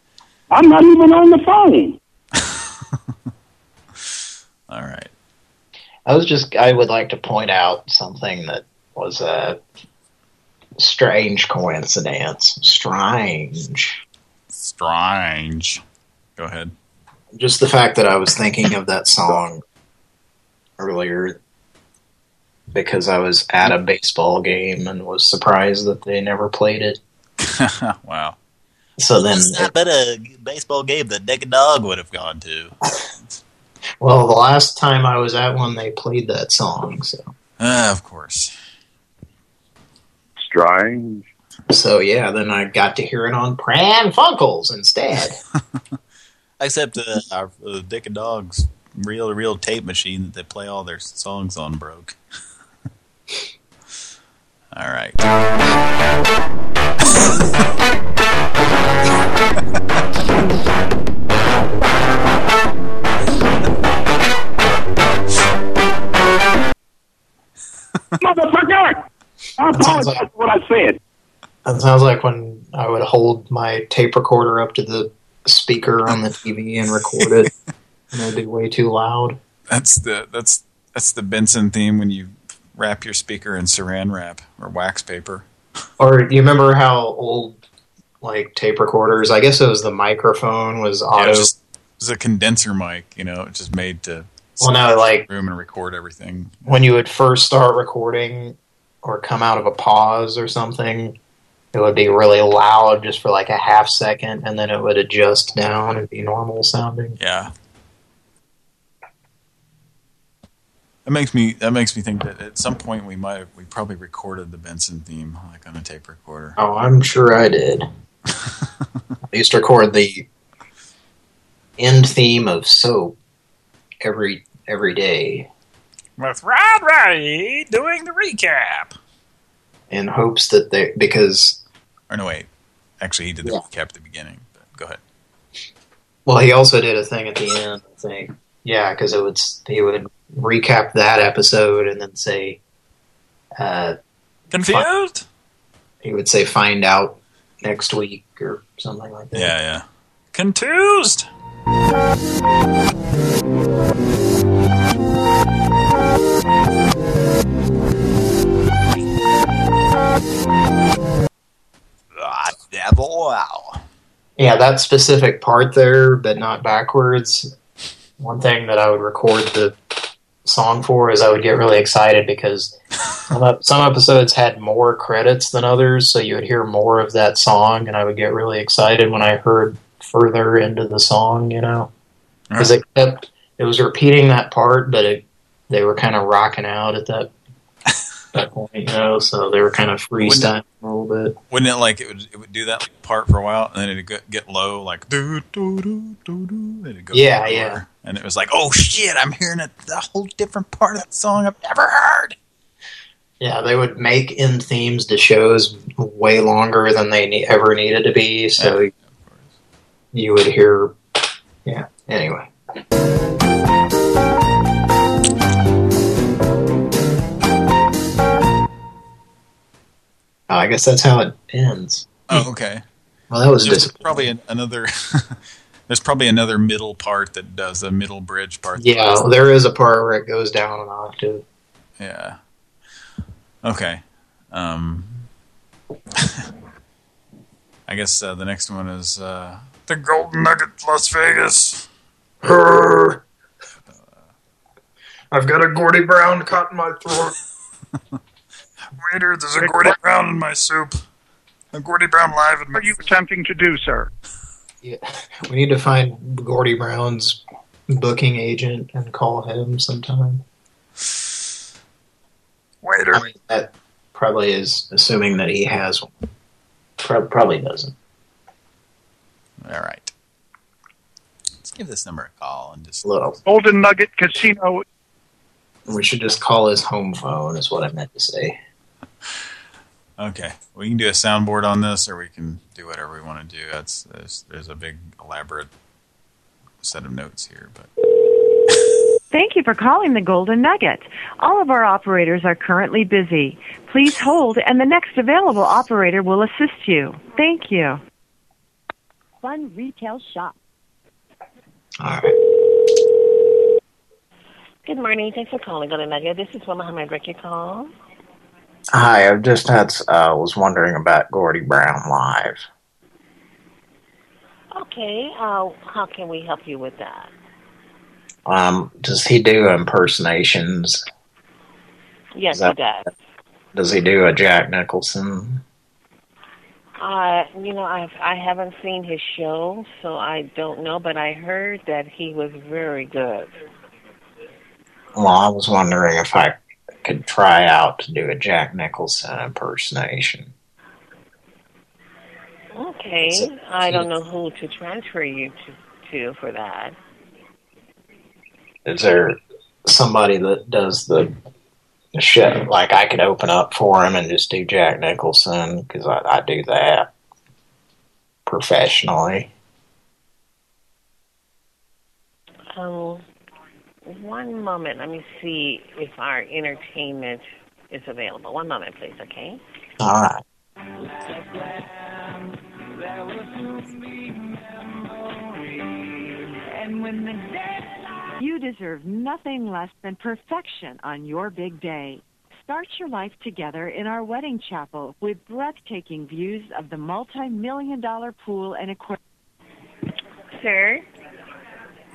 I'm not even on the phone. All right. I was just, I would like to point out something that was a strange coincidence. Strange. Strange. Go ahead. Just the fact that I was thinking of that song earlier because I was at a baseball game and was surprised that they never played it. wow. So then, I bet a baseball game that Naked Dog would have gone to. well, the last time I was at one, they played that song. So, Uh, of course. strange. So yeah, then I got to hear it on Pran Funkels instead. Except uh, our uh, Dick and Dog's real real tape machine that they play all their songs on broke. All right. Motherfucker! I That sounds apologize for what I said. That sounds like when I would hold my tape recorder up to the speaker on the TV and record it, and it'd be way too loud. That's the that's that's the Benson theme when you wrap your speaker in saran wrap or wax paper. Or do you remember how old, like tape recorders? I guess it was the microphone was Yeah, auto. it was just it was a condenser mic, you know, just made to Well, no, like- room and record everything. when you would first start recording or come out of a pause or something, it would be really loud just for like a half second, and then it would adjust down and be normal sounding. Yeah. That makes me that makes me think that at some point we might have we probably recorded the Benson theme like on a tape recorder. Oh, I'm sure I did. I used to record the end theme of Soap every every day With Rod Roddy doing the recap. in hopes that they because Or no wait. Actually he did the recap at the beginning, but go ahead. well he also did a thing at the end I think Yeah, because it would he would recap that episode and then say, uh, Confused? he would say find out next week or something like that. Yeah, yeah. Contused. Ah, devil, wow. Yeah, that specific part there, but not backwards. One thing that I would record the song for is I would get really excited because some some episodes had more credits than others, so you would hear more of that song, and I would get really excited when I heard further into the song, you know, because it kept it was repeating that part, but it they were kind of rocking out at that that point, you know, so they were kind of freestyling a little bit. Wouldn't it like it would it would do that part for a while and then it'd get, get low like do do do do do it'd go Yeah, lower. yeah. and it was like oh shit I'm hearing a, a whole different part of that song I've never heard Yeah, they would make end themes to shows way longer than they ne ever needed to be, so you would hear. Yeah. Anyway, Oh, I guess that's how it ends. oh okay Well, that was there's probably an, another there's probably another middle part that does a middle bridge part Yeah, well, there is a part where it goes down an octave. yeah okay um I guess uh, the next one is uh, the Golden Nugget Las Vegas I've got a Gordie Brown caught in my throat. Waiter, there's a Gordie Brown in my soup. A Gordie Brown live in my What are you attempting to do, sir? Yeah, we need to find Gordie Brown's booking agent and call him sometime. Waiter. I mean, that probably is assuming that he has one. Pro- probably doesn't. All right. Let's give this number a call and just Little. Golden Nugget Casino. We should just call his home phone, is what I meant to say. Okay, we can do a soundboard on this, or we can do whatever we want to do. That's there's, there's a big elaborate set of notes here, but Thank you for calling the Golden Nugget. All of our operators are currently busy. Please hold, and the next available operator will assist you. Thank you. Fun retail shop. All right. Good morning. Thanks for calling Golden Nugget. This is Wilma. How may your call? Hi, I've just had, uh, was wondering about Gordie Brown live. Okay. Uh, how can we help you with that? Um, does he do impersonations? Yes, that- he does. Does he do a Jack Nicholson? Uh, you know, I've I haven't seen his show, so I don't know. But I heard that he was very good. Well, I was wondering if I could try out to do a Jack Nicholson impersonation. Okay. I don't know who to transfer you to to for that. Is there somebody that does the shit? Like I could open up for him and just do Jack Nicholson because I, I do that professionally. Um, one moment. Let me see if our entertainment is available. One moment, please. Okay. All right. You deserve nothing less than perfection on your big day. Start your life together in our wedding chapel with breathtaking views of the multi-million dollar pool and aquarium. Sir.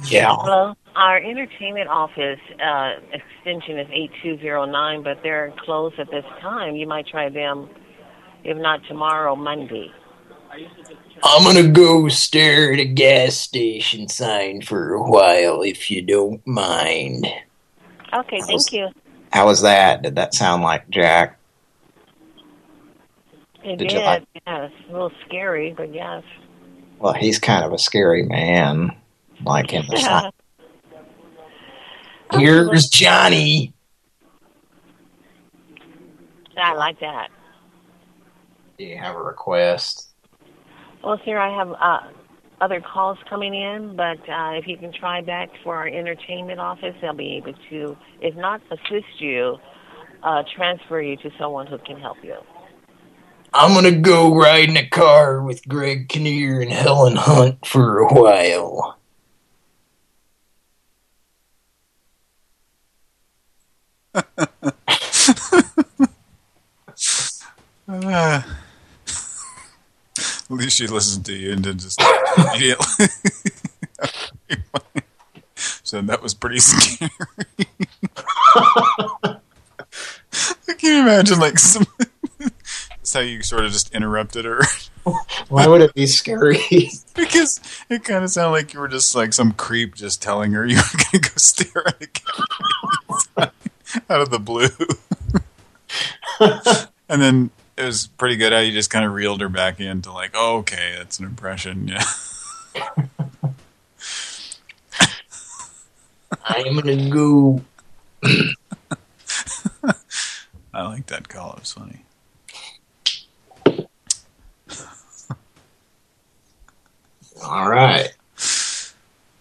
Yeah. Hello. Our entertainment office uh, extension is 8209, but they're closed at this time. You might try them, if not tomorrow, Monday. I'm gonna go stare at a gas station sign for a while, if you don't mind. Okay, thank you. How was that? Did that sound like Jack? It Did did, you like- yes. A little scary, but yes. Well, he's kind of a scary man, like in the sign. Here's Johnny. I like that. Do you have a request? Well, sir, I have uh, other calls coming in, but uh, if you can try back for our entertainment office, they'll be able to, if not assist you, uh, transfer you to someone who can help you. I'm gonna go ride in a car with Greg Kinnear and Helen Hunt for a while. Uh, at least she listened to you and didn't just immediately. so that was pretty scary. I can't imagine, like, some... That's how you sort of just interrupted her. Why would it be scary? because it kind of sounded like you were just like some creep just telling her you were going to go stare at a cat out of the blue. and then it was pretty good how you just kind of reeled her back into like, oh, okay, that's an impression, yeah. I'm gonna go. I like that call. It was funny. All right.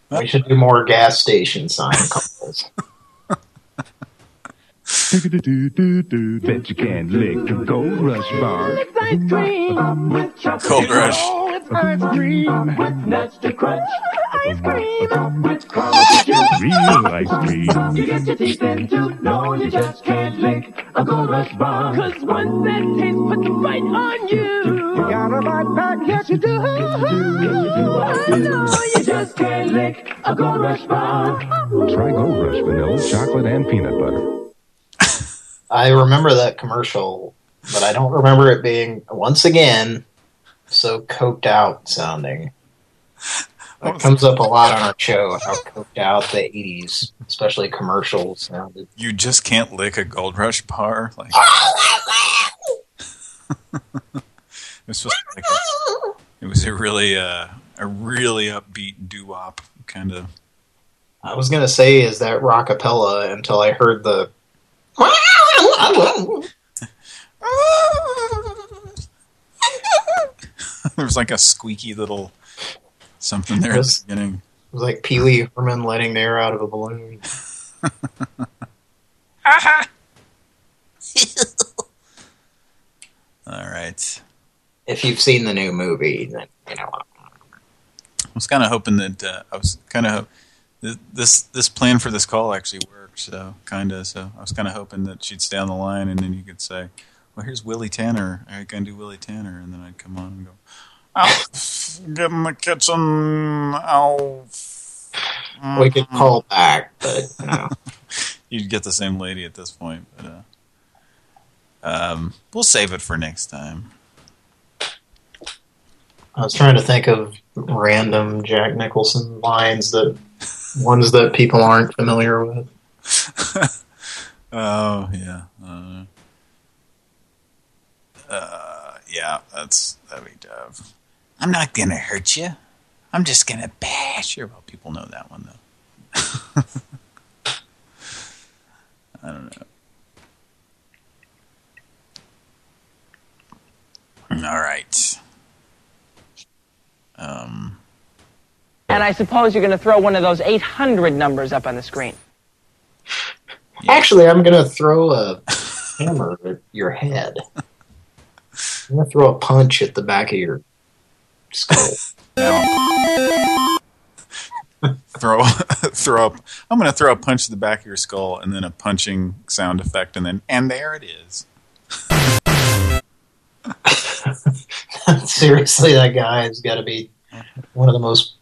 We should do more gas station sign calls. Bet you can't lick a gold rush bar. ice cream with chocolate. Gold Rush. Oh, ice cream with nuts to crunch. Ice cream with caramel juice. Real ice cream. You get your teeth into, no, you just can't lick a gold rush bar. Cause one that tastes puts right on you. You got a bite back, yes you do. I know you just can't lick a gold rush bar. Try Gold Rush vanilla, chocolate, and peanut butter. I remember that commercial, but I don't remember it being, once again, so coked out sounding. It comes up a lot on our show, how coked out the 80s, especially commercials sounded. You just can't lick a Gold Rush bar. Like it's supposed to like a, it was a really uh, a really upbeat doo wop kind of. I was going to say, is that rockapella until I heard the... there was like a squeaky little something there at the beginning. It was like Pee Wee Herman letting the air out of a balloon. All right. If you've seen the new movie, then you know. What I was kind of hoping that uh, I was kind of this this plan for this call actually worked. So kind of. So I was kind of hoping that she'd stay on the line, and then you could say, "Well, here's Willie Tanner. I can do Willie Tanner," and then I'd come on and go, "I'll get in the kitchen, Alf." We could call back, but you know. You'd get the same lady at this point, but uh, um, we'll save it for next time. I was trying to think of random Jack Nicholson lines that ones that people aren't familiar with. Oh yeah, uh, uh, yeah. That's that'd be tough. I'm not gonna hurt you. I'm just gonna bash you. Well, people know that one though. I don't know. All right. Um. And I suppose you're going to throw one of those 800 numbers up on the screen. Actually, I'm going to throw a hammer at your head. I'm going to throw a punch at the back of your skull. throw throw up. I'm going to throw a punch to the back of your skull, and then a punching sound effect, and then and there it is. Seriously, that guy has got to be one of the most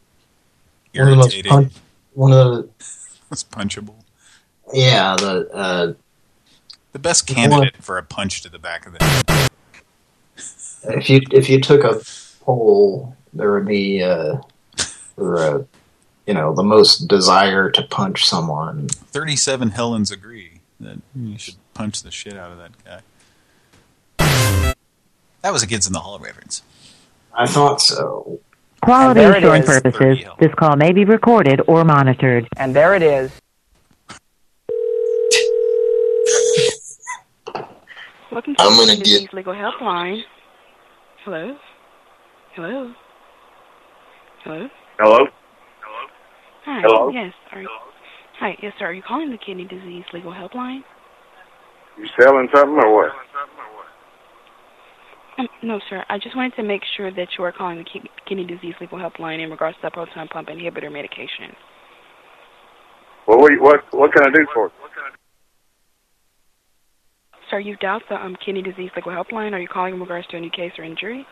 one of the most Irritating. pun- one of the It's punchable. Yeah the uh, The best candidate for a punch to the back of the head. if you if you took a poll, there would be uh, for, uh, you know the most desire to punch someone. 37 Helens agree that you should punch the shit out of that guy. That was a Kids in the Hall reference. I thought so. Quality And there assurance purposes, this call may be recorded or monitored. And there it is. Welcome I'm gonna to get- the Legal Helpline. Hello? Hello? Hello? Hello? Hi. Hello? Yes. Are you, hi. Yes, sir. Are you calling the kidney disease legal helpline? You selling something or what? Um, no, sir. I just wanted to make sure that you are calling the kidney disease legal helpline in regards to the proton pump inhibitor medication. Well, what, what, what can I do for you? Sir, you dialed the um, kidney disease legal helpline. Are you calling in regards to a new case or injury?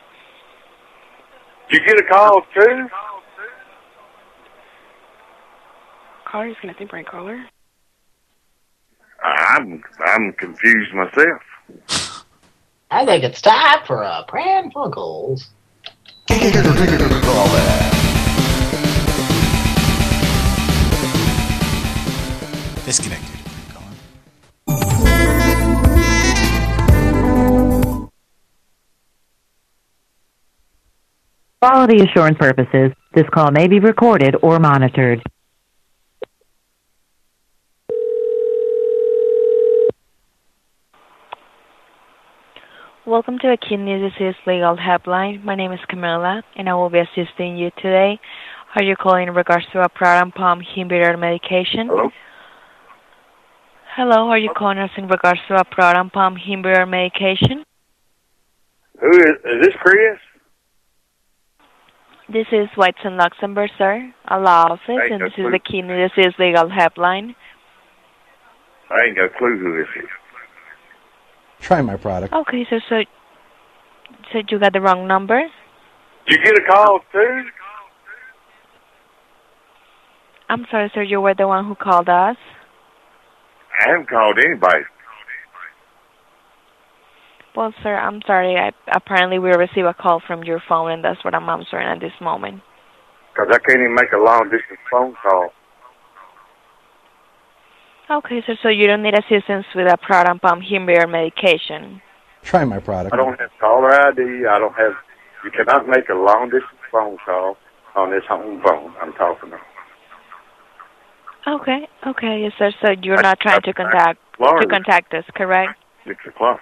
Did you get a call too? Caller, disconnecting brain caller. I'm, I'm confused myself. I think it's time for a Pran Funkels. Disconnected. Quality assurance purposes, this call may be recorded or monitored. Welcome to the Kidney Disease Legal Helpline. My name is Camilla, and I will be assisting you today. Are you calling in regards to a proton pump inhibitor medication? Hello? Hello, are you calling us in regards to a proton pump inhibitor medication? Who is, is this Chris? This is Weitz and Luxenberg, sir, a law office, Hey, and no this is the the Kidney Disease Legal Helpline. I ain't got a clue who this is. Try my product. Okay, so so so you got the wrong number. Did you get a call too? I'm sorry, sir. You were the one who called us. I haven't called anybody. Well, sir, I'm sorry. I, apparently, we received a call from your phone, and that's what I'm answering at this moment. Because I can't even make a long distance phone call. Okay, sir. So you don't need assistance with a proton pump inhibitor medication. Try my product. I don't have caller ID. I don't have. You cannot make a long distance phone call on this home phone I'm talking on. Okay, okay, yes, sir. So you're not trying to contact to contact us, correct? Six o'clock.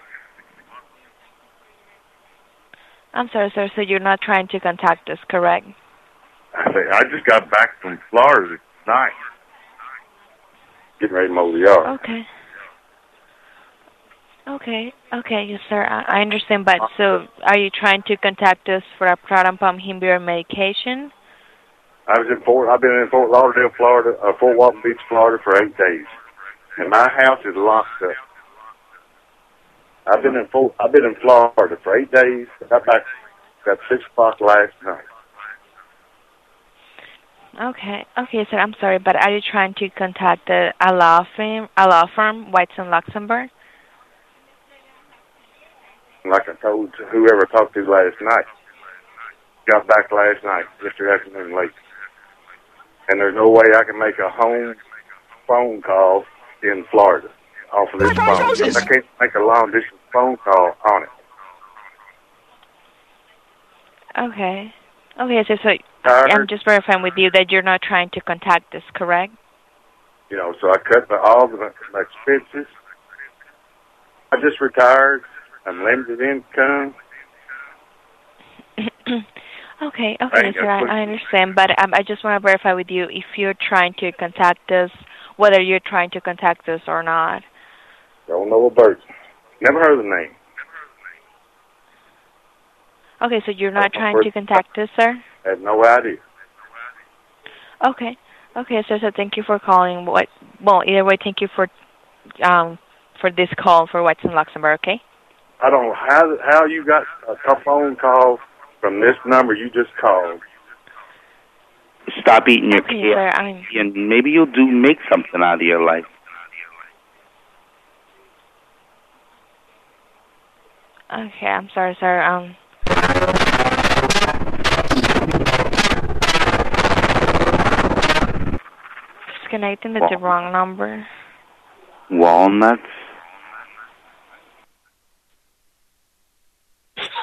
I'm sorry, sir. So you're not trying to contact us, correct? I say I just got back from Florida tonight. Getting ready to mow the yard. Okay. Okay, okay, yes, sir. I, I understand, but so are you trying to contact us for a pump inhibitor medication? I was in Fort. I've been in Fort Lauderdale, Florida, uh, Fort Walton Beach, Florida, for eight days, and my house is locked up. I've been in Fort. I've been in Florida for eight days. Got back at six o'clock last night. Okay, okay, sir. I'm sorry, but are you trying to contact the, a law firm, a law firm, Weitz and Luxenberg? Like I told whoever I talked to last night. Got back last night, yesterday afternoon late, and there's no way I can make a home phone call in Florida off of this phone. I can't make a long distance phone call on it. Okay. Okay, so, so. I'm just verifying with you that you're not trying to contact us, correct? You know, so I cut the, all the my expenses. I just retired. I'm limited income. okay, okay, sir, I, I understand, but um, I just want to verify with you if you're trying to contact us, whether you're trying to contact us or not. Don't know a bird. Never heard of the name. Okay, so you're not trying to contact us, sir? Had no idea. Okay. Okay, so so thank you for calling. What? Well, either way, thank you for um for this call for Watson Luxembourg. Okay. I don't know how how you got a phone call from this number you just called. Stop eating your Okay, kid, sir. I mean, and maybe you'll do make something out of your life. Okay. I'm sorry, sir. Um. Disconnecting with the wrong number. Walnuts.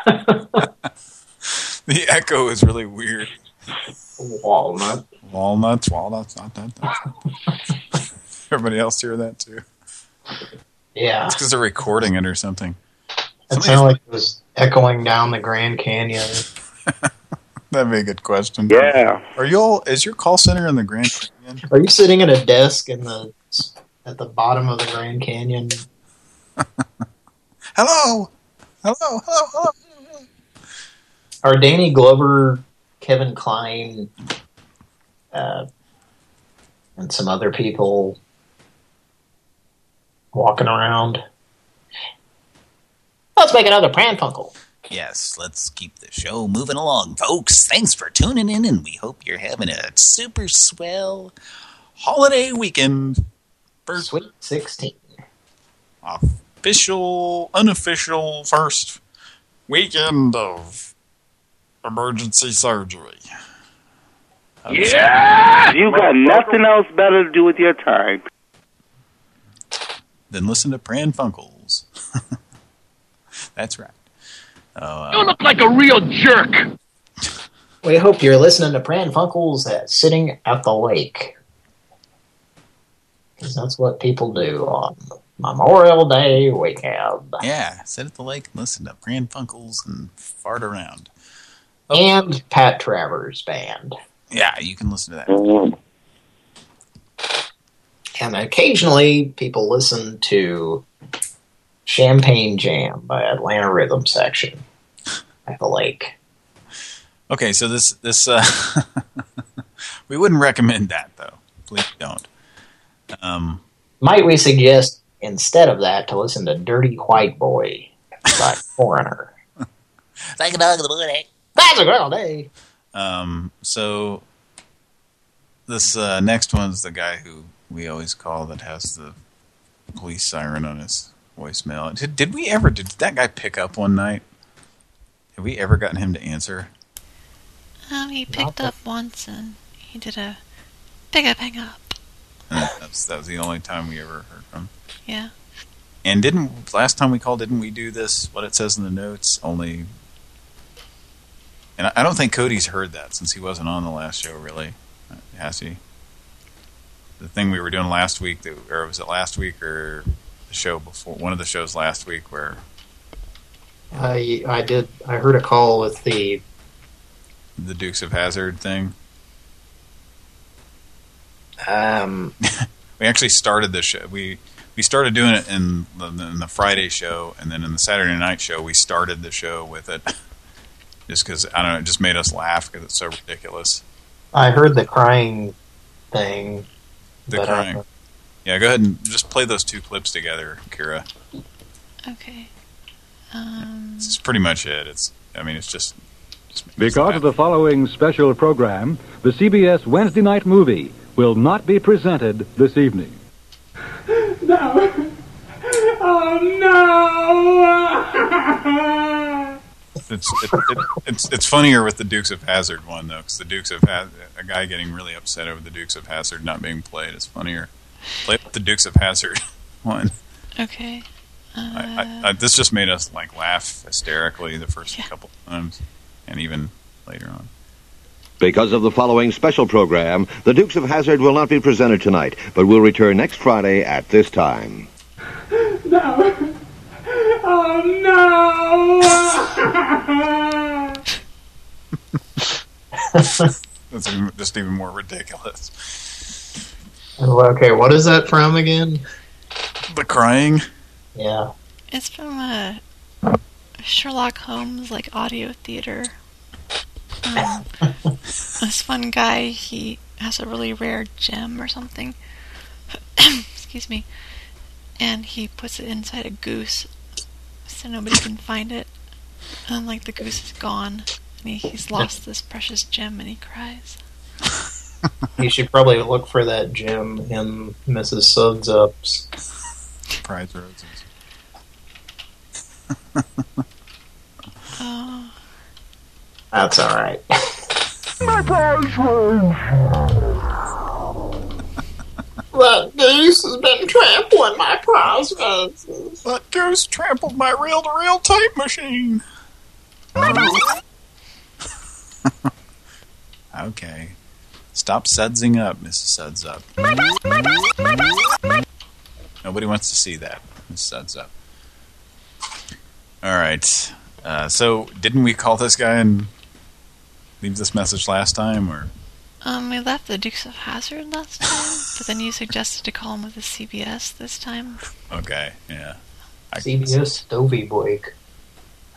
The echo is really weird. Walnut. Walnuts, walnuts, not that. that. Everybody else hear that too? Yeah. It's because they're recording it or something. It sounded like it was echoing down the Grand Canyon. That'd be a good question. Yeah. Are you all? Is your call center in the Grand Canyon? Are you sitting at a desk in the at the bottom of the Grand Canyon? Hello, hello, hello, hello. Are Danny Glover, Kevin Kline, uh, and some other people walking around? Let's make another Pranfunkel. Yes, let's keep the show moving along, folks. Thanks for tuning in, and we hope you're having a super swell holiday weekend. First Sweet 16. official, unofficial first weekend of emergency surgery. Yeah! You got nothing else better to do with your time. Then listen to Pran Funkels. That's right. Oh, You look like a real jerk. We hope you're listening to Pran Funkels at Sitting at the Lake. Because that's what people do on Memorial Day weekend. Yeah, sit at the lake and listen to Pran Funkels and fart around. And Pat Travers Band. Yeah, you can listen to that. And occasionally people listen to Champagne Jam by Atlanta Rhythm Section at the lake. Okay, so this this uh, we wouldn't recommend that though. Please don't. Um, Might we suggest instead of that to listen to Dirty White Boy by Foreigner? Like a dog in the morning. That's a great day. Um, so this uh, next one's the guy who we always call that has the police siren on his voicemail. Did, did we ever? Did that guy pick up one night? Have we ever gotten him to answer? Um, he picked up once and he did a pick up, hang up. And that's that was the only time we ever heard from. Yeah. And didn't last time we called? Didn't we do this? What it says in the notes? Only. And I, I don't think Cody's heard that since he wasn't on the last show. Really, has he? The thing we were doing last week, that, or was it last week or the show before? One of the shows last week where I I did. I heard a call with the the Dukes of Hazzard thing. um We actually started the show. We we started doing it in the, in the Friday show, and then in the Saturday night show, we started the show with it. Just because I don't know, it just made us laugh because it's so ridiculous. I heard the crying thing. The crying. Yeah, go ahead and just play those two clips together, Kira. Okay. Um, This is pretty much it. It's, I mean, it's just Because of the following special program, the CBS Wednesday night movie will not be presented this evening. No. Oh no! it's it, it, it's it's funnier with the Dukes of Hazzard one though, because the Dukes of Hazzard, a guy getting really upset over the Dukes of Hazzard not being played is funnier. Play with the Dukes of Hazzard one. okay. Uh, I, I, I, this just made us like laugh hysterically the first couple times, and even later on. Because of the following special program, the Dukes of Hazzard will not be presented tonight, but will return next Friday at this time. No! Oh no! That's even, just even more ridiculous. Okay, what is that from again? The crying. Yeah. it's from a Sherlock Holmes like audio theater. Um, this one guy, he has a really rare gem or something. Excuse me. And he puts it inside a goose so nobody can find it. And like the goose is gone. And he, he's lost this precious gem and he cries. You should probably look for that gem in Mrs. Suds Up's. Prize roses. Oh. That's all right. My prize roses. That goose has been trampling my prize roses. That goose trampled my reel-to-reel tape machine. okay. Stop sudsing up, Mrs. Suds Up. Nobody wants to see that, Mrs. Suds Up. All right. Uh, so, didn't we call this guy and leave this message last time, or Um, we left the Dukes of Hazzard last time, but then you suggested to call him with the CBS this time. okay, yeah. I- CBS Stovey break.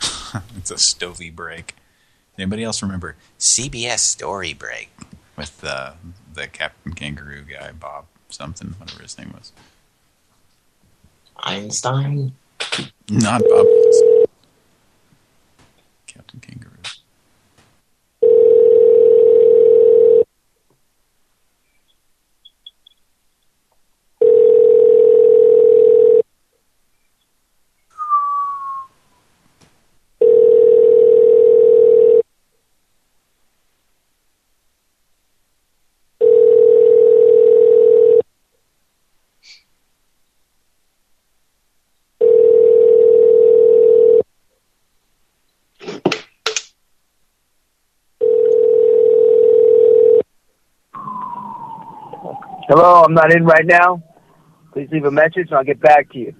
it's a stovey break. Anybody else remember CBS Story Break with uh, the Captain Kangaroo guy, Bob something, whatever his name was? Einstein. Not Bob Captain Kangaroo. Hello, I'm not in right now. Please leave a message and I'll get back to you.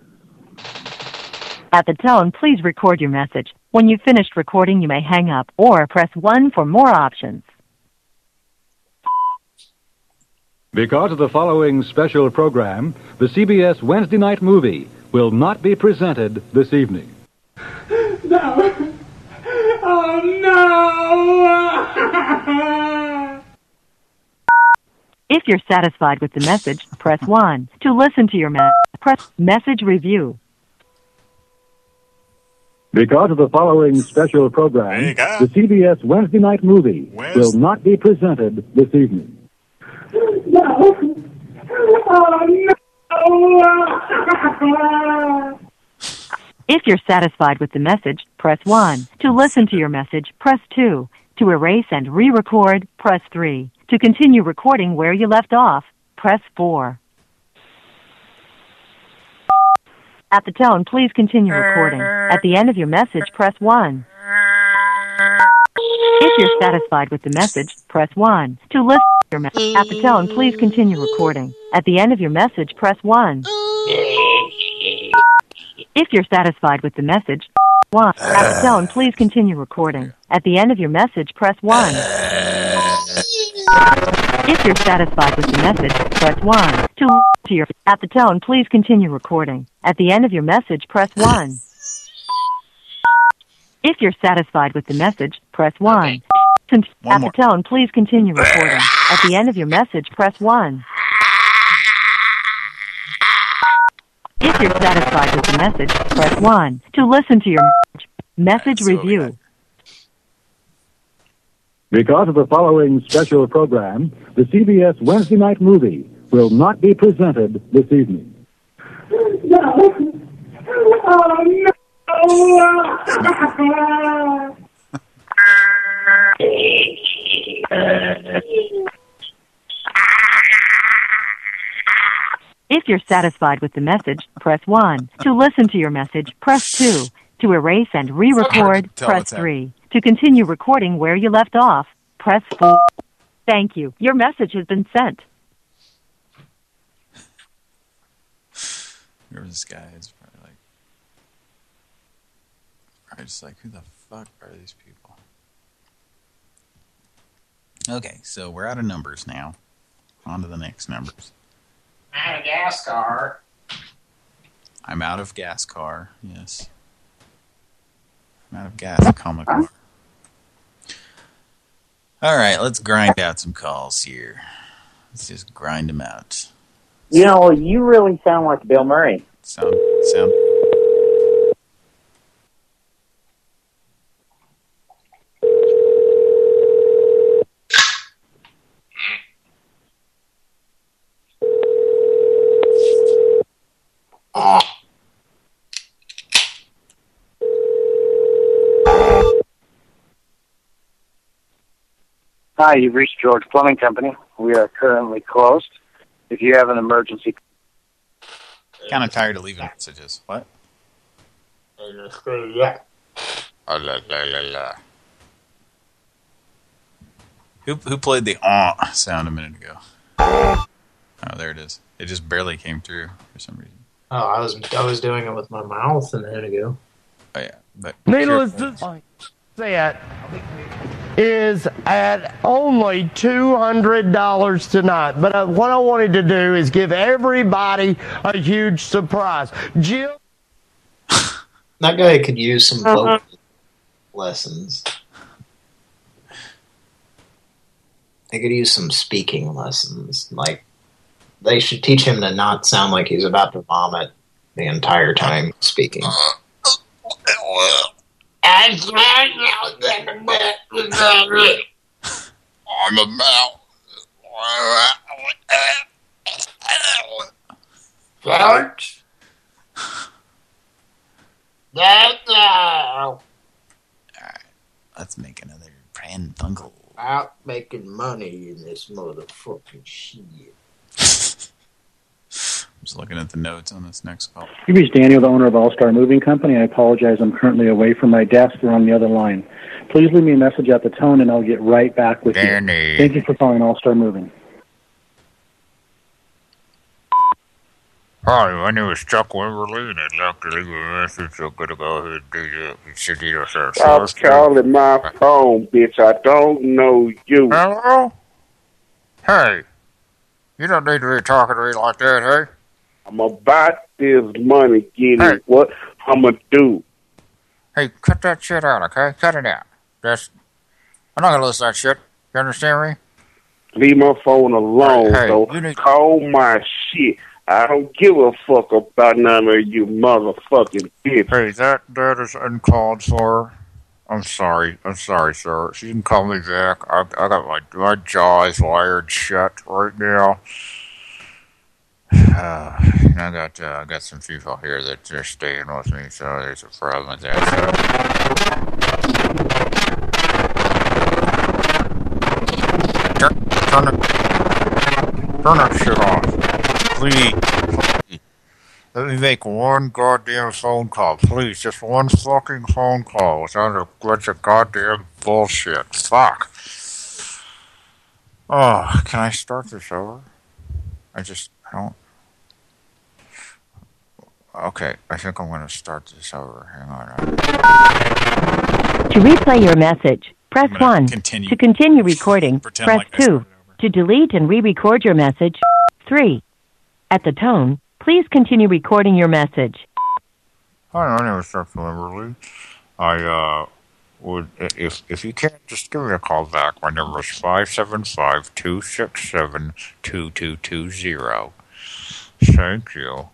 At the tone, please record your message. When you've finished recording, you may hang up or press 1 for more options. Because of the following special program, the CBS Wednesday night movie will not be presented this evening. No. Oh no! If you're satisfied with the message, press 1. To listen to your message, press message review. Because of the following special program, the CBS Wednesday night movie will not be presented this evening. No. Oh no! If you're satisfied with the message, press 1. To listen to your message, press 2. To erase and re-record, press 3. To continue recording where you left off, press 4. At the tone, please continue recording. At the end of your message, press 1. If you're satisfied with the message, press 1. To listen to your message, at the tone, please continue recording. At the end of your message, press 1. If you're satisfied with the message, 1. At the tone, please continue recording. At the end of your message, press 1. If you're satisfied with the message, press 1. To to your at the tone, please continue recording. At the end of your message, press 1. If you're satisfied with the message, press 1. Con- One At the tone, please continue recording. At the end of your message, press 1. If you're satisfied with the message, press 1. To listen to your message review. Because of the following special program, the CBS Wednesday night movie will not be presented this evening. No. Oh no! If you're satisfied with the message, press 1. To listen to your message, press 2. To erase and re-record, press 3. To continue recording where you left off, press 4. Thank you. Your message has been sent. Whoever this guy is probably like, probably just like, who the fuck are these people? Okay, so we're out of numbers now. On to the next numbers. Madagascar. I'm out of gas car. Yes. I'm out of gas comic car. All right, let's grind out some calls here. Let's just grind them out. You know, you really sound like Bill Murray. Sound, sound. Hi, you've reached George Plumbing Company. We are currently closed. If you have an emergency, Kind of tired of leaving messages. What? Oh, la, la, la, la. Who who played the ah sound a minute ago? Oh, there it is. It just barely came through for some reason. Oh, I was I was doing it with my mouth a minute ago. Oh yeah, but Needless to say it. Is at only $200 tonight. But uh, what I wanted to do is give everybody a huge surprise. Jill. That guy could use some vocal lessons. They could use some speaking lessons. Like, they should teach him to not sound like he's about to vomit the entire time speaking. I'm about. Fart. Let's make another Pran Funkel. Out making money in this motherfucking shit. I'm just looking at the notes on this next call. You reached Daniel, the owner of All Star Moving Company. I apologize. I'm currently away from my desk. We're on the other line. Please leave me a message at the tone, and I'll get right back with Danny. you. Thank you for calling All Star Moving. Hi, my name is Chuck Wimberly, and I'd like to leave a message. I'm going to go ahead and do that. It's a deal, sir. Stop calling my phone, bitch. I don't know you. Hello? Hey, you don't need to be talking to me like that, hey? I'm about this money, getting Hey. what I'm gonna do. Hey, cut that shit out, okay? Cut it out. That's... I'm not going to listen to that shit. You understand me? Leave my phone alone, Hey, you need- call my shit. I don't give a fuck about none of you motherfucking bitch. Hey, that that is uncalled for. I'm sorry. I'm sorry, sir. She didn't call me back. I, I got my my jaw is wired shut right now. Uh, I got uh, I got some people here that are staying with me, so there's a problem with that. So. Turn, turn turn that shit off, please. Let me make one goddamn phone call, please. Just one fucking phone call without a bunch of goddamn bullshit. Fuck. Oh, can I start this over? I just I don't. Okay, I think I'm going to start this over. Hang on. To replay your message, press 1. continue- To continue recording, press like 2. To delete and re-record your message, 3. At the tone, please continue recording your message. Hi, my name is Dr. Wimberly. I uh would if if you can't just give me a call back. My number is five seven five two six seven two two two zero. Thank you.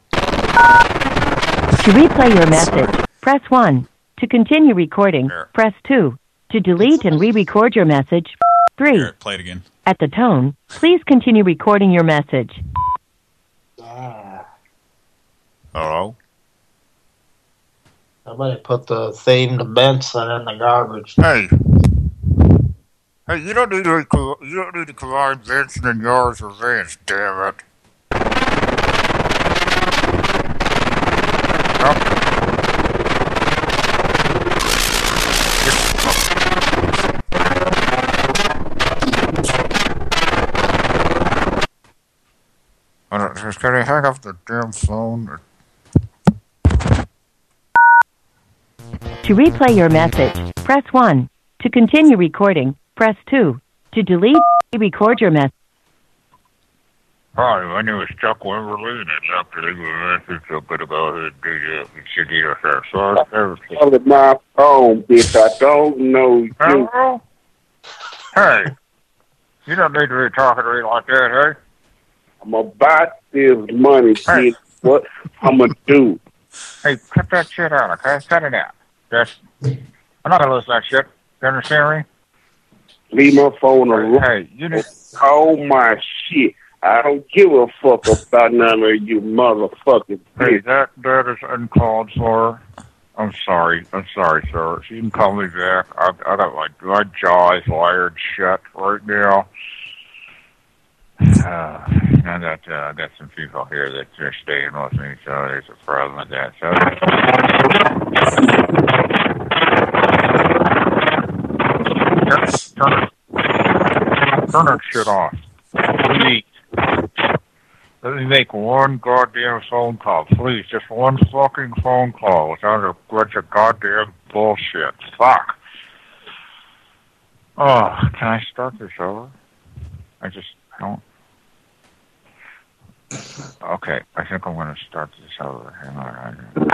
To replay your message, press 1. To continue recording, press 2. To delete and re-record your message, 3. Play it again. At the tone, please continue recording your message. Ah. Hello? Somebody put the theme to Benson in the garbage. Hey. Hey, you don't need to co- you don't need to combine Benson and yours revenge, damn it. I don't, just can I hang up the damn phone? To replay your message, press 1. To continue recording, press 2. To delete, re-record your message. Hi, my name is Chuck Wimberly, and I'd like to leave a message. I'm going to go ahead and do that. It's your deal, sir. Sorry, everything. My phone, bitch. I don't know you. Hello? Hey, you don't need to be talking to me like that, hey? I'm about this money, kid. What I'm gonna do? Hey, cut that shit out, okay? Cut it out. Just, I'm not gonna listen to that shit. You understand me? Leave my phone alone. Hey, you need call my shit. I don't give a fuck about none of you motherfucking Hey, that that is uncalled for. I'm sorry. I'm sorry, sir. You can call me back. I, I got my my jaw is wired shut right now. Uh, I got uh, I got some people here that are staying with me, so there's a problem with that. So turn turn that shit off. Please. Let me make one goddamn phone call, please. Just one fucking phone call without a bunch of goddamn bullshit. Fuck. Oh, can I start this over? I just don't. Okay, I think I'm going to start this over. Hang on. hang on.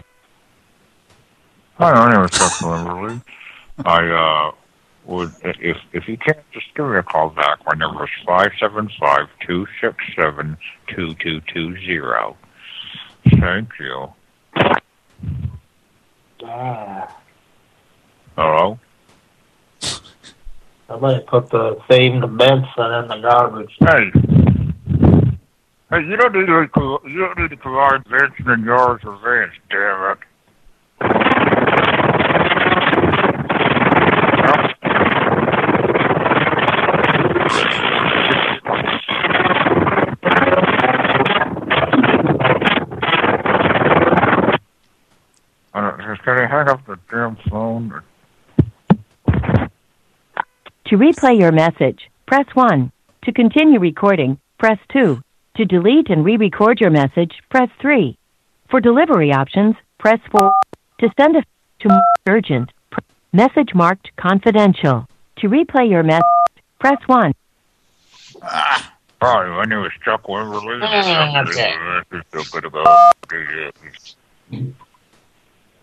Hi, my name is Chuck Wimberly. I uh, would if if you can't just give me a call back. My number is five seven five two six seven two two two zero. Thank you. Ah, Hello. somebody put the to Benson in the garbage. Hey. Hey, you don't need to you don't need to provide Vincent and yours Vince, damn it. Uh, can I hang up the damn phone? To replay your message, press 1. To continue recording, press 2. To delete and re-record your message, press 3. For delivery options, press 4. To send a to urgent, message marked confidential. To replay your message, press 1. Hi, my name is Chuck Wimberly. Ah, okay.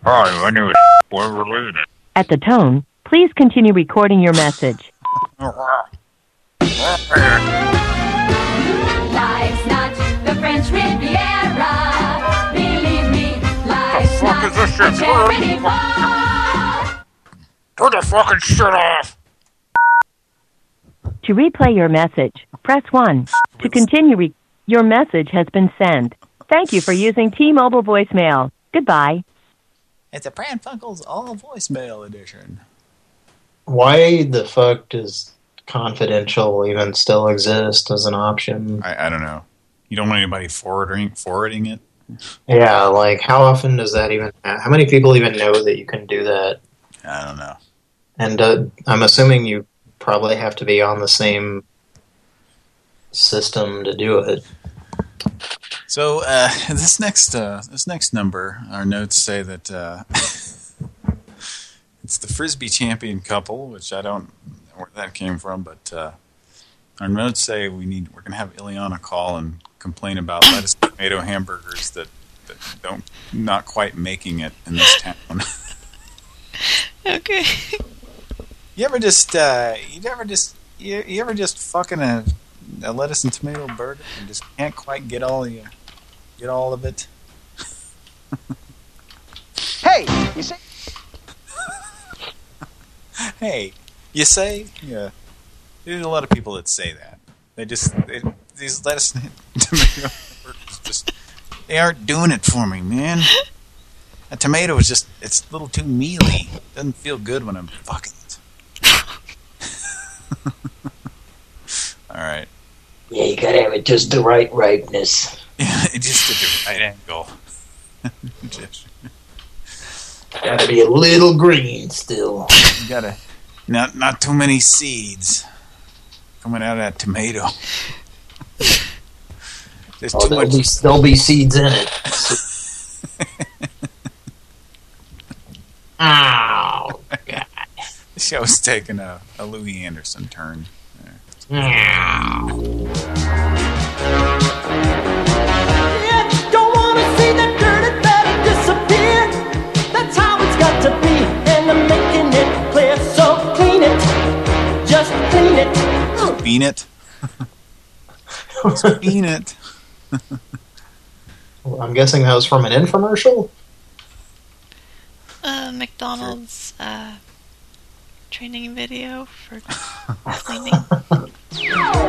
Hi, my name is Wimberly. At the tone, please continue recording your message. fuck not is this a shit? Turn the fucking shit off! To replay your message, press 1. To continue re- your message has been sent. Thank you for using T-Mobile voicemail. Goodbye. It's a Pran Funkels all voicemail edition. Why the fuck does confidential even still exist as an option? I, I don't know. You don't want anybody forwarding forwarding it? Yeah, like how often does that even? How many people even know that you can do that? I don't know. And uh, I'm assuming you probably have to be on the same system to do it. So uh, this next uh, this next number, our notes say that uh, it's the frisbee champion couple, which I don't know where that came from, but uh, our notes say we need we're going to have Ileana call and complain about lettuce and tomato hamburgers that, that don't not quite making it in this town. Okay. you ever just uh, you ever just you, you ever just fucking a, a lettuce and tomato burger and just can't quite get all the get all of it? Hey, you say Hey, you say? Yeah. There's a lot of people that say that. They just, they, these lettuce and tomato burgers just, they aren't doing it for me, man. A tomato is just, it's a little too mealy. Doesn't feel good when I'm fucking it. Alright. Yeah, you gotta have it just the right ripeness. Yeah, just at the right angle. just, Gotta be a little green still. you gotta, not, not too many seeds coming out of that tomato. There's Oh, too there'll much. be, there'll be seeds in it. Ow. The show's taking a, a Louie Anderson turn. Don't wanna see the dirty belly disappear. That's how it's got to be, and I'm making it clear. So clean it, just clean it. Bean it. Just bean it. I'm guessing that was from an infomercial. Uh, McDonald's uh, training video for cleaning.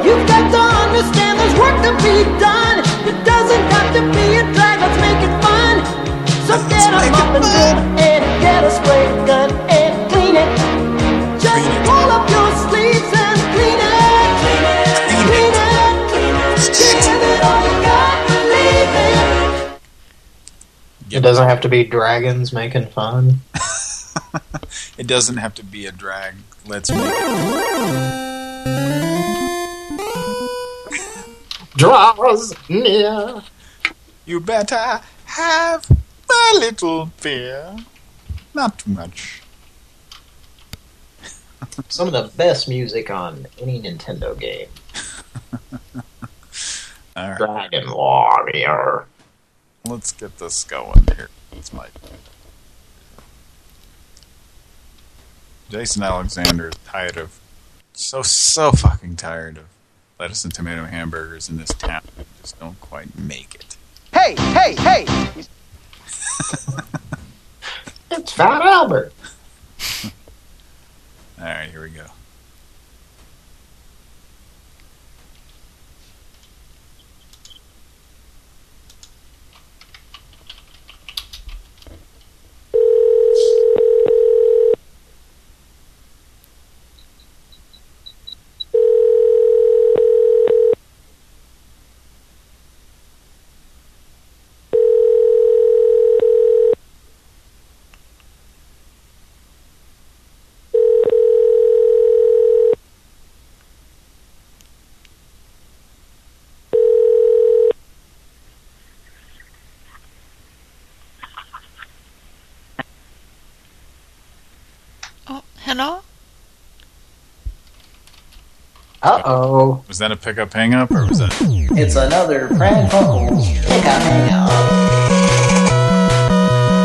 You've got to understand there's work to be done. It doesn't have to be a drag, let's make it fun. So get 'em up and down and get a spray gun It doesn't have to be dragons making fun. It doesn't have to be a drag. Let's make it. Draws near. You better have a little fear. Not too much. Some of the best music on any Nintendo game. All right. Dragon Warrior. Let's get this going here. It's my Jason Alexander is tired of so so fucking tired of lettuce and tomato hamburgers in this town. We just don't quite make it. Hey, hey, hey! It's Fat Albert. All right, here we go. Oh. Uh-oh. Was that a pickup hang up or was that It's another Pran Funkels Pickup Hang Up.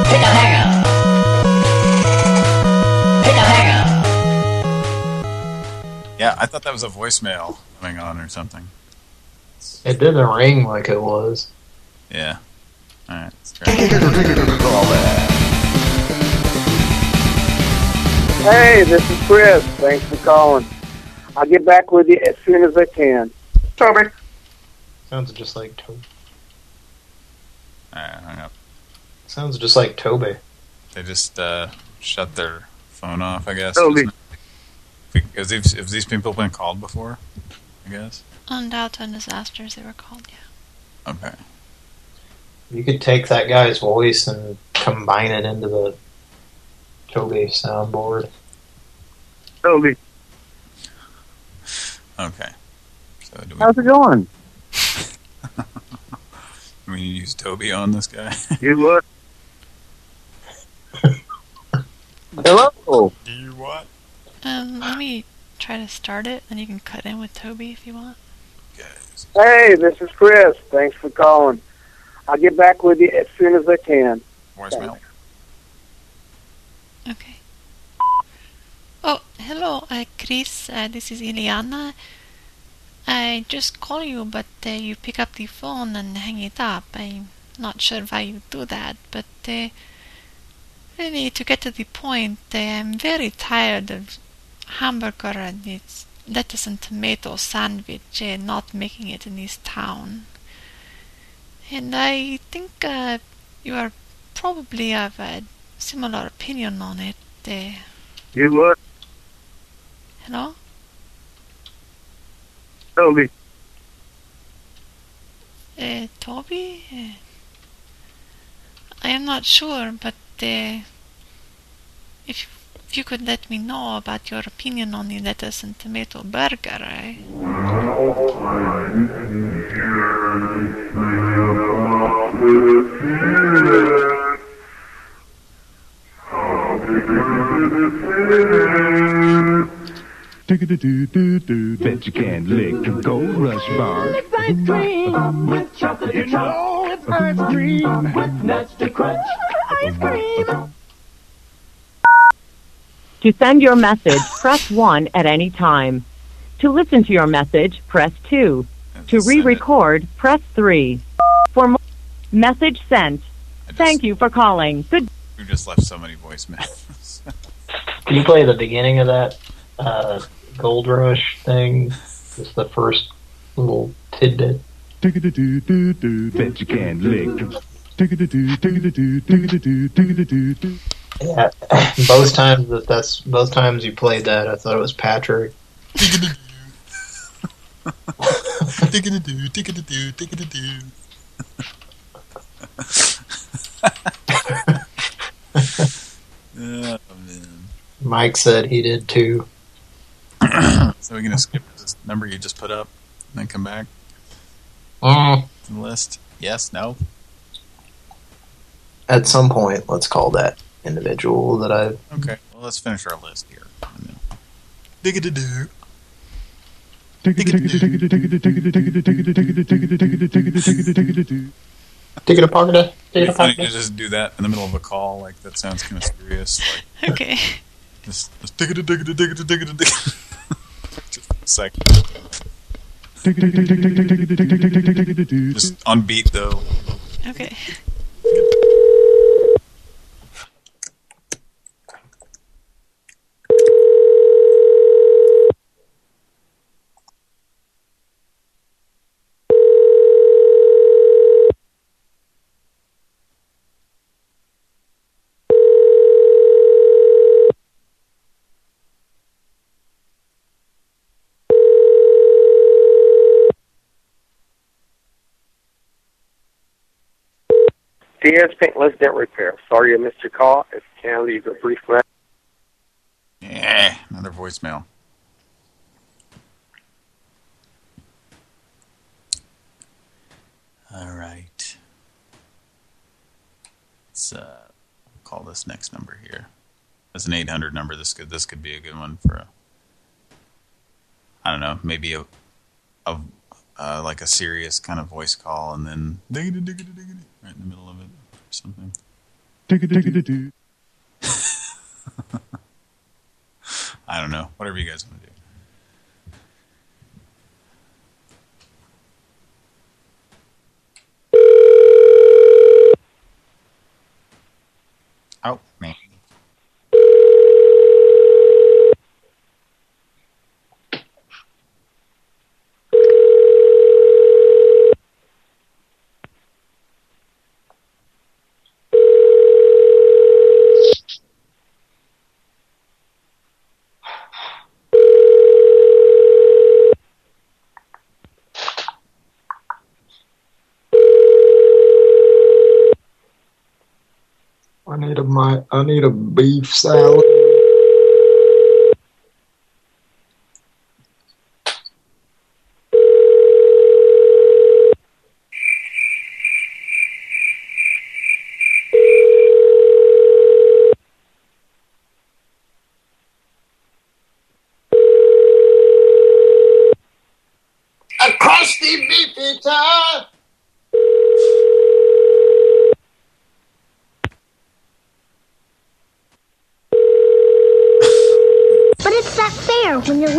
Pickup Hang Up. Pickup Hang Up. Yeah, I thought that was a voicemail coming on or something. It didn't ring like it was. Yeah. All right. Hey, this is Chris. Thanks for calling. I'll get back with you as soon as I can. Toby. Sounds just like Toby. All right, hung up. Sounds just like Toby. They just uh, shut their phone off, I guess. Toby. Because these, have these people been called before, I guess. On Dalton disasters, they were called, yeah. Okay. You could take that guy's voice and combine it into the Toby soundboard. Toby. Okay. So do we, How's it going? do we use Toby on this guy? You what? Hello. Do you what? Um, let me try to start it, then you can cut in with Toby if you want. Hey, this is Chris. Thanks for calling. I'll get back with you as soon as I can. Voicemail. Okay. Oh, hello, uh, Chris. Uh, this is Ileana. I just call you, but uh, you pick up the phone and hang it up. I'm not sure why you do that, but uh, really, to get to the point, uh, I'm very tired of hamburger and its lettuce and tomato sandwich uh, not making it in this town. And I think uh, you are probably of a similar opinion on it. Uh, You what? hello? Toby. Uh, Toby? Uh, I am not sure, but uh, if, if you could let me know about your opinion on the lettuce and tomato burger, eh? Bet you can't lick a gold rush bar. It's ice cream with chocolate. You know it's ice cream with nasty crunch. Ice cream. To send your message, press 1 at any time. To listen to your message, press 2. To re-record, press 3. For more message sent. Thank you for calling. Good We just left so many voicemails. Can you play the beginning of that uh, Gold Rush thing? Just the first little tidbit. Bet you can't lick. Yeah, both times that that's both times you played that, I thought it was Patrick. Oh, man. Mike said he did too. So we're gonna skip this number you just put up and then come back Mm, list. Yes, no. at some point, let's call that individual that I. Okay. Well, let's finish our list here. Dig-a-da-doo. Take it apart. Take It'd it be apart. to just do that in the middle of a call. Like that sounds kind of serious. Like, Okay. just, just dig it, dig it, dig it, dig it, dig it. Just a second. Just on beat though. Okay. DS Paintless Dent Repair. Sorry I missed your call. If you can, leave a brief message. Yeah, another voicemail. All right. Let's uh, call this next number here. That's an 800 number. This could this could be a good one for a. I don't know, maybe a, a uh, like a serious kind of voice call, and then right in the middle of it or something. I don't know. Whatever you guys want to do. Oh, man. I need a my I need a beef salad. A crusty beefy time. But it's not fair when you're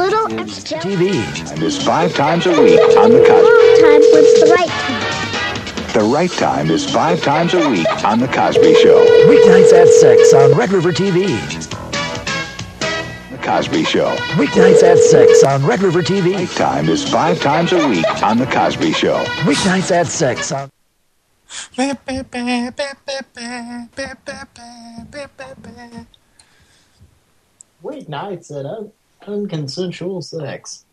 little and TV. Time is five times a week on the Cosby. wrong time was the right time. The right time is five times a week on the Cosby Show. Weeknights at 6 on Red River TV. The Cosby Show. Weeknights at 6 on Red River TV. Right time is five times a week on the Cosby Show. Weeknights at 6 on... Weeknights at un- unconsensual sex.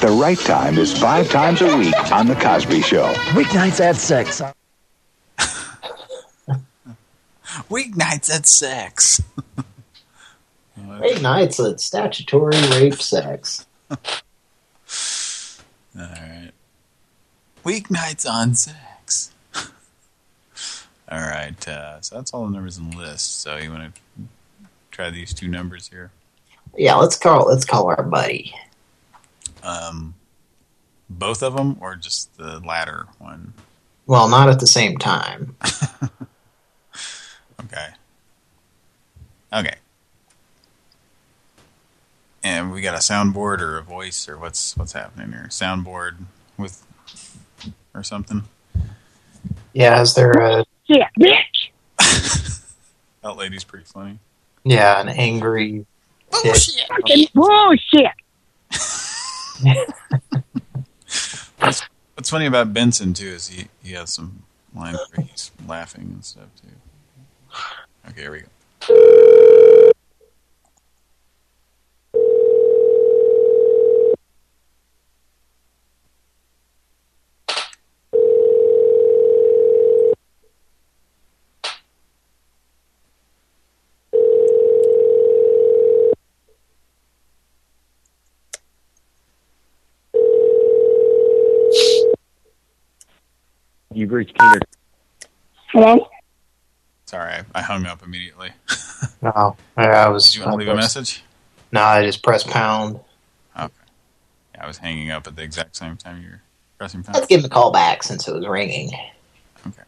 The right time is five times a week on the Cosby Show. Weeknights at 6 on... Weeknights at sex. Weeknights at statutory rape sex. All right. Weeknights on sex. all right. Uh, so that's all the numbers in the list. So you want to try these two numbers here? Yeah, let's call let's call our buddy. Um, both of them, or just the latter one? Well, not at the same time. Okay. Okay. And we got a soundboard or a voice or what's what's happening here? Soundboard with or something. Yeah, is there a Yeah, bitch. That lady's pretty funny. yeah an angry bitch? Fucking bullshit. What's, what's funny about Benson too is he he has some lines where he's laughing and stuff too. Okay, here we go. You've reached Keener. Hello? Sorry, I, I hung up immediately. No, I was. Did you want to leave a message? No, I just pressed pound. Okay. Yeah, I was hanging up at the exact same time you were pressing pound. Let's give him a call back since it was ringing. Okay.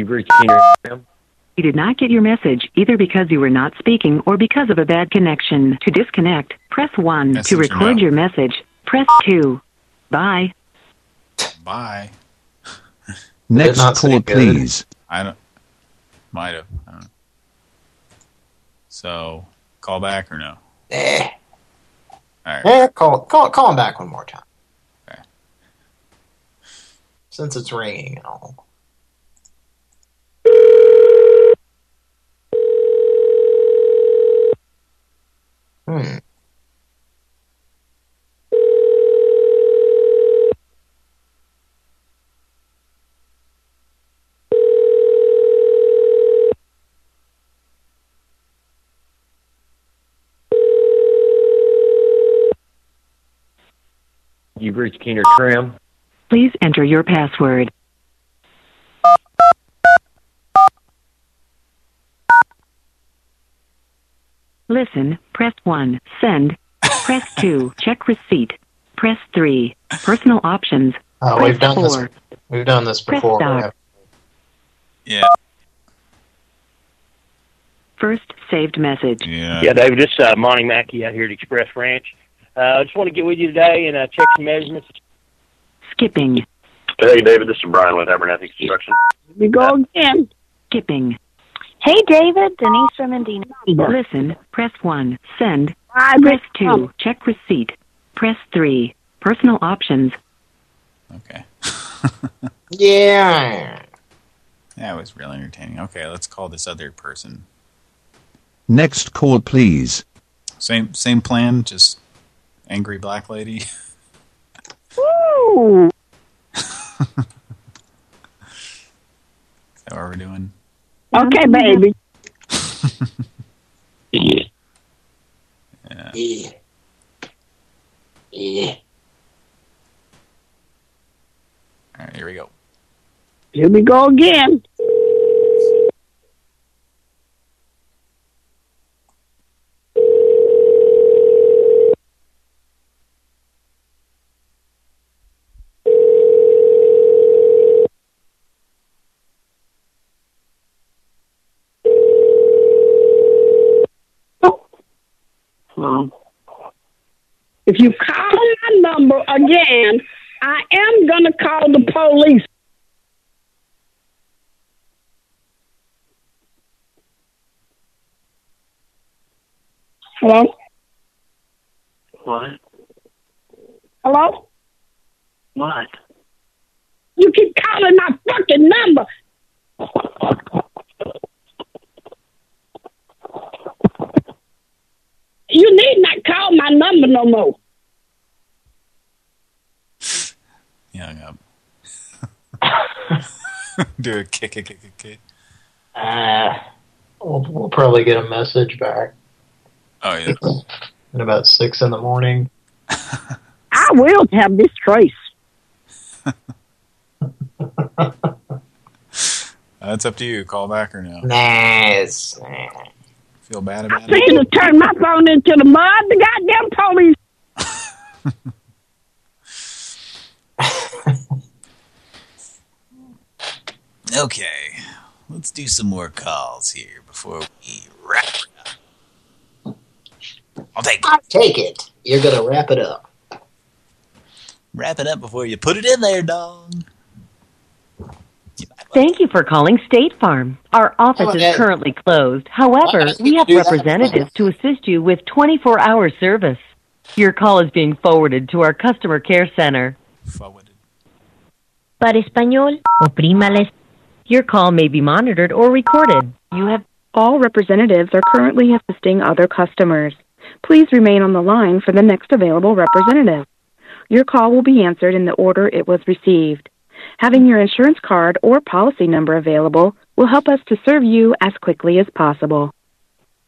You've reached Keener FM. We did not get your message either because you were not speaking or because of a bad connection. To disconnect, press 1. Message to record no? your message, press 2. Bye. Bye. Next not call, please. I don't. Might have. I don't know. So, call back or no? Eh. All right. Eh, call, call, call him back one more time. Okay. Since it's ringing and all. Hmm. You've reached Keener Trim. Please enter your password. Listen, press 1. Send. Press 2. Check receipt. Press 3. Personal options. Oh, press we've done 4. this. We've done this Press before. stop. Yeah. First saved message. Yeah. Yeah, David, this is uh, Monty Mackey out here at Express Ranch. Uh, I just want to get with you today and uh, check some measurements. Skipping. Hey, David, this is Brian with Abernathy Construction. We go again. Skipping. Hey, David. Denise from Indiana. Listen, press 1. Send. I Press 2. Check receipt. Press 3. Personal options. Okay. Yeah. That was really entertaining. Okay, let's call this other person. Next call, please. Same same plan, just angry black lady. Woo! Is that what we're doing? Okay, baby. Yeah. Yeah. Yeah. Yeah. All right, here we go. Here we go again. If you call my number again, I am going to call the police. Hello? What? Hello? What? You keep calling my fucking number. You need not call my number no more. He hung up. Do a kick, kick, kick, kick, kick. Uh, we'll, we'll probably get a message back Oh yeah. at about six in the morning. I will have this trace. That's up to you. Call back or no. Nice. Feel bad I about see it? you to turn my phone into the mud. The goddamn police. Okay, let's do some more calls here before we wrap it up. I'll take it. I take it. You're gonna wrap it up. Wrap it up before you put it in there, dog. Thank you for calling State Farm. Our office is currently closed. However, we have representatives to assist you with 24-hour service. Your call is being forwarded to our customer care center. Forwarded. Para español, oprímales. Your call may be monitored or recorded. You have All representatives are currently assisting other customers. Please remain on the line for the next available representative. Your call will be answered in the order it was received. Having your insurance card or policy number available will help us to serve you as quickly as possible.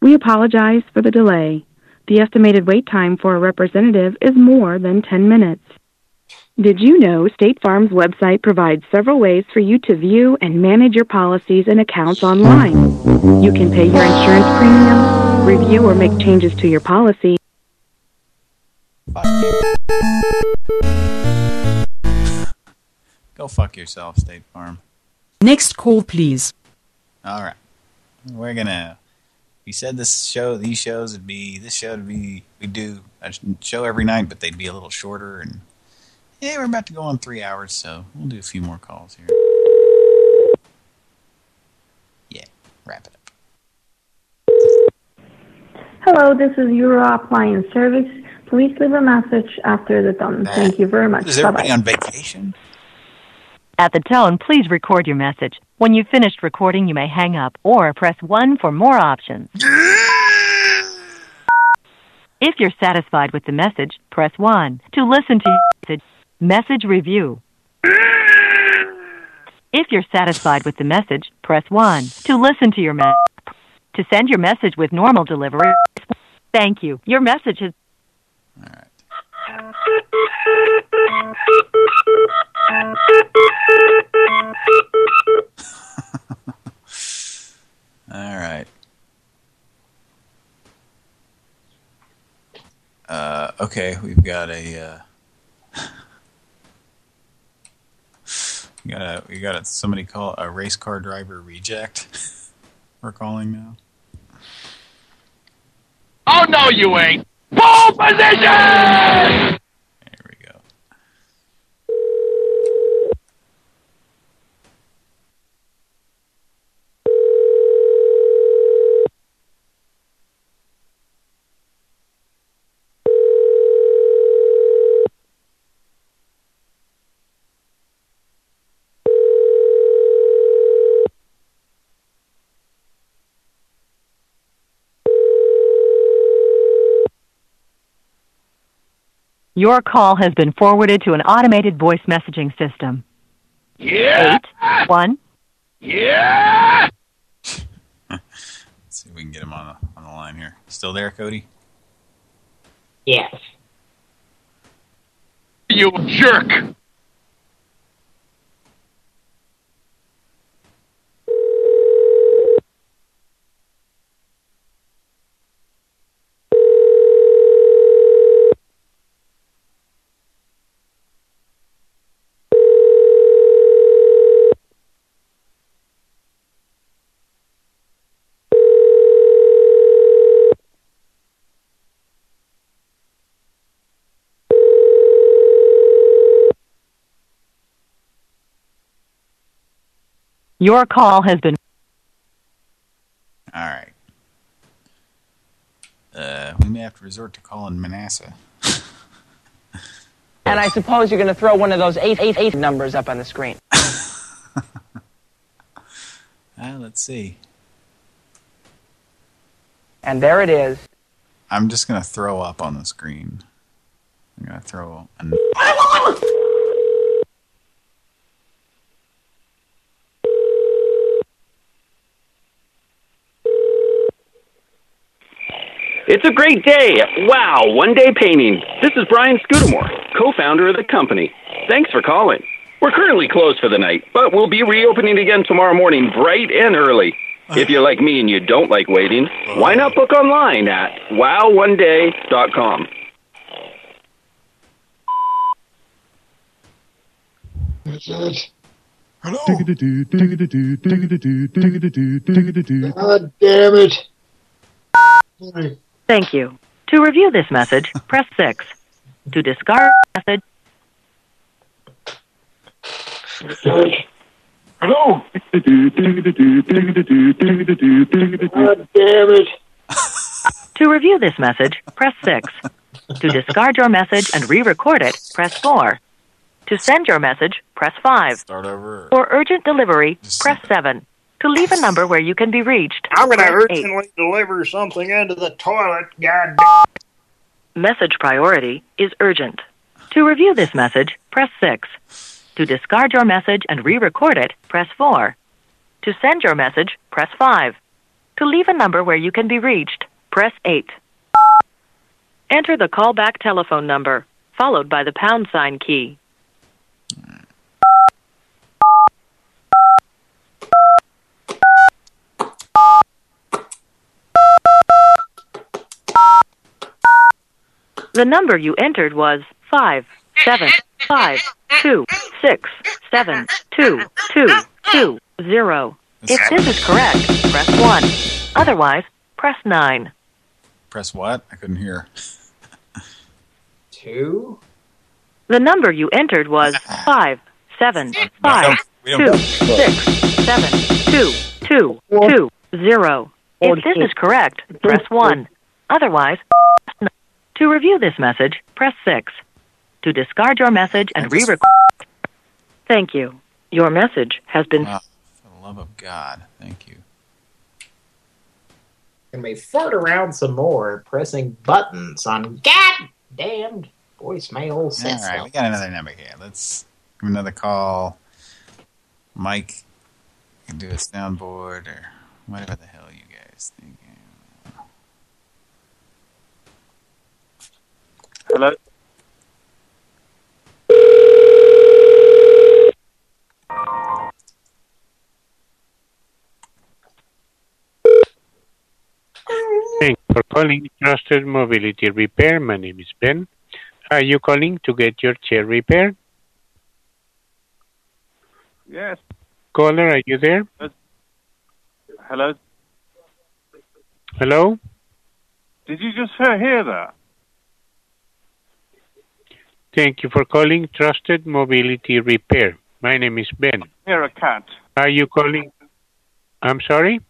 We apologize for the delay. The estimated wait time for a representative is more than 10 minutes. Did you know State Farm's website provides several ways for you to view and manage your policies and accounts online? You can pay your insurance premium, review or make changes to your policy, Go fuck yourself, State Farm. Next call, please. All right, we're gonna. We said this show, these shows would be this show would be we do a show every night, but they'd be a little shorter. And yeah, we're about to go on three hours, so we'll do a few more calls here. Yeah, wrap it up. Hello, this is Euro Appliance Service. Please leave a message after the tone. Thank you very much. Is Bye everybody bye. on vacation? At the tone, please record your message. When you've finished recording, you may hang up or press 1 for more options. If you're satisfied with the message, press 1. To listen to message, message review. If you're satisfied with the message, press 1. To listen to your message, to send your message with normal delivery, thank you. Your message has All right. Uh, okay, we've got a. Uh, we got a. We got a, somebody call a race car driver reject. We're calling now. Oh, no, you ain't. Pole position! Your call has been forwarded to an automated voice messaging system. Yeah! Eight, one. Yeah! Let's see if we can get him on the, on the line here. Still there, Cody? Yes. You jerk! Your call has been. All right. Uh, we may have to resort to calling Manasseh. And I suppose you're going to throw one of those eight, eight, eight numbers up on the screen. Uh, let's see. And there it is. I'm just gonna throw up on the screen. I'm gonna throw. A... It's a great day. Wow, one day painting. This is Brian Scudamore, co founder of the company. Thanks for calling. We're currently closed for the night, but we'll be reopening again tomorrow morning bright and early. If you're like me and you don't like waiting, why not book online at wowoneday.com? That's it. Hello. God damn it. Sorry. Thank you. To review this message, press 6. To discard message, Hello. God damn it. to review this message, press 6. To discard your message and re-record it, press 4. To send your message, press 5. Start over. For urgent delivery, press 7. To leave a number where you can be reached, I'm going to press 8. urgently deliver something into the toilet. God Message priority is urgent. To review this message, press 6. To discard your message and re-record it, press 4. To send your message, press 5. To leave a number where you can be reached, press 8. Enter the callback telephone number, followed by the pound sign key. The number you entered was five seven five two six seven two two two zero. If this is correct, press one. Otherwise, press nine. Press what? I couldn't hear. Two? The number you entered was ah. five seven five we don't- two six seven two two two zero. If this is correct, press one. Otherwise, press nine. To review this message, press six. To discard your message and re-record. Thank you. Your message has been. For the love of God, thank you. And we fart around some more, pressing buttons on goddamn voicemail All system. right, we got another number here. Let's give another call. Mike, you can do a soundboard or whatever the hell you guys think. Hello? Thanks for calling Trusted Mobility Repair. My name is Ben. Are you calling to get your chair repaired? Yes. Caller, are you there? Hello? Hello? Did you just hear, hear that? Thank you for calling Trusted Mobility Repair. My name is Ben. Hear a cat. Are you calling? I'm sorry?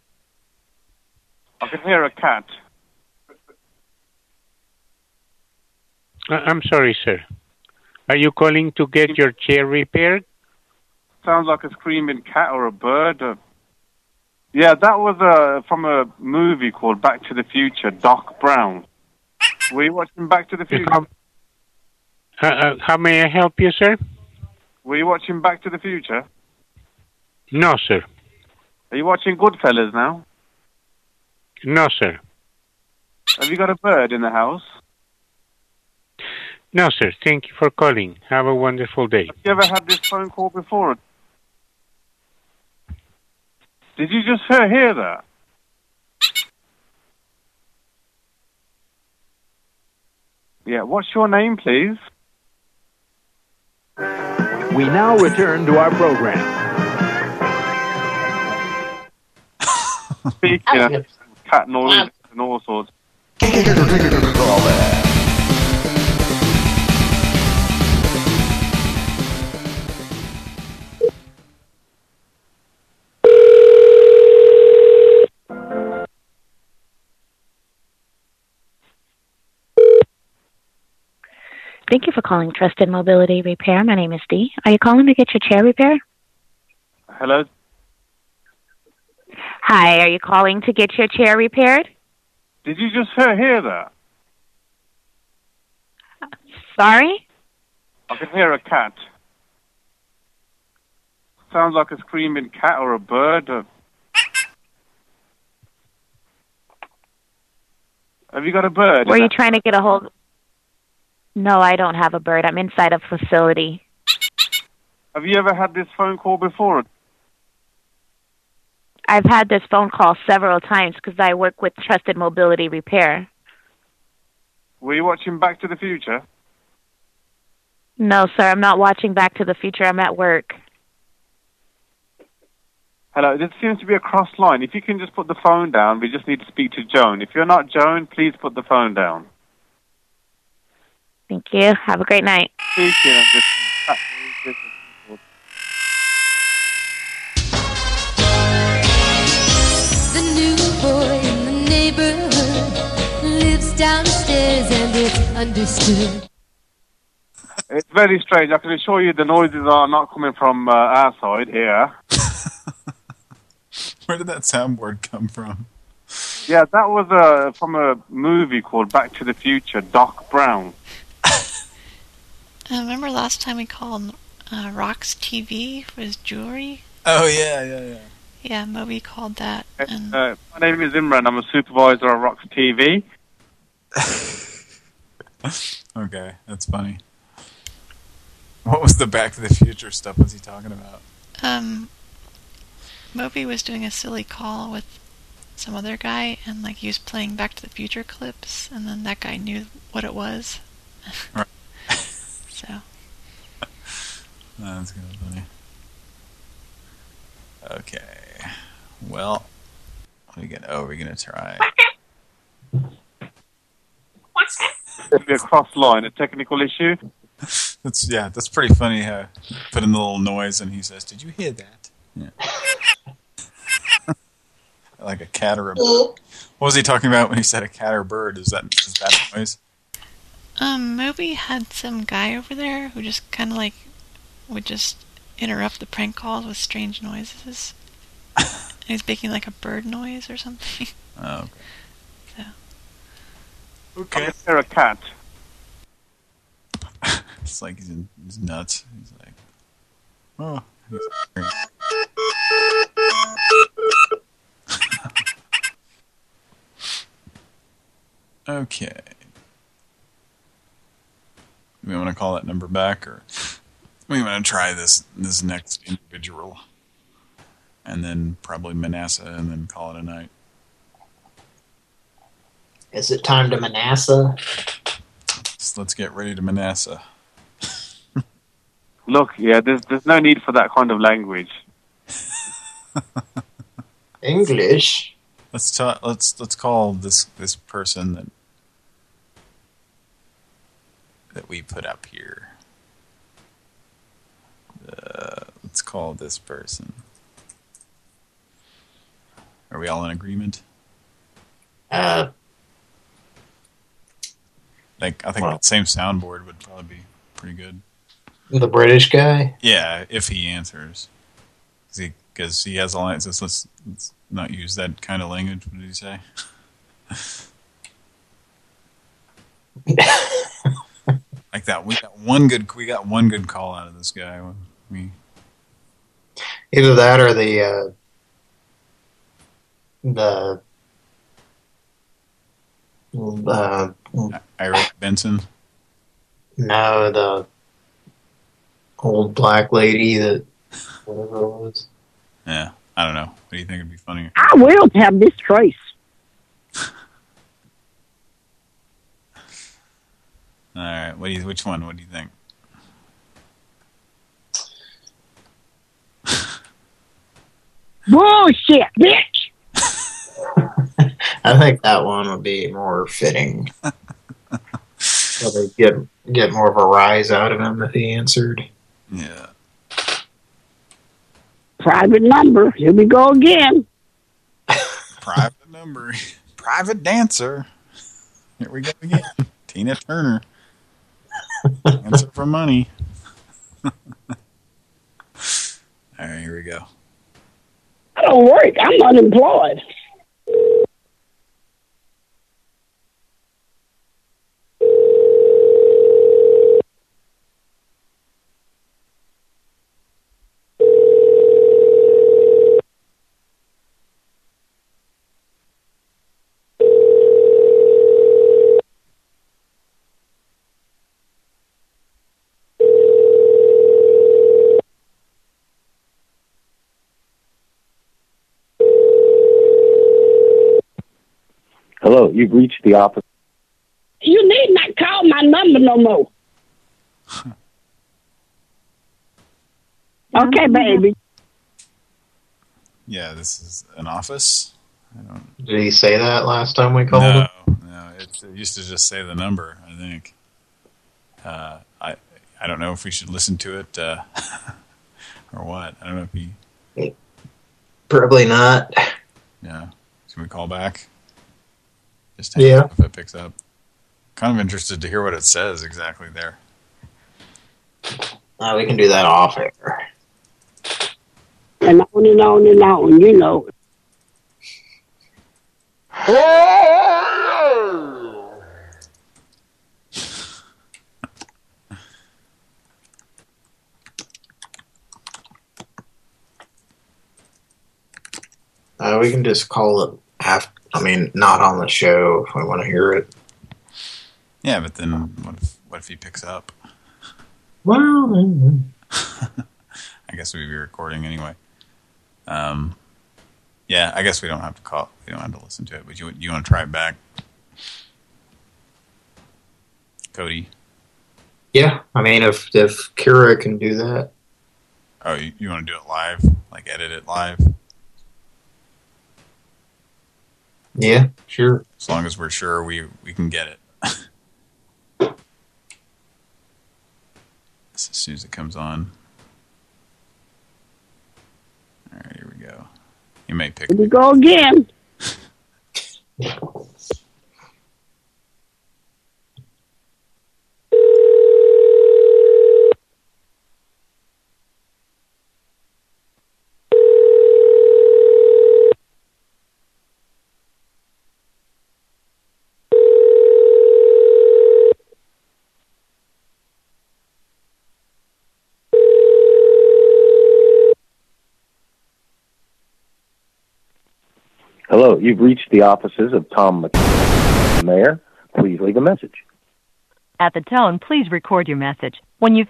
I can hear a cat. I- I'm sorry, sir. Are you calling to get your chair repaired? Sounds like a screaming cat or a bird. Uh, yeah, that was uh, from a movie called Back to the Future, Doc Brown. Were you watching Back to the Future? How, uh, uh, how may I help you, sir? Were you watching Back to the Future? No, sir. Are you watching Goodfellas now? No, sir. Have you got a bird in the house? No, sir. Thank you for calling. Have a wonderful day. Have you ever had this phone call before? Did you just hear, hear that? Yeah, what's your name, please? We now return to our program. Speaking of cat noise and all sorts. Thank you for calling Trusted Mobility Repair. My name is Dee. Are you calling to get your chair repaired? Hello? Hi, are you calling to get your chair repaired? Did you just hear, hear that? Sorry? I can hear a cat. Sounds like a screaming cat or a bird. Uh, Have you got a bird? Were you trying to get a hold? No, I don't have a bird. I'm inside a facility. Have you ever had this phone call before? I've had this phone call several times because I work with Trusted Mobility Repair. Were you watching Back to the Future? No, sir, I'm not watching Back to the Future. I'm at work. Hello, there seems to be a cross line. If you can just put the phone down, we just need to speak to Joan. If you're not Joan, please put the phone down. Thank you. Have a great night. Speaking of this, The new boy in the neighborhood lives downstairs and it's understood. it's very strange. I can assure you the noises are not coming from uh, our side here. Where did that soundboard come from? Yeah, that was uh, from a movie called Back to the Future, Doc Brown. Uh, remember last time we called uh, Rox TV for his jewelry? Oh yeah, yeah, yeah. Yeah, Moby called that. And Uh, my name is Imran. I'm a supervisor at Rox TV. Okay, that's funny. What was the Back to the Future stuff was he talking about? um, Moby was doing a silly call with some other guy, and like he was playing Back to the Future clips, and then that guy knew what it was. Right. So That's kind of funny. Okay. Well, we gonna oh, we're gonna try. It'll be a cross line, a technical issue. That's yeah, that's pretty funny. How put in the little noise and he says, "Did you hear that?" Yeah. like a cat or a bird. What was he talking about when he said a cat or bird? Is that is that noise? Um, Moby had some guy over there who just kind of like would just interrupt the prank calls with strange noises. and he was making like a bird noise or something. Oh, So, Okay. I hear a cat. it's like he's, in, he's nuts. He's like, oh. he's- okay. We want to call that number back, or we want to try this this next individual, and then probably Manasseh, and then call it a night. Is it time to Manasseh? So let's get ready to Manasseh. Look, yeah, there's there's no need for that kind of language. English. Let's talk. Let's let's call this this person that that we put up here. Uh, let's call this person. Are we all in agreement? Uh, Like I think Well- the same soundboard would probably be pretty good. the British guy. Yeah, if he answers, because he, has all answers. Let's, let's not use that kind of language. What did he say? like that. We got one good. We got one good call out of this guy. We Either that or the uh, the uh, Ira Benson. no the old black lady that whatever it was. Yeah, I don't know. What do you think would be funnier? I will have this trace. All right. What do you? Which one? What do you think? Bullshit, bitch. I think that one would be more fitting. so they get get more of a rise out of him if he answered. Yeah. Private number. Here we go again. Private number. Private dancer. Here we go again. Tina Turner. Answer for money. All right, here we go. I don't work. I'm unemployed. Hello, you've reached the office. You need not call my number no more. Okay, baby. Yeah, this is an office. I don't. Did he say that last time we called No, him? no. It, it used to just say the number. I think. Uh, I I don't know if we should listen to it uh, or what. I don't know if he. Probably not. Yeah. Should we call back? Yeah. if it picks up. Kind of interested to hear what it says exactly there. Uh, we can do that off air. And on and on and on, you know. Uh, we can just call it after I mean, not on the show if we want to hear it. Yeah, but then what if, what if he picks up? Well, I guess we'd be recording anyway. Um, yeah, I guess we don't have to call. We don't have to listen to it. But you you want to try it back, Cody? yeah. I mean, if if Kira can do that, Oh, you, you want to do it live, like edit it live? Yeah, sure. As long as we're sure we we can get it. as soon as it comes on. All right, here we go. You may pick. Here we go again. Hello, you've reached the offices of Tom McKay, Mayor. Please leave a message. At the tone, please record your message. When you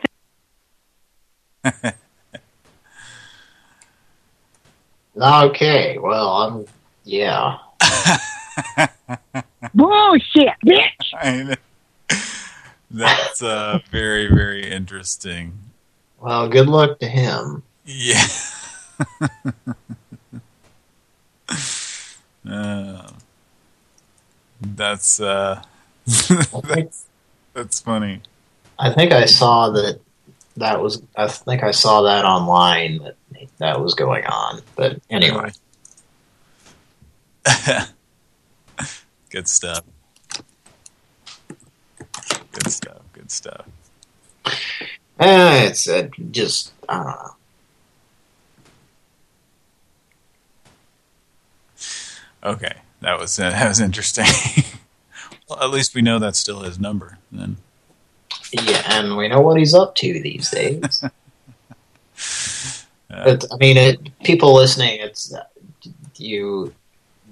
Okay, well, I'm yeah. Bullshit, bitch. I know. That's uh, very very interesting. Well, good luck to him. Yeah. Uh, that's uh, that's that's funny. I think I saw that that was. I think I saw that online that that was going on. But anyway, Good stuff. Good stuff. Good stuff. eh, it's uh, just I don't know. Okay, that was uh, that was interesting. well, at least we know that's still his number. Then Yeah, and we know what he's up to these days. but I mean, it, people listening, it's you.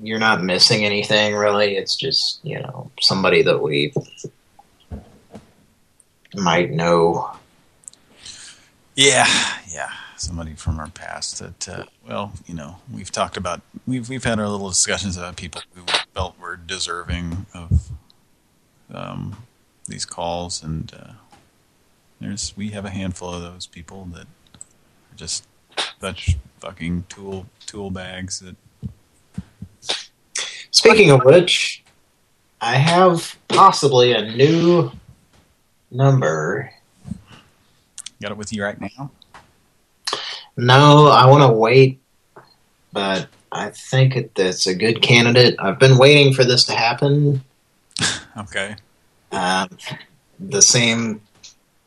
You're not missing anything really. It's just you know somebody that we might know. Yeah, yeah. Somebody from our past that, uh, well, you know, we've talked about, we've we've had our little discussions about people who felt were deserving of um, these calls, and uh, there's we have a handful of those people that are just such fucking tool tool bags that. Speaking of which, I have possibly a new number. Got it with you right now? No, I want to wait, but I think it, it's a good candidate. I've been waiting for this to happen. Okay. Um, the same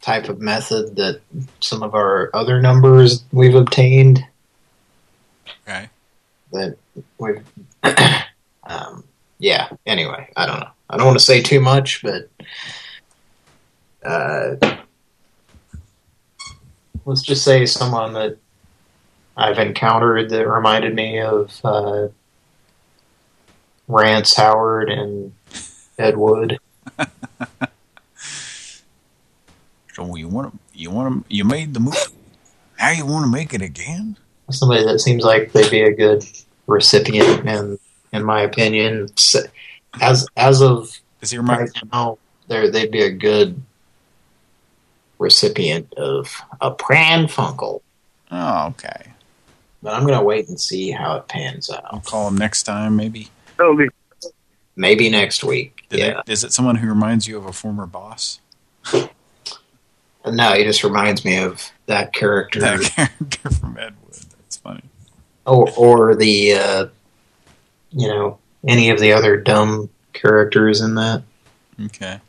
type of method that some of our other numbers we've obtained. Okay. That we've, um, yeah. Anyway, I don't know. I don't want to say too much, but uh, let's just say someone that I've encountered that reminded me of uh, Rance Howard and Ed Wood. So you want to, you want to, you made the move. Now you want to make it again? Somebody that seems like they'd be a good recipient, in in my opinion. As as of Is he right now, they they'd be a good recipient of a Pran Funkel. Oh, okay. But I'm gonna wait and see how it pans out. I'll call him next time, maybe. Maybe next week. Did yeah. it, is it someone who reminds you of a former boss? No, he just reminds me of that character. That character from Ed Wood. That's funny. or or the uh, you know any of the other dumb characters in that. Okay.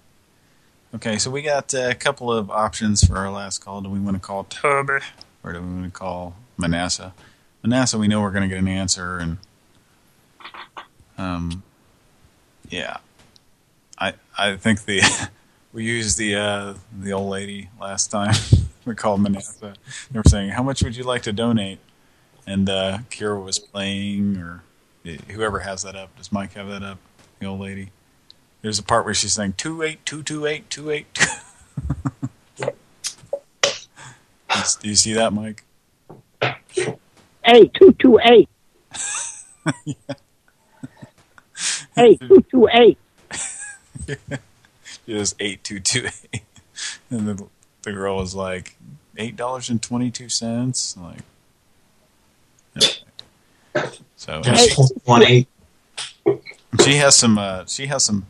Okay, so we got uh, a couple of options for our last call. Do we want to call Toby or do we want to call Manasseh? Manasseh, we know we're going to get an answer, and um, yeah, I I think the we used the uh, the old lady last time. we called Manasseh. They were saying, "How much would you like to donate?" And uh, Kira was playing, or whoever has that up, does Mike have that up? The old lady. There's a part where she's saying two eight two two eight two eight. Do you see that, Mike? Hey, two two eight. Hey, two two eight. It was eight two two eight, and the the girl was like eight dollars and twenty two cents. Like, anyway. so One eight. she has some uh, she has some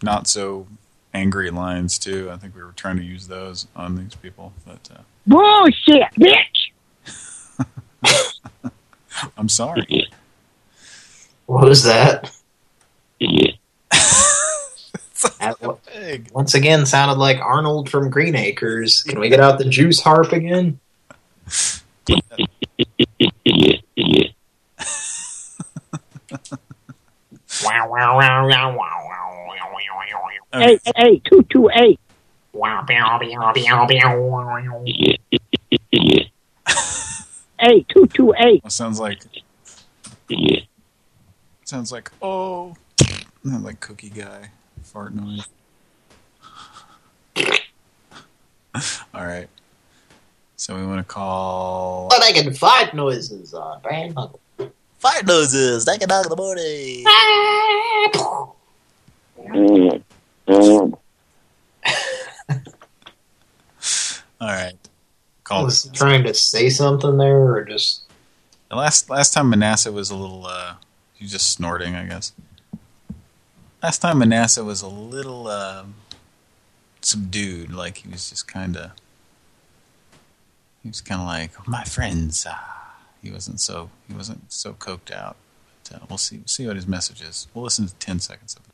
not so angry lines too. I think we were trying to use those on these people, but uh, Bullshit, bitch. I'm sorry. What was that? big. Once again, sounded like Arnold from Green Acres. Can we get out the juice harp again? wow, wow, wow, wow, wow, wow, Hey, hey, two, two, eight. Wow, bow, bow, bow, bow. Hey, two two eight. It sounds like sounds like oh, not like cookie guy fart noise. All right. So we want to call. We're making fight noises on Pran Funkel. Fight noises. Take a dog in the morning. All right. Was trying to say something there, or just The last last time Manasseh was a little uh he was just snorting, I guess. Last time Manasseh was a little um subdued, like he was just kinda he was kinda like, My friends ah. he wasn't so he wasn't so coked out. But uh, we'll see we'll see what his message is. We'll listen to ten seconds of.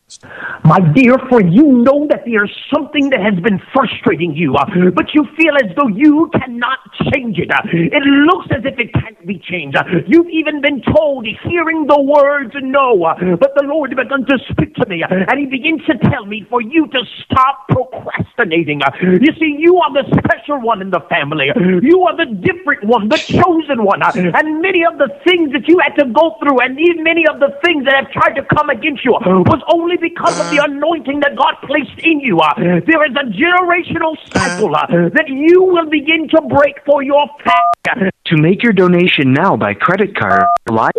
My dear friend, you know that there's something that has been frustrating you, uh, but you feel as though you cannot change it. Uh, it looks as if it can't be changed. Uh, you've even been told, hearing the words no, but the Lord begun to speak to me, and He begins to tell me for you to stop procrastinating. You see, you are the special one in the family. You are the different one, the chosen one, and many of the things that you had to go through, and even many of the things that have tried to come against you, was only because of the anointing that God placed in you. Uh, there is a generational cycle uh, that you will begin to break for your family. To make your donation now by credit card, live.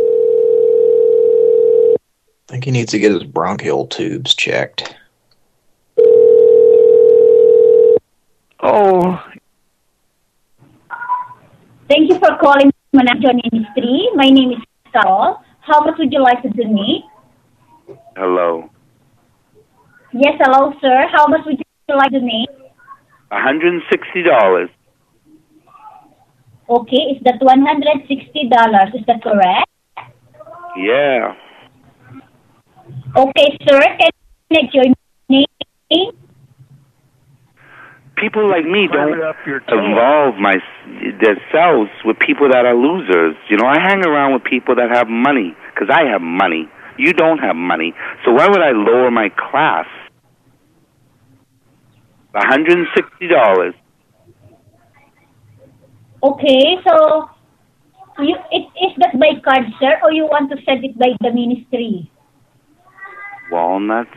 I think he needs to get his bronchial tubes checked. Oh, Thank you for calling Manasseh Ministry. My name is Carol. How much would you like to donate? Hello. Yes, hello, sir. How much would you like to donate? $160. Okay, is that $160? Is that correct? Yeah. Okay, sir. Can I get your name? People like me don't involve my themselves with people that are losers. You know, I hang around with people that have money because I have money. You don't have money, so why would I lower my class? One hundred and sixty dollars. Okay, so you it is that by card, sir, or you want to send it by the ministry? Walnuts.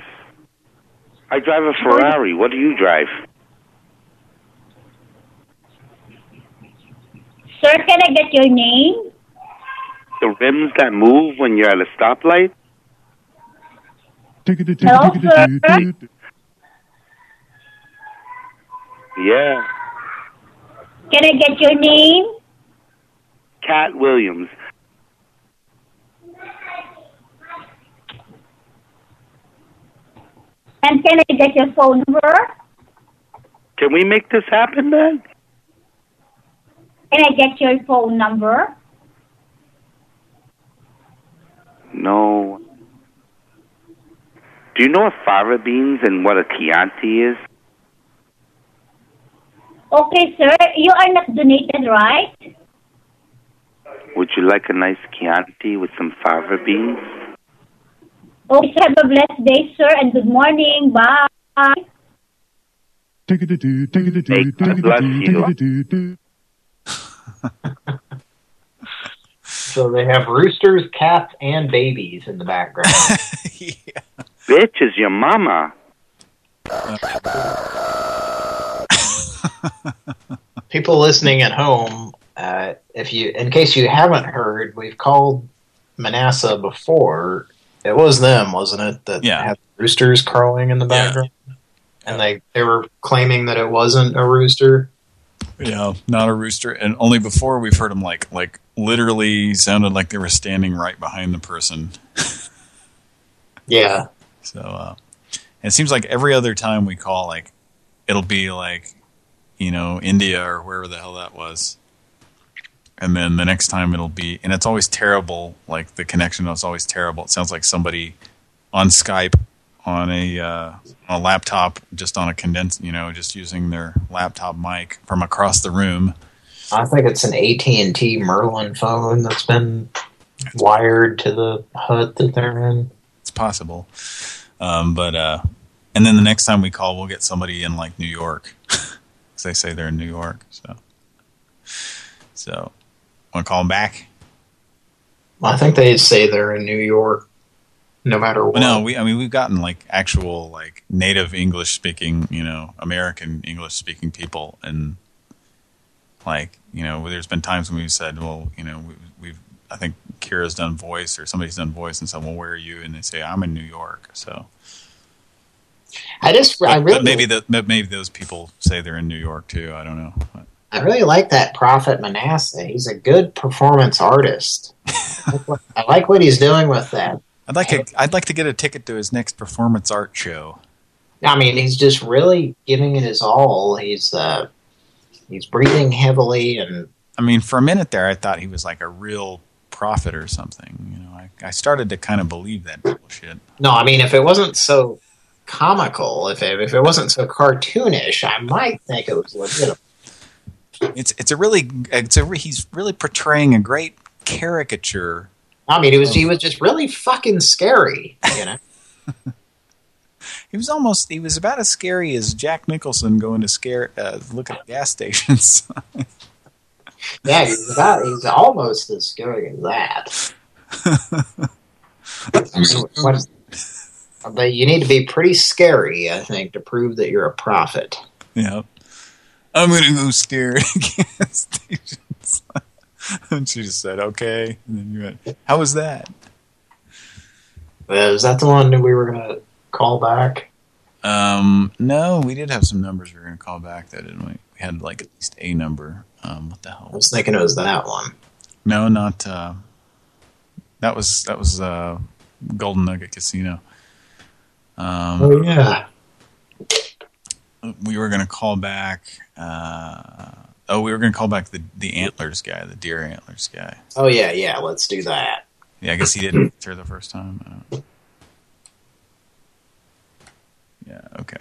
I drive a Ferrari. What do you drive? Sir, can I get your name? The rims that move when you're at a stoplight. Hello, sir. Yeah. Can I get your name? Katt Williams. And can I get your phone number? Can we make this happen, man? Can I get your phone number? No. Do you know what fava beans and what a Chianti is? Okay, sir. You are not donated, right? Would you like a nice Chianti with some fava beans? Okay, sir. Have a blessed day, sir, and good morning. Bye. May God bless you. So they have roosters, cats, and babies in the background. Bitch is your mama. People listening at home, uh, if you, in case you haven't heard, we've called Manasseh before. It was them, wasn't it? That Yeah. had roosters crowing in the background, and they they were claiming that it wasn't a rooster. Yeah, not a rooster. And only before we've heard them like like literally sounded like they were standing right behind the person. Yeah. So uh it seems like every other time we call like it'll be like you know, India or wherever the hell that was. And then the next time it'll be and it's always terrible, like the connection is always terrible. It sounds like somebody on Skype on a uh, on a laptop, just on a condensed, you know, just using their laptop mic from across the room. I think it's an AT and T Merlin phone that's been wired to the hut that they're in. It's possible, um, but uh, and then the next time we call, we'll get somebody in like New York, because they say they're in New York. So, so want to call them back? I think they say they're in New York, no matter what. But no, we I mean we've gotten like actual like native English speaking, you know, American English speaking people, and like you know, there's been times when we've said, well, you know, we, we've I think Kira's done voice or somebody's done voice and said, well, where are you? And they say I'm in New York. So I just, but, I really, but maybe the but maybe those people say they're in New York too. I don't know. But, I really like that Prophet Manasseh. He's a good performance artist. I like what- I like what he's doing with that. I'd like a, I'd like to get a ticket to his next performance art show. I mean, he's just really giving it his all. He's uh, he's breathing heavily, and I mean, for a minute there, I thought he was like a real prophet or something. You know, I, I started to kind of believe that bullshit. no, I mean, if it wasn't so comical, if it, if it wasn't so cartoonish, I might think it was legitimate. It's it's a really it's a he's really portraying a great caricature. I mean, it was he was just really fucking scary, you know. He was almost he was about as scary as Jack Nicholson going to scare uh, look at gas stations. Yeah, he's about he's almost as scary as that. I mean, what- but you need to be pretty scary, I think, to prove that you're a prophet. yeah, I'm gonna go stare at gas stations. and she just said, "Okay." And then you went, "How was that?" Uh, is that the one that we were gonna call back? Um, no, we did have some numbers we were going to call back, though, didn't we? We had like at least a number. Um, what the hell? I was thinking it was that one. No, not. Uh, that was that was uh, Golden Nugget Casino. Um, Oh yeah. we were going to call back. Uh, oh, we were going to call back the the antlers guy, the deer antlers guy. Oh yeah, yeah. Let's do that. Yeah, I guess he didn't answer the first time. I don't. Yeah. Okay.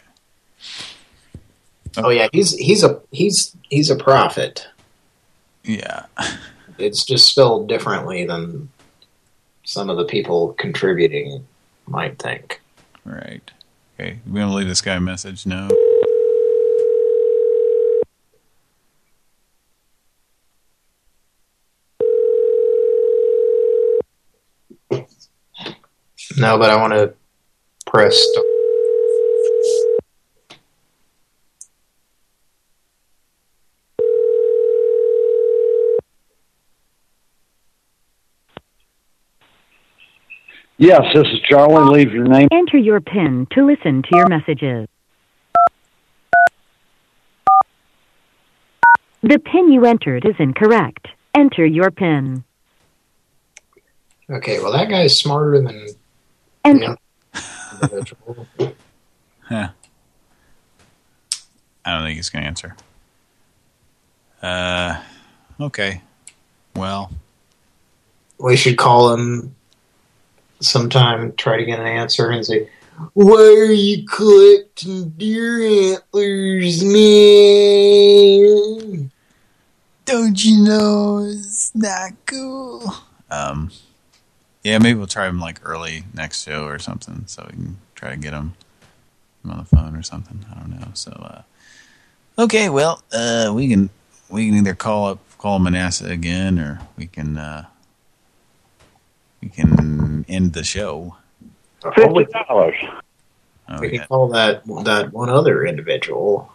Oh yeah, he's he's a he's he's a prophet. Yeah. It's just spelled differently than some of the people contributing might think. Right. Okay. We want to leave this guy a message? No. No, but I want to press. Yes, this is Charlie. Leave your name. Enter your PIN to listen to your messages. The PIN you entered is incorrect. Enter your PIN. Okay, well that guy's smarter than Enter. the individual. Huh. I don't think he's going to answer. Uh, okay. Well, We should call him sometime, try to get an answer, and say, "Why are you collecting deer antlers, man?" don't you know it's not cool? Um, yeah, maybe we'll try them like early next show or something, so we can try to get them on the phone or something. I don't know. So, uh, okay, well, uh, we can we can either call up call Manasseh again, or we can uh, we can end the show. Fifty dollars. Oh, we yeah. can call that that one other individual.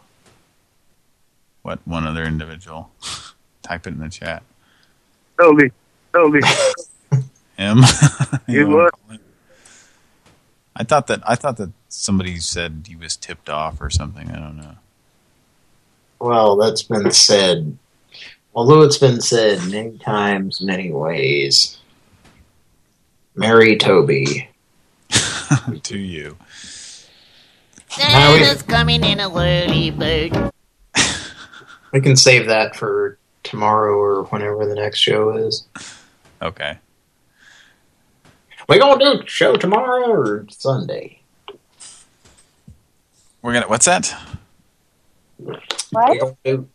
What one other individual? Type it in the chat. Totally, totally. Him. You what? I thought that I thought that somebody said he was tipped off or something. I don't know. Well, that's been said. Although it's been said many times, many ways. Mary Toby. to you. We- Santa's coming in a whirly bird. We can save that for tomorrow or whenever the next show is. Okay. We gonna do show tomorrow or Sunday? We're gonna. What's that? We gonna do,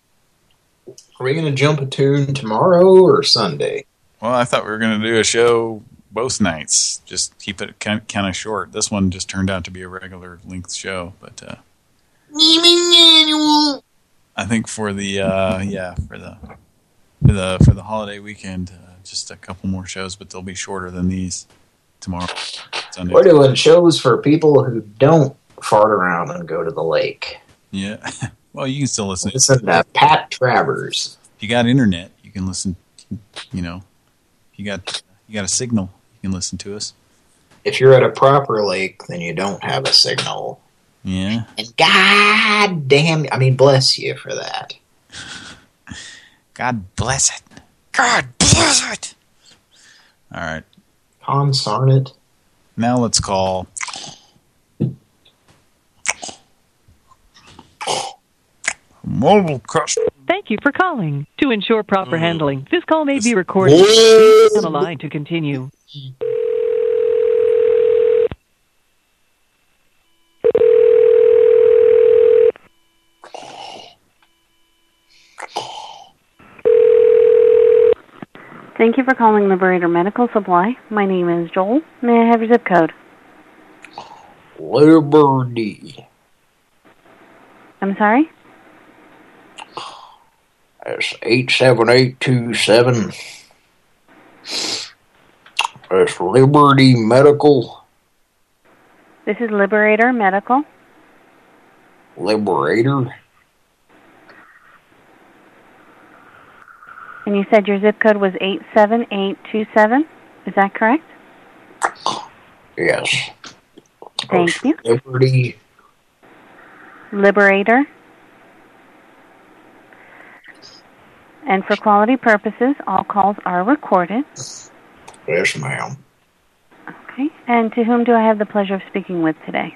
are we gonna jump a tune tomorrow or Sunday? Well, I thought we were gonna do a show both nights. Just keep it kind kind of short. This one just turned out to be a regular length show, but uh, I think for the uh, yeah for the for the for the holiday weekend, uh, just a couple more shows, but they'll be shorter than these tomorrow. Sunday. We're doing shows for people who don't fart around and go to the lake. Yeah. well, you can still listen. Listen to Pat Travers. If you got internet, you can listen. You know, if you got you got a signal, you can listen to us. If you're at a proper lake, then you don't have a signal. Yeah. And God damn, I mean, bless you for that. God bless it. God bless it. All right. Consarn it. Now let's call. Mobile customer. Thank you for calling. To ensure proper handling, this call may be recorded. Whoa. Please stay on the line to continue. Thank you for calling Liberator Medical Supply. My name is Joel. May I have your zip code? Liberty. I'm sorry? That's 87827. That's Liberty Medical. This is Liberator Medical. Liberator. And you said your zip code was 87827. Is that correct? Yes. Thank you. Liberty. Liberator. And for quality purposes, all calls are recorded. Yes, ma'am. Okay. And to whom do I have the pleasure of speaking with today?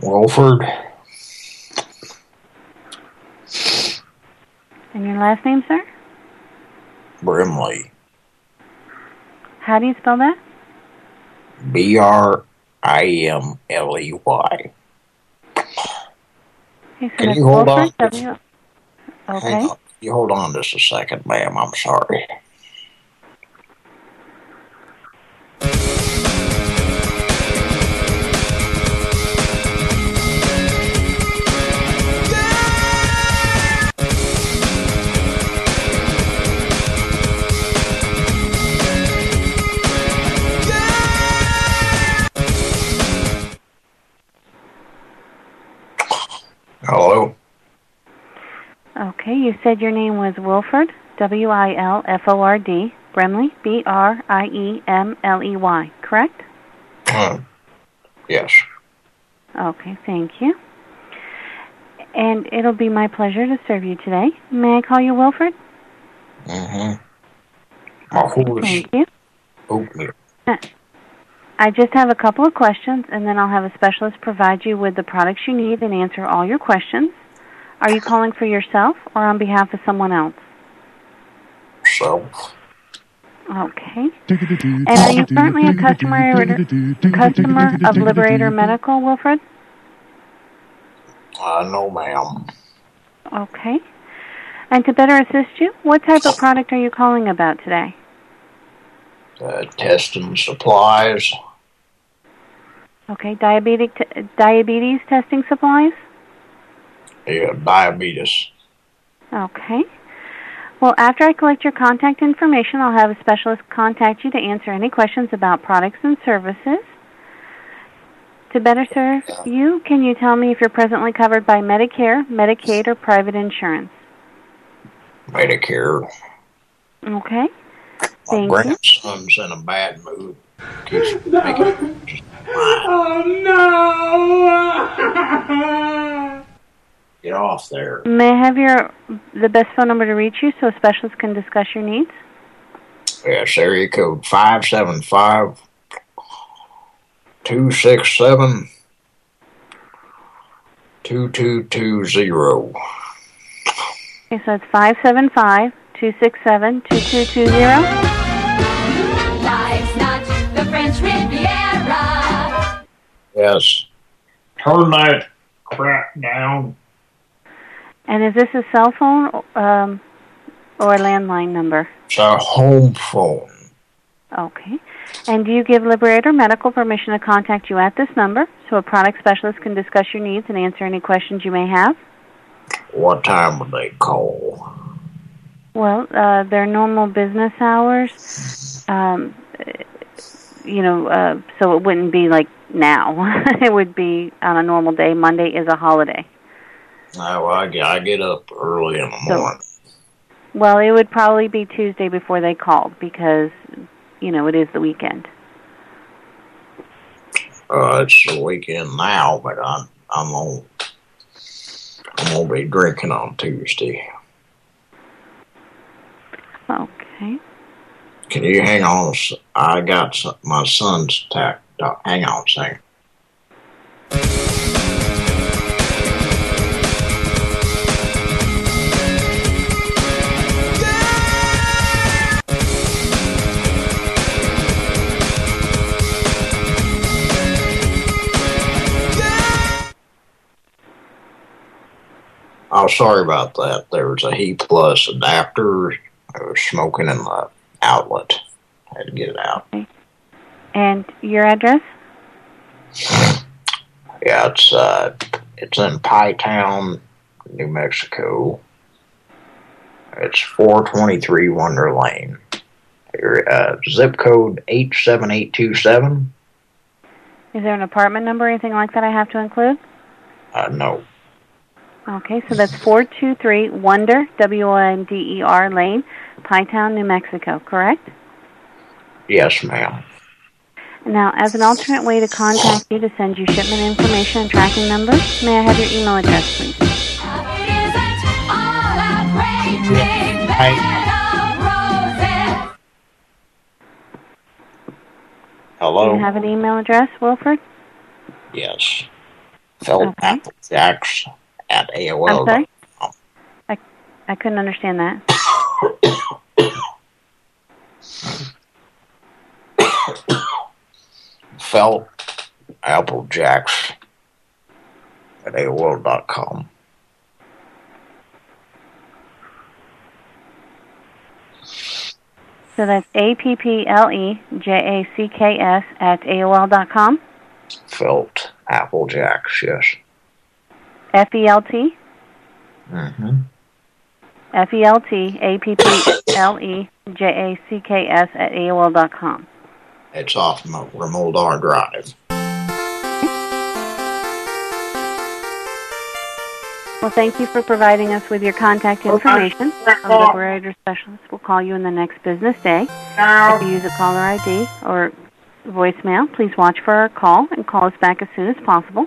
Wilford. And your last name, sir? Brimley. How do you spell that? B R I M L E Y. Okay, so Can you hold Wilford, on? W- Hang Okay. on. You hold on just a second, ma'am. I'm sorry. Okay, you said your name was Wilford, W I L F O R D, Bremley, B R I E M L E Y, correct? Uh, yes. Okay, thank you. And it'll be my pleasure to serve you today. May I call you Wilford? Mm-hmm. My horse. Thank you. Oatmeal. I just have a couple of questions, and then I'll have a specialist provide you with the products you need and answer all your questions. Are you calling for yourself or on behalf of someone else? Self. Okay. And are you currently a customer customer of Liberator Medical, Wilfred? Uh, no, ma'am. Okay. And to better assist you, what type of product are you calling about today? Uh, testing supplies. Okay, diabetic t- diabetes testing supplies. Yeah, diabetes. Okay. Well, after I collect your contact information, I'll have a specialist contact you to answer any questions about products and services. To better serve you, can you tell me if you're presently covered by Medicare, Medicaid, or private insurance? Medicare. Okay. My Thank you. grandson's in a bad mood. Keeps making Oh no! get off there. May I have your the best phone number to reach you so a specialist can discuss your needs? Yes, area code five seven five two six seven two two two zero. Okay, so it's five seven five two six seven two two two zero. Life's not the French Riviera. Yes. Turn that crap down. And is this a cell phone um, or a landline number? It's a home phone. Okay. And do you give Liberator Medical permission to contact you at this number so a product specialist can discuss your needs and answer any questions you may have? What time would they call? Well, uh, their normal business hours, um, you know, uh, so it wouldn't be like now. it would be on a normal day. Monday is a holiday. Oh, I, get- I get up early in the So- morning. Well, it would probably be Tuesday before they called because, you know, it is the weekend. Uh, it's the weekend now, but I'm I'm on I'm gonna be drinking on Tuesday. Okay. Can you hang on? I got s- my son's tack. uh, Hang on a second. Oh, sorry about that. There was a Heat Plus adapter. I was smoking in the outlet. had to get it out. And your address? Yeah, it's uh, it's in Pie Town, New Mexico. It's 423 Wonder Lane. Uh, zip code 87827. Is there an apartment number or anything like that I have to include? Uh, no. Okay, so that's 423 Wonder, W-O-N-D-E-R E Lane, Pie Town, New Mexico, correct? Yes, ma'am. Now, as an alternate way to contact you to send you shipment information and tracking numbers, may I have your email address, please? Do Hello? Do you have an email address, Wilfred? Yes. Phil Okay. At AOL. I'm sorry? I, I couldn't understand that. Felt Applejacks at AOL.com. So that's A-P-P-L-E-J-A-C-K-S at AOL.com? dot com. Felt Applejacks, yes. F-E-L-T? Mm-hmm. F-E-L-T A-P-P-L-E-J-A-C-K-S at AOL dot com. It's off Mo- Remoldar Drive. Well, thank you for providing us with your contact information. A Liberator specialist will call you in the next business day. If you use a caller ID or voicemail, please watch for our call and call us back as soon as possible.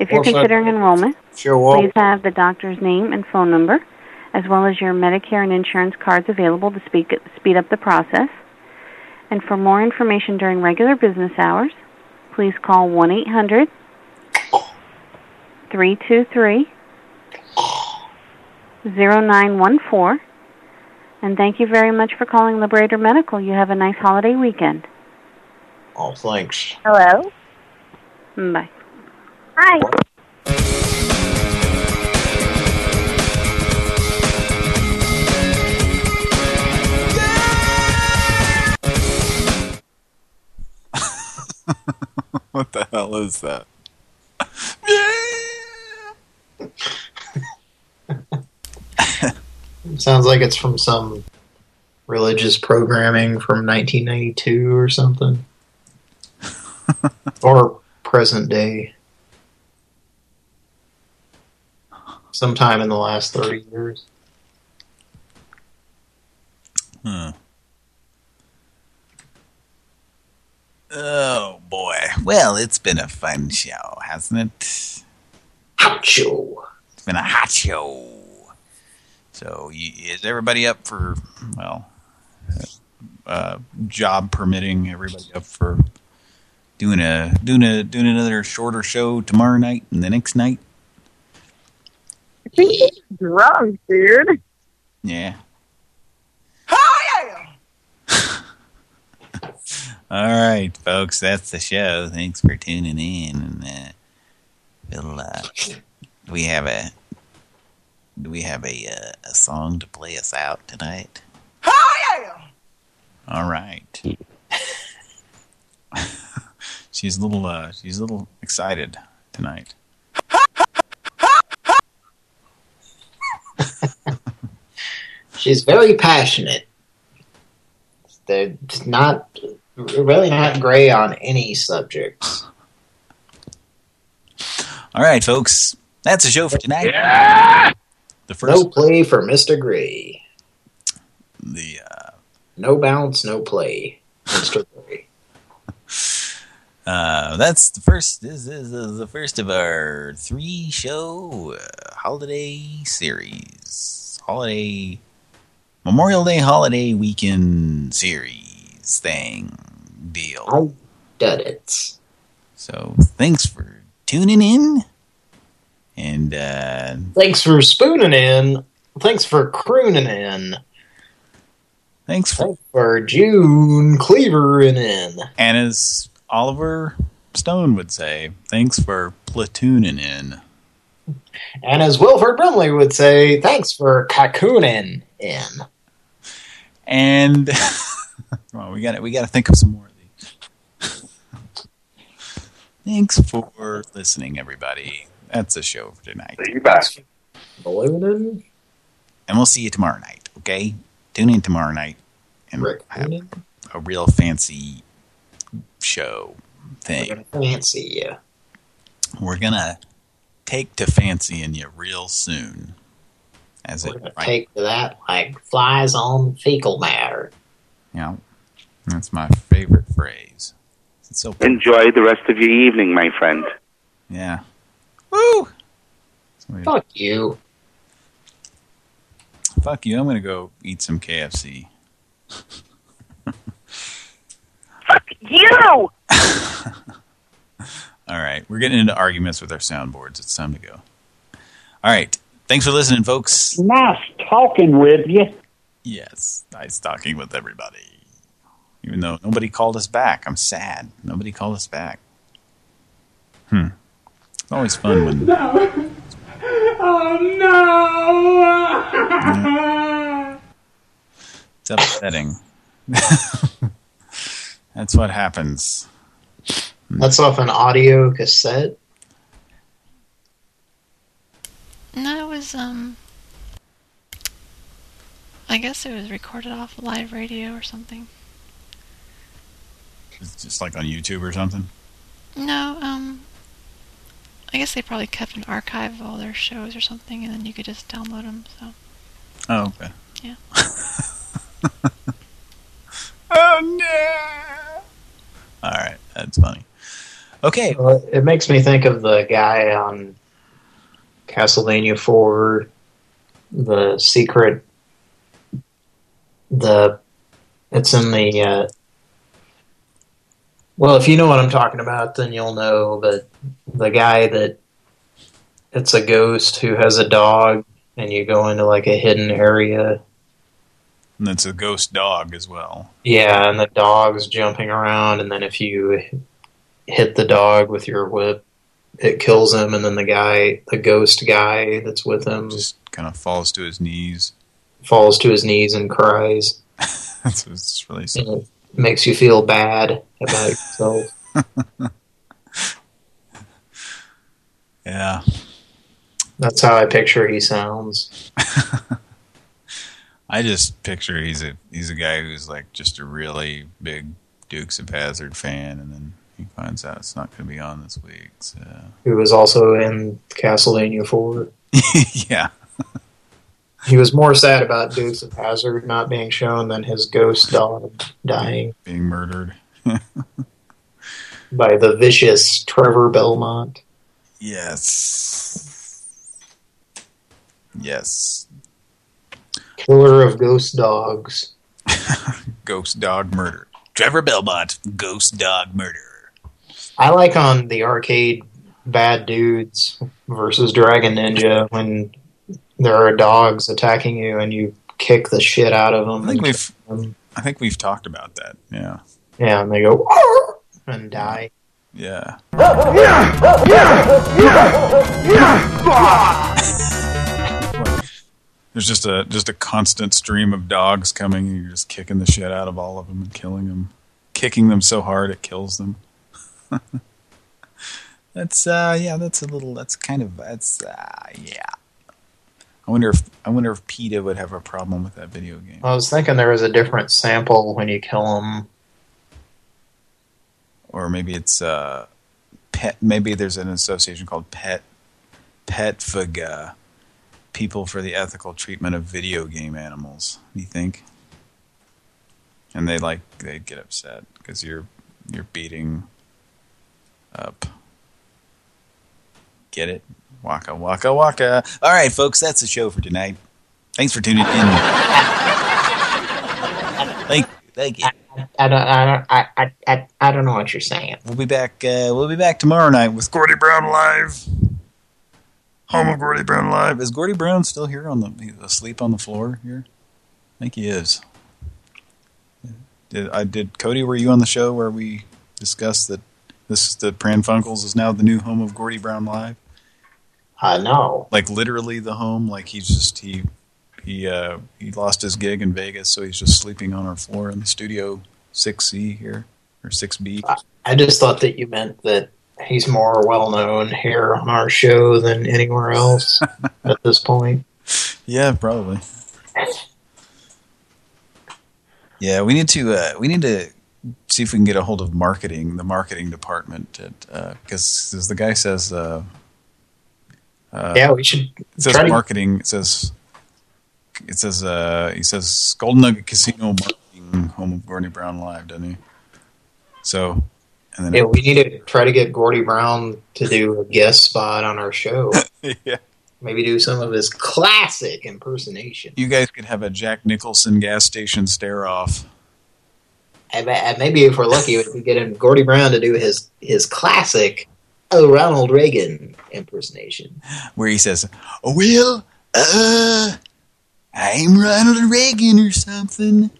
If you're considering enrollment, Sure please have the doctor's name and phone number, as well as your Medicare and insurance cards available to speak, speed up the process. And for more information during regular business hours, please call 1 800 323 0914. And thank you very much for calling Liberator Medical. You have a nice holiday weekend. Oh, thanks. Hello? Bye. Hi. what the hell is that? sounds like it's from some religious programming from 1992 or something. or present day. Sometime in the last 30 years. Huh. Oh boy. Well, it's been a fun show, hasn't it? Hot show. It's been a hot show. So, you, is everybody up for, well, uh, job permitting, everybody up for doing a doing a doing another shorter show tomorrow night and the next night? Drunk, dude. Yeah. Oh, yeah! All right, folks, that's the show. Thanks for tuning in. And uh, we'll, uh, we have a do we have a uh, a song to play us out tonight? Oh, yeah! All right. she's a little uh, she's a little excited tonight. She's very passionate. They're just not really not gray on any subjects. All right, folks, that's the show for tonight. The first No play for Mr. Gray. the uh, No bounce, no play. Mr. Gray. Uh, that's the first. This is the first of our three-show uh, holiday series, holiday Memorial Day holiday weekend series thing deal. I did it. So thanks for tuning in, and uh, Thanks for spooning in. Thanks for crooning in. thanks for Thanks for June cleavering in. and as Oliver Stone would say, thanks for platooning in. And as Wilford Brimley would say, thanks for cocooning in. And well, we got we got to think of some more of these. Thanks for listening, everybody. That's the show for tonight. See you back. Ballooning. And we'll see you tomorrow night, okay? Tune in tomorrow night and have a real fancy show thing. Fancy you. We're gonna take to fancying you real soon. As it We're gonna right, take to that like flies on fecal matter. yeah. That's my favorite phrase. It's so Enjoy the rest of your evening, my friend. yeah. Woo! Fuck you. Fuck you, I'm gonna go eat some KFC. You! All right, we're getting into arguments with our soundboards. It's time to go. All right, thanks for listening, folks. Nice talking with you. Yes, nice talking with everybody. Even though nobody called us back, I'm sad. Nobody called us back. Hmm. It's always fun when No. Oh no! it's upsetting. That's what happens. That's off an audio cassette. No, it was, um... I guess it was recorded off live radio or something. It's just like on YouTube or something. No, um... I guess they probably kept an archive of all their shows or something, and then you could just download them, so... Oh, okay. Yeah. oh no! All right, that's funny. Okay. Well, it makes me think of the guy on Castlevania 4, the secret, the, it's in the, uh, well, if you know what I'm talking about, then you'll know, but the guy that, it's a ghost who has a dog, and you go into like a hidden area, And it's a ghost dog as well. Yeah, and the dog's jumping around, and then if you hit the dog with your whip, it kills him, and then the guy, the ghost guy that's with him, just kind of falls to his knees. falls to his knees and cries. That's it's really And it makes you feel bad about yourself. Yeah. That's how I picture he sounds. I just picture he's a he's a guy who's like just a really big Dukes of Hazzard fan, and then he finds out it's not going to be on this week. So Who was also in Castlevania 4. yeah, He was more sad about Dukes of Hazzard not being shown than his ghost dog dying being murdered. by the vicious Trevor Belmont. Yes. Yes. Killer of ghost dogs. Ghost dog murder. Trevor Belmont, ghost dog murder. I like on the arcade Bad Dudes versus Dragon Ninja when there are dogs attacking you and you kick the shit out of them. I think we've them. I think we've talked about that. Yeah. Yeah, and they go "Arr!" and die. Yeah. There's just a just a constant stream of dogs coming, and you're just kicking the shit out of all of them and killing them, kicking them so hard it kills them. that's uh, yeah, that's a little. That's kind of that's uh, yeah. I wonder if I wonder if PETA would have a problem with that video game. I was thinking there was a different sample when you kill them. or maybe it's uh pet maybe there's an association called pet petfaga people for the ethical treatment of video game animals you think? And they like they get upset because you're you're beating up. Get it? Waka waka waka. All right folks that's the show for tonight. Thanks for tuning in. Thank thank you. I don't, I don't, I, I, I, I don't know what you're saying. We'll be back. Uh, we'll be back tomorrow night with Gordie Brown live. Home of Gordie Brown live. Is Gordie Brown still here on the asleep on the floor here? I think he is. Did I did Cody? Were you on the show where we discussed that this the Pran Funkels is now the new home of Gordie Brown live? I know. Like literally the home. Like he's just he he uh he lost his gig in Vegas, so he's just sleeping on our floor in the studio 6C here or 6B. I just thought that you meant that he's more well known here on our show than anywhere else at this point. Yeah, probably. Yeah, we need to uh, we need to see if we can get a hold of marketing, the marketing department, because as the guy says, uh, uh, Yeah, we should It says marketing. It says it says uh, he says Golden Nugget Casino marketing home of Gordon Brown live, doesn't he? So, Yeah, we need to try to get Gordie Brown to do a guest spot on our show. yeah. Maybe do some of his classic impersonation. you guys could have a Jack Nicholson gas station stare off. And maybe if we're lucky, we could get him Gordie Brown to do his his classic oh, Ronald Reagan impersonation. where he says, oh, well, uh, I'm Ronald Reagan or something.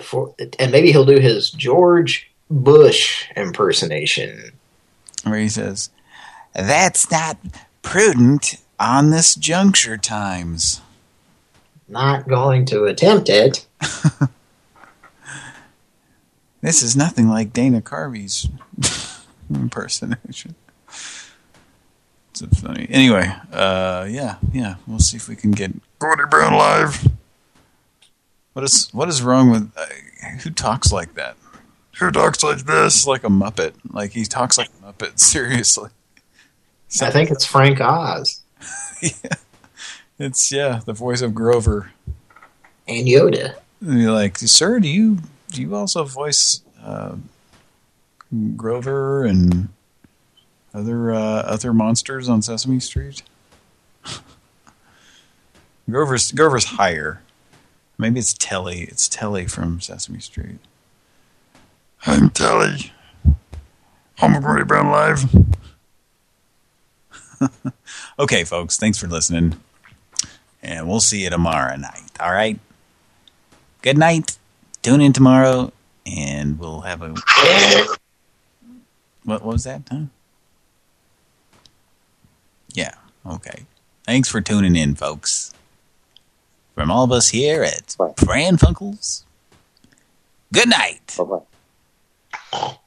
For, and maybe he'll do his George Bush impersonation. Where he says, that's not prudent on this juncture times. Not going to attempt it. This is nothing like Dana Carvey's impersonation. It's so funny. Anyway, uh, yeah, yeah, we'll see if we can get Gordie Brown live. What is what is wrong with uh, who talks like that? Who talks like this? Like a muppet. Like he talks like a muppet. Seriously. I think it's Frank Oz yeah. It's yeah, the voice of Grover. and Yoda. And you're like, sir, do you do you also voice uh, Grover and other uh, other monsters on Sesame Street? Grover's Grover's higher. Maybe it's Telly. It's Telly from Sesame Street. I'm Telly. I'm a Gordie Brown live. okay, folks. Thanks for listening. And we'll see you tomorrow night. All right? Good night. Tune in tomorrow, and we'll have a... What, what was that? Huh? Yeah, okay. Thanks for tuning in, folks. From all of us here at Pran Funkels, good night. Bye-bye. Oh.